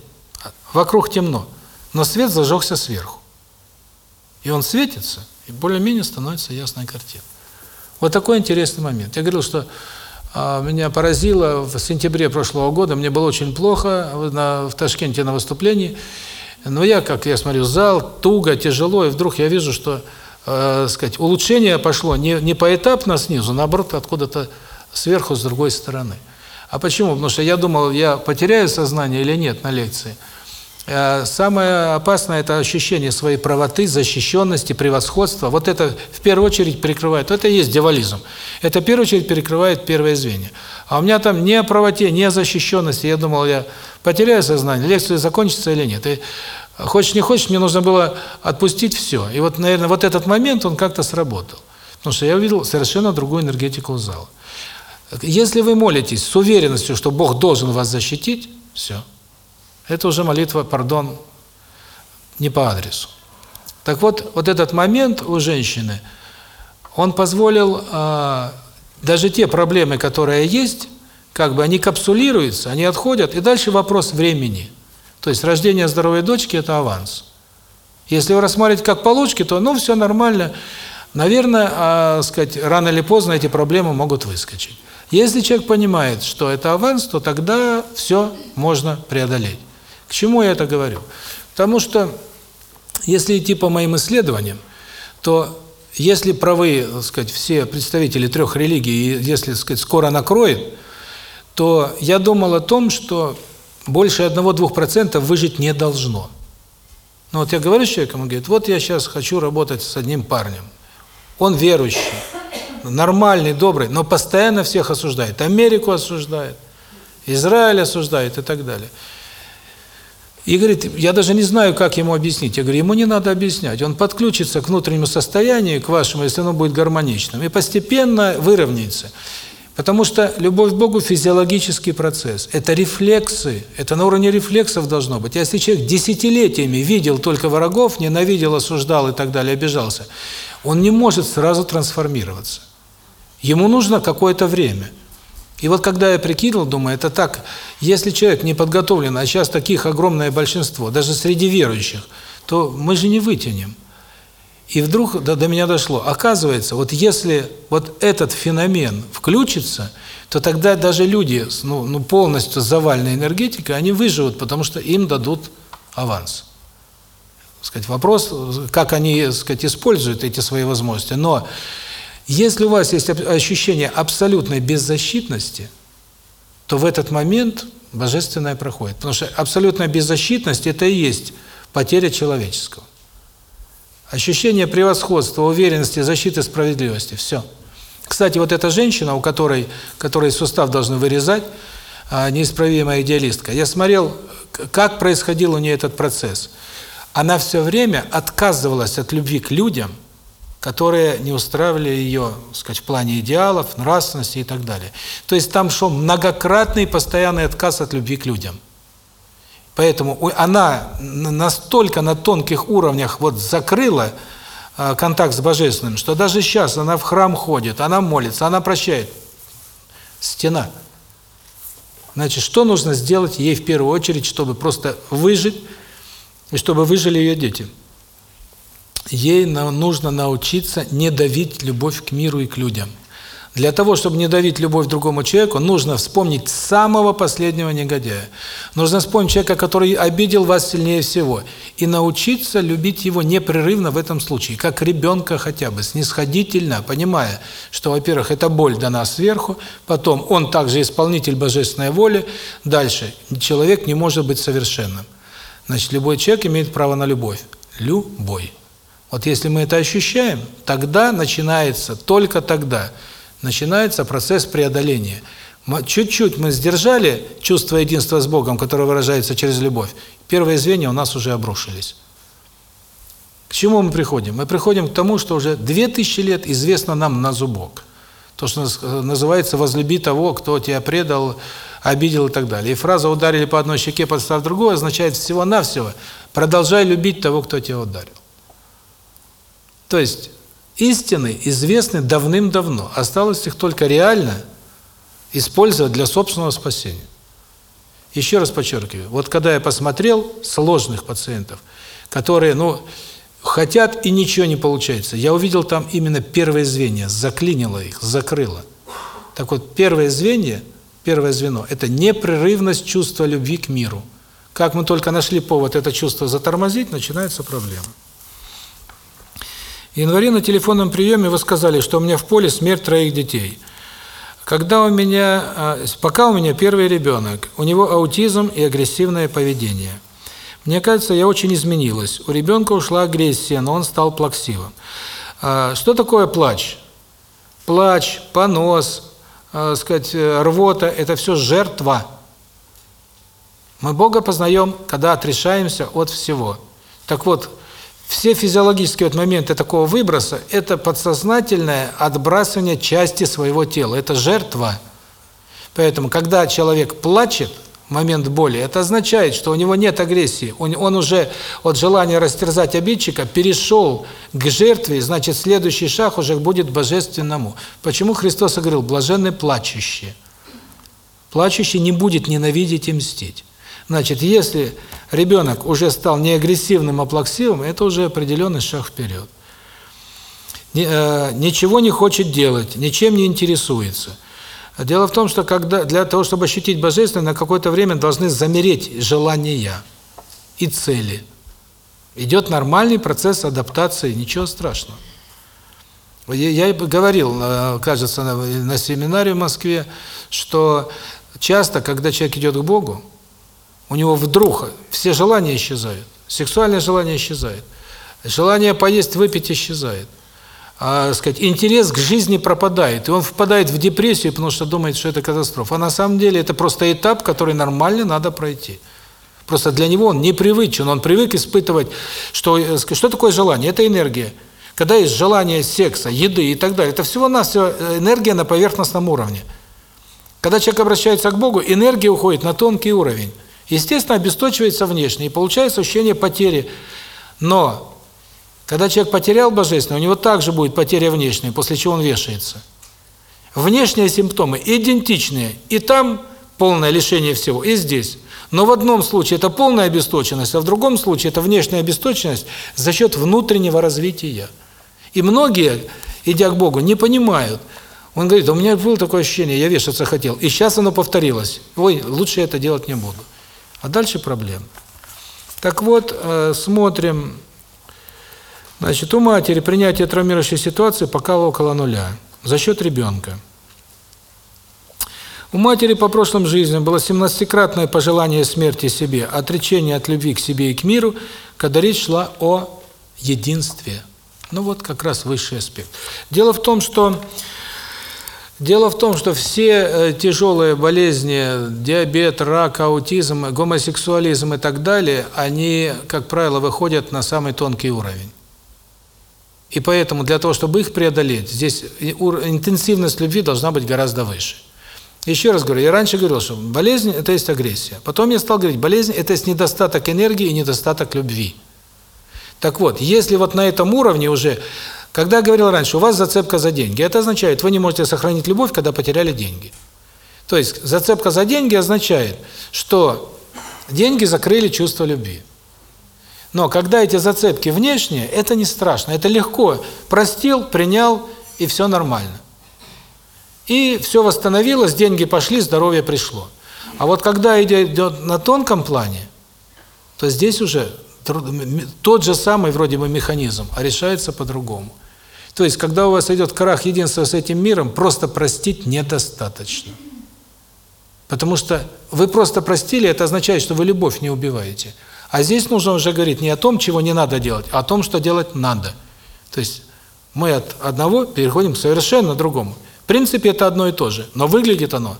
вокруг темно, но свет зажегся сверху. И он светится, и более-менее становится ясная картина. Вот такой интересный момент. Я говорил, что а, меня поразило в сентябре прошлого года, мне было очень плохо на, в Ташкенте на выступлении, но я, как я смотрю, зал, туго, тяжело, и вдруг я вижу, что, э, сказать, улучшение пошло не, не поэтапно снизу, наоборот, откуда-то сверху, с другой стороны. А почему? Потому что я думал, я потеряю сознание или нет на лекции. Э, самое опасное – это ощущение своей правоты, защищенности, превосходства. Вот это в первую очередь перекрывает. Это и есть дьяволизм. Это в первую очередь перекрывает первое звенья. А у меня там ни о правоте, ни о защищенности. Я думал, я потеряю сознание, лекция закончится или нет. И хочешь не хочешь, мне нужно было отпустить все. И вот, наверное, вот этот момент, он как-то сработал. Потому что я увидел совершенно другую энергетику зала. Если вы молитесь с уверенностью, что Бог должен вас защитить, все. Это уже молитва, пардон, не по адресу. Так вот, вот этот момент у женщины, он позволил э, даже те проблемы, которые есть, как бы они капсулируются, они отходят, и дальше вопрос времени. То есть рождение здоровой дочки – это аванс. Если вы рассматриваете как получки, то ну все нормально. Наверное, э, сказать, рано или поздно эти проблемы могут выскочить. Если человек понимает, что это аванс, то тогда все можно преодолеть. К чему я это говорю? Потому что, если идти по моим исследованиям, то если правы, так сказать, все представители трех религий, если, так сказать, скоро накроет, то я думал о том, что больше 1-2% выжить не должно. Ну вот я говорю с человеком, он говорит, вот я сейчас хочу работать с одним парнем. Он верующий, нормальный, добрый, но постоянно всех осуждает. Америку осуждает, Израиль осуждает и так далее. И говорит, я даже не знаю, как ему объяснить. Я говорю, ему не надо объяснять. Он подключится к внутреннему состоянию, к вашему, если оно будет гармоничным, и постепенно выровняется. Потому что любовь к Богу – физиологический процесс. Это рефлексы, это на уровне рефлексов должно быть. Если человек десятилетиями видел только врагов, ненавидел, осуждал и так далее, обижался, он не может сразу трансформироваться. Ему нужно какое-то время. И вот когда я прикинул, думаю, это так, если человек не подготовлен, а сейчас таких огромное большинство, даже среди верующих, то мы же не вытянем. И вдруг до, до меня дошло. Оказывается, вот если вот этот феномен включится, то тогда даже люди ну, ну, полностью заваленной энергетикой, они выживут, потому что им дадут аванс. Сказать, вопрос, как они сказать, используют эти свои возможности. Но если у вас есть ощущение абсолютной беззащитности, то в этот момент божественное проходит. Потому что абсолютная беззащитность – это и есть потеря человеческого. Ощущение превосходства, уверенности, защиты, справедливости. Все. Кстати, вот эта женщина, у которой, которой сустав должны вырезать, а, неисправимая идеалистка, я смотрел, как происходил у нее этот процесс. Она все время отказывалась от любви к людям, которые не устраивали ее, сказать, в плане идеалов, нравственности и так далее. То есть там шел многократный постоянный отказ от любви к людям. Поэтому она настолько на тонких уровнях вот закрыла э, контакт с Божественным, что даже сейчас она в храм ходит, она молится, она прощает. Стена. Значит, что нужно сделать ей в первую очередь, чтобы просто выжить, и чтобы выжили ее дети? Ей нужно научиться не давить любовь к миру и к людям. Для того, чтобы не давить любовь другому человеку, нужно вспомнить самого последнего негодяя. Нужно вспомнить человека, который обидел вас сильнее всего, и научиться любить его непрерывно в этом случае, как ребенка хотя бы, снисходительно, понимая, что, во-первых, эта боль дана сверху, потом он также исполнитель божественной воли, дальше человек не может быть совершенным. Значит, любой человек имеет право на любовь. Любой. Вот если мы это ощущаем, тогда начинается, только тогда – начинается процесс преодоления. Чуть-чуть мы сдержали чувство единства с Богом, которое выражается через любовь. Первые звенья у нас уже обрушились. К чему мы приходим? Мы приходим к тому, что уже две тысячи лет известно нам на зубок. То, что называется «возлюби того, кто тебя предал, обидел» и так далее. И фраза «ударили по одной щеке, подстав другую» означает всего-навсего «продолжай любить того, кто тебя ударил». То есть Истины известны давным-давно. Осталось их только реально использовать для собственного спасения. Еще раз подчеркиваю, вот когда я посмотрел сложных пациентов, которые, ну, хотят и ничего не получается, я увидел там именно первое звенья, заклинило их, закрыло. Так вот, первое звенье, первое звено – это непрерывность чувства любви к миру. Как мы только нашли повод это чувство затормозить, начинается проблема. В январе на телефонном приеме вы сказали, что у меня в поле смерть троих детей. Когда у меня, а, пока у меня первый ребенок, у него аутизм и агрессивное поведение. Мне кажется, я очень изменилась. У ребенка ушла агрессия, но он стал плаксивым. А, что такое плач? Плач, понос, а, сказать, рвота – это все жертва. Мы Бога познаем, когда отрешаемся от всего. Так вот, все физиологические вот моменты такого выброса – это подсознательное отбрасывание части своего тела, это жертва. Поэтому, когда человек плачет в момент боли, это означает, что у него нет агрессии, он уже от желания растерзать обидчика перешел к жертве, значит, следующий шаг уже будет божественному. Почему Христос говорил «блаженны плачущие»? Плачущий не будет ненавидеть и мстить. Значит, если ребенок уже стал не агрессивным, а плаксивым, это уже определенный шаг вперед. Э, ничего не хочет делать, ничем не интересуется. Дело в том, что когда для того, чтобы ощутить божественное, на какое-то время должны замереть желания и цели. Идет нормальный процесс адаптации, ничего страшного. Я говорил, э, кажется, на семинаре в Москве, что часто, когда человек идет к Богу, у него вдруг все желания исчезают. Сексуальное желание исчезает. Желание поесть, выпить исчезает. А, сказать, интерес к жизни пропадает. И он впадает в депрессию, потому что думает, что это катастрофа. А на самом деле это просто этап, который нормально надо пройти. Просто для него он непривычен. Он привык испытывать, что, э, что такое желание? Это энергия. Когда есть желание секса, еды и так далее, это всего-навсего э, энергия на поверхностном уровне. Когда человек обращается к Богу, энергия уходит на тонкий уровень. Естественно, обесточивается внешне, и получается ощущение потери. Но, когда человек потерял Божественное, у него также будет потеря внешняя, после чего он вешается. Внешние симптомы идентичные. И там полное лишение всего, и здесь. Но в одном случае это полная обесточенность, а в другом случае это внешняя обесточенность за счет внутреннего развития. И многие, идя к Богу, не понимают. Он говорит, у меня было такое ощущение, я вешаться хотел, и сейчас оно повторилось. Ой, лучше это делать не буду. А дальше проблем. Так вот, э, смотрим. Значит, у матери принятие травмирующей ситуации пока около нуля. За счет ребенка. У матери по прошлым жизням было 17-кратное пожелание смерти себе, отречение от любви к себе и к миру, когда речь шла о единстве. Ну вот как раз высший аспект. Дело в том, что дело в том, что все э, тяжелые болезни, диабет, рак, аутизм, гомосексуализм и так далее, они, как правило, выходят на самый тонкий уровень. И поэтому для того, чтобы их преодолеть, здесь интенсивность любви должна быть гораздо выше. Еще раз говорю, я раньше говорил, что болезнь – это есть агрессия. Потом я стал говорить, болезнь – это есть недостаток энергии и недостаток любви. Так вот, если вот на этом уровне уже, когда я говорил раньше, у вас зацепка за деньги, это означает, вы не можете сохранить любовь, когда потеряли деньги. То есть зацепка за деньги означает, что деньги закрыли чувство любви. Но когда эти зацепки внешние, это не страшно, это легко. Простил, принял, и все нормально. И все восстановилось, деньги пошли, здоровье пришло. А вот когда идет на тонком плане, то здесь уже тот же самый вроде бы механизм, а решается по-другому. То есть, когда у вас идет крах единства с этим миром, просто простить недостаточно. Потому что вы просто простили, это означает, что вы любовь не убиваете. А здесь нужно уже говорить не о том, чего не надо делать, а о том, что делать надо. То есть мы от одного переходим к совершенно другому. В принципе, это одно и то же, но выглядит оно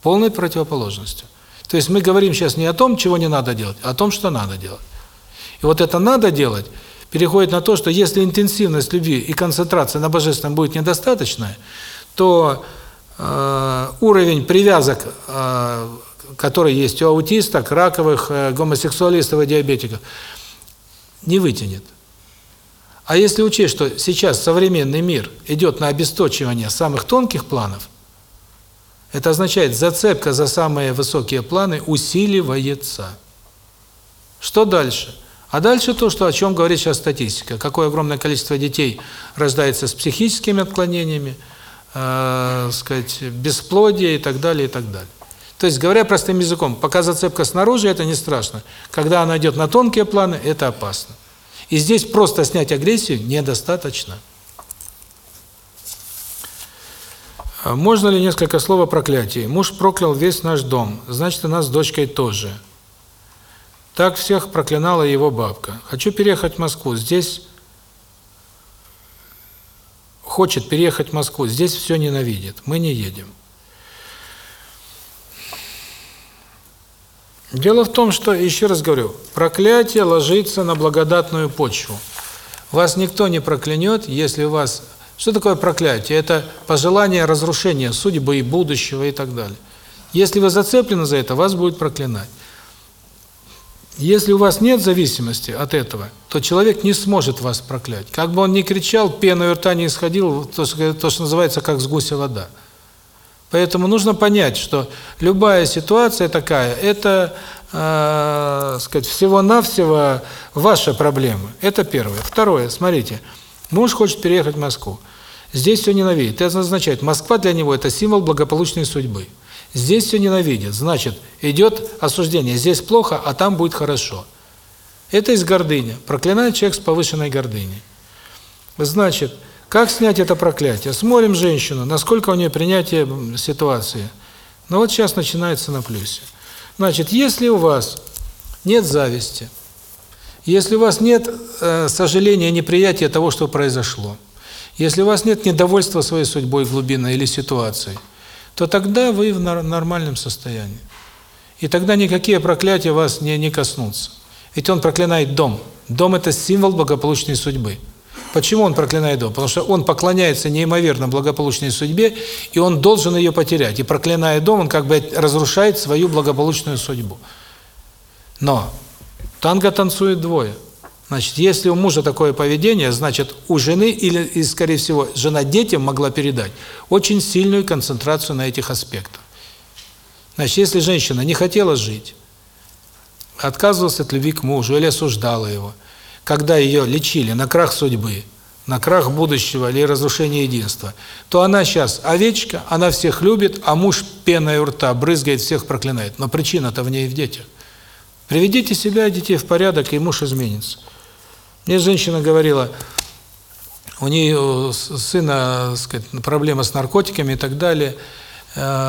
полной противоположностью. То есть мы говорим сейчас не о том, чего не надо делать, а о том, что надо делать. И вот это надо делать переходит на то, что если интенсивность любви и концентрация на божественном будет недостаточная, то э, уровень привязок, э, который есть у аутисток, раковых, э, гомосексуалистов и диабетиков, не вытянет. А если учесть, что сейчас современный мир идет на обесточивание самых тонких планов, это означает, зацепка за самые высокие планы усиливается. Что дальше? А дальше то, что о чем говорит сейчас статистика. Какое огромное количество детей рождается с психическими отклонениями, э, сказать, бесплодие и так далее, и так далее. То есть, говоря простым языком, пока зацепка снаружи, это не страшно. Когда она идет на тонкие планы, это опасно. И здесь просто снять агрессию недостаточно. А можно ли несколько слов о проклятии? Муж проклял весь наш дом, значит, и нас с дочкой тоже. Так всех проклинала его бабка. Хочу переехать в Москву. Здесь хочет переехать в Москву. Здесь все ненавидит. Мы не едем. Дело в том, что, еще раз говорю, проклятие ложится на благодатную почву. Вас никто не проклянет, если у вас... Что такое проклятие? Это пожелание разрушения судьбы и будущего и так далее. Если вы зацеплены за это, вас будет проклинать. Если у вас нет зависимости от этого, то человек не сможет вас проклять. Как бы он ни кричал, пена рта не исходил, то, то, что называется, как с гуся вода. Поэтому нужно понять, что любая ситуация такая – это, э, сказать, всего-навсего ваша проблема. Это первое. Второе, смотрите, муж хочет переехать в Москву. Здесь все ненавидит. Это означает, Москва для него – это символ благополучной судьбы. Здесь все ненавидит. Значит, идет осуждение. Здесь плохо, а там будет хорошо. Это из гордыни. Проклинает человек с повышенной гордыней. Значит, как снять это проклятие? Смотрим женщину, насколько у нее принятие ситуации. Ну вот сейчас начинается на плюсе. Значит, если у вас нет зависти, если у вас нет э, сожаления, неприятия того, что произошло, если у вас нет недовольства своей судьбой глубинной или ситуацией, то тогда вы в нормальном состоянии. И тогда никакие проклятия вас не, не коснутся. Ведь он проклинает дом. Дом – это символ благополучной судьбы. Почему он проклинает дом? Потому что он поклоняется неимоверно благополучной судьбе, и он должен ее потерять. И проклиная дом, он как бы разрушает свою благополучную судьбу. Но танго танцует двое. Значит, если у мужа такое поведение, значит, у жены, или, и, скорее всего, жена детям могла передать очень сильную концентрацию на этих аспектах. Значит, если женщина не хотела жить, отказывалась от любви к мужу или осуждала его, когда ее лечили на крах судьбы, на крах будущего или разрушение единства, то она сейчас овечка, она всех любит, а муж пеной у рта брызгает, всех проклинает. Но причина-то в ней и в детях. Приведите себя и детей в порядок, и муж изменится. Мне женщина говорила, у нее сына, так сказать, проблема с наркотиками и так далее, э,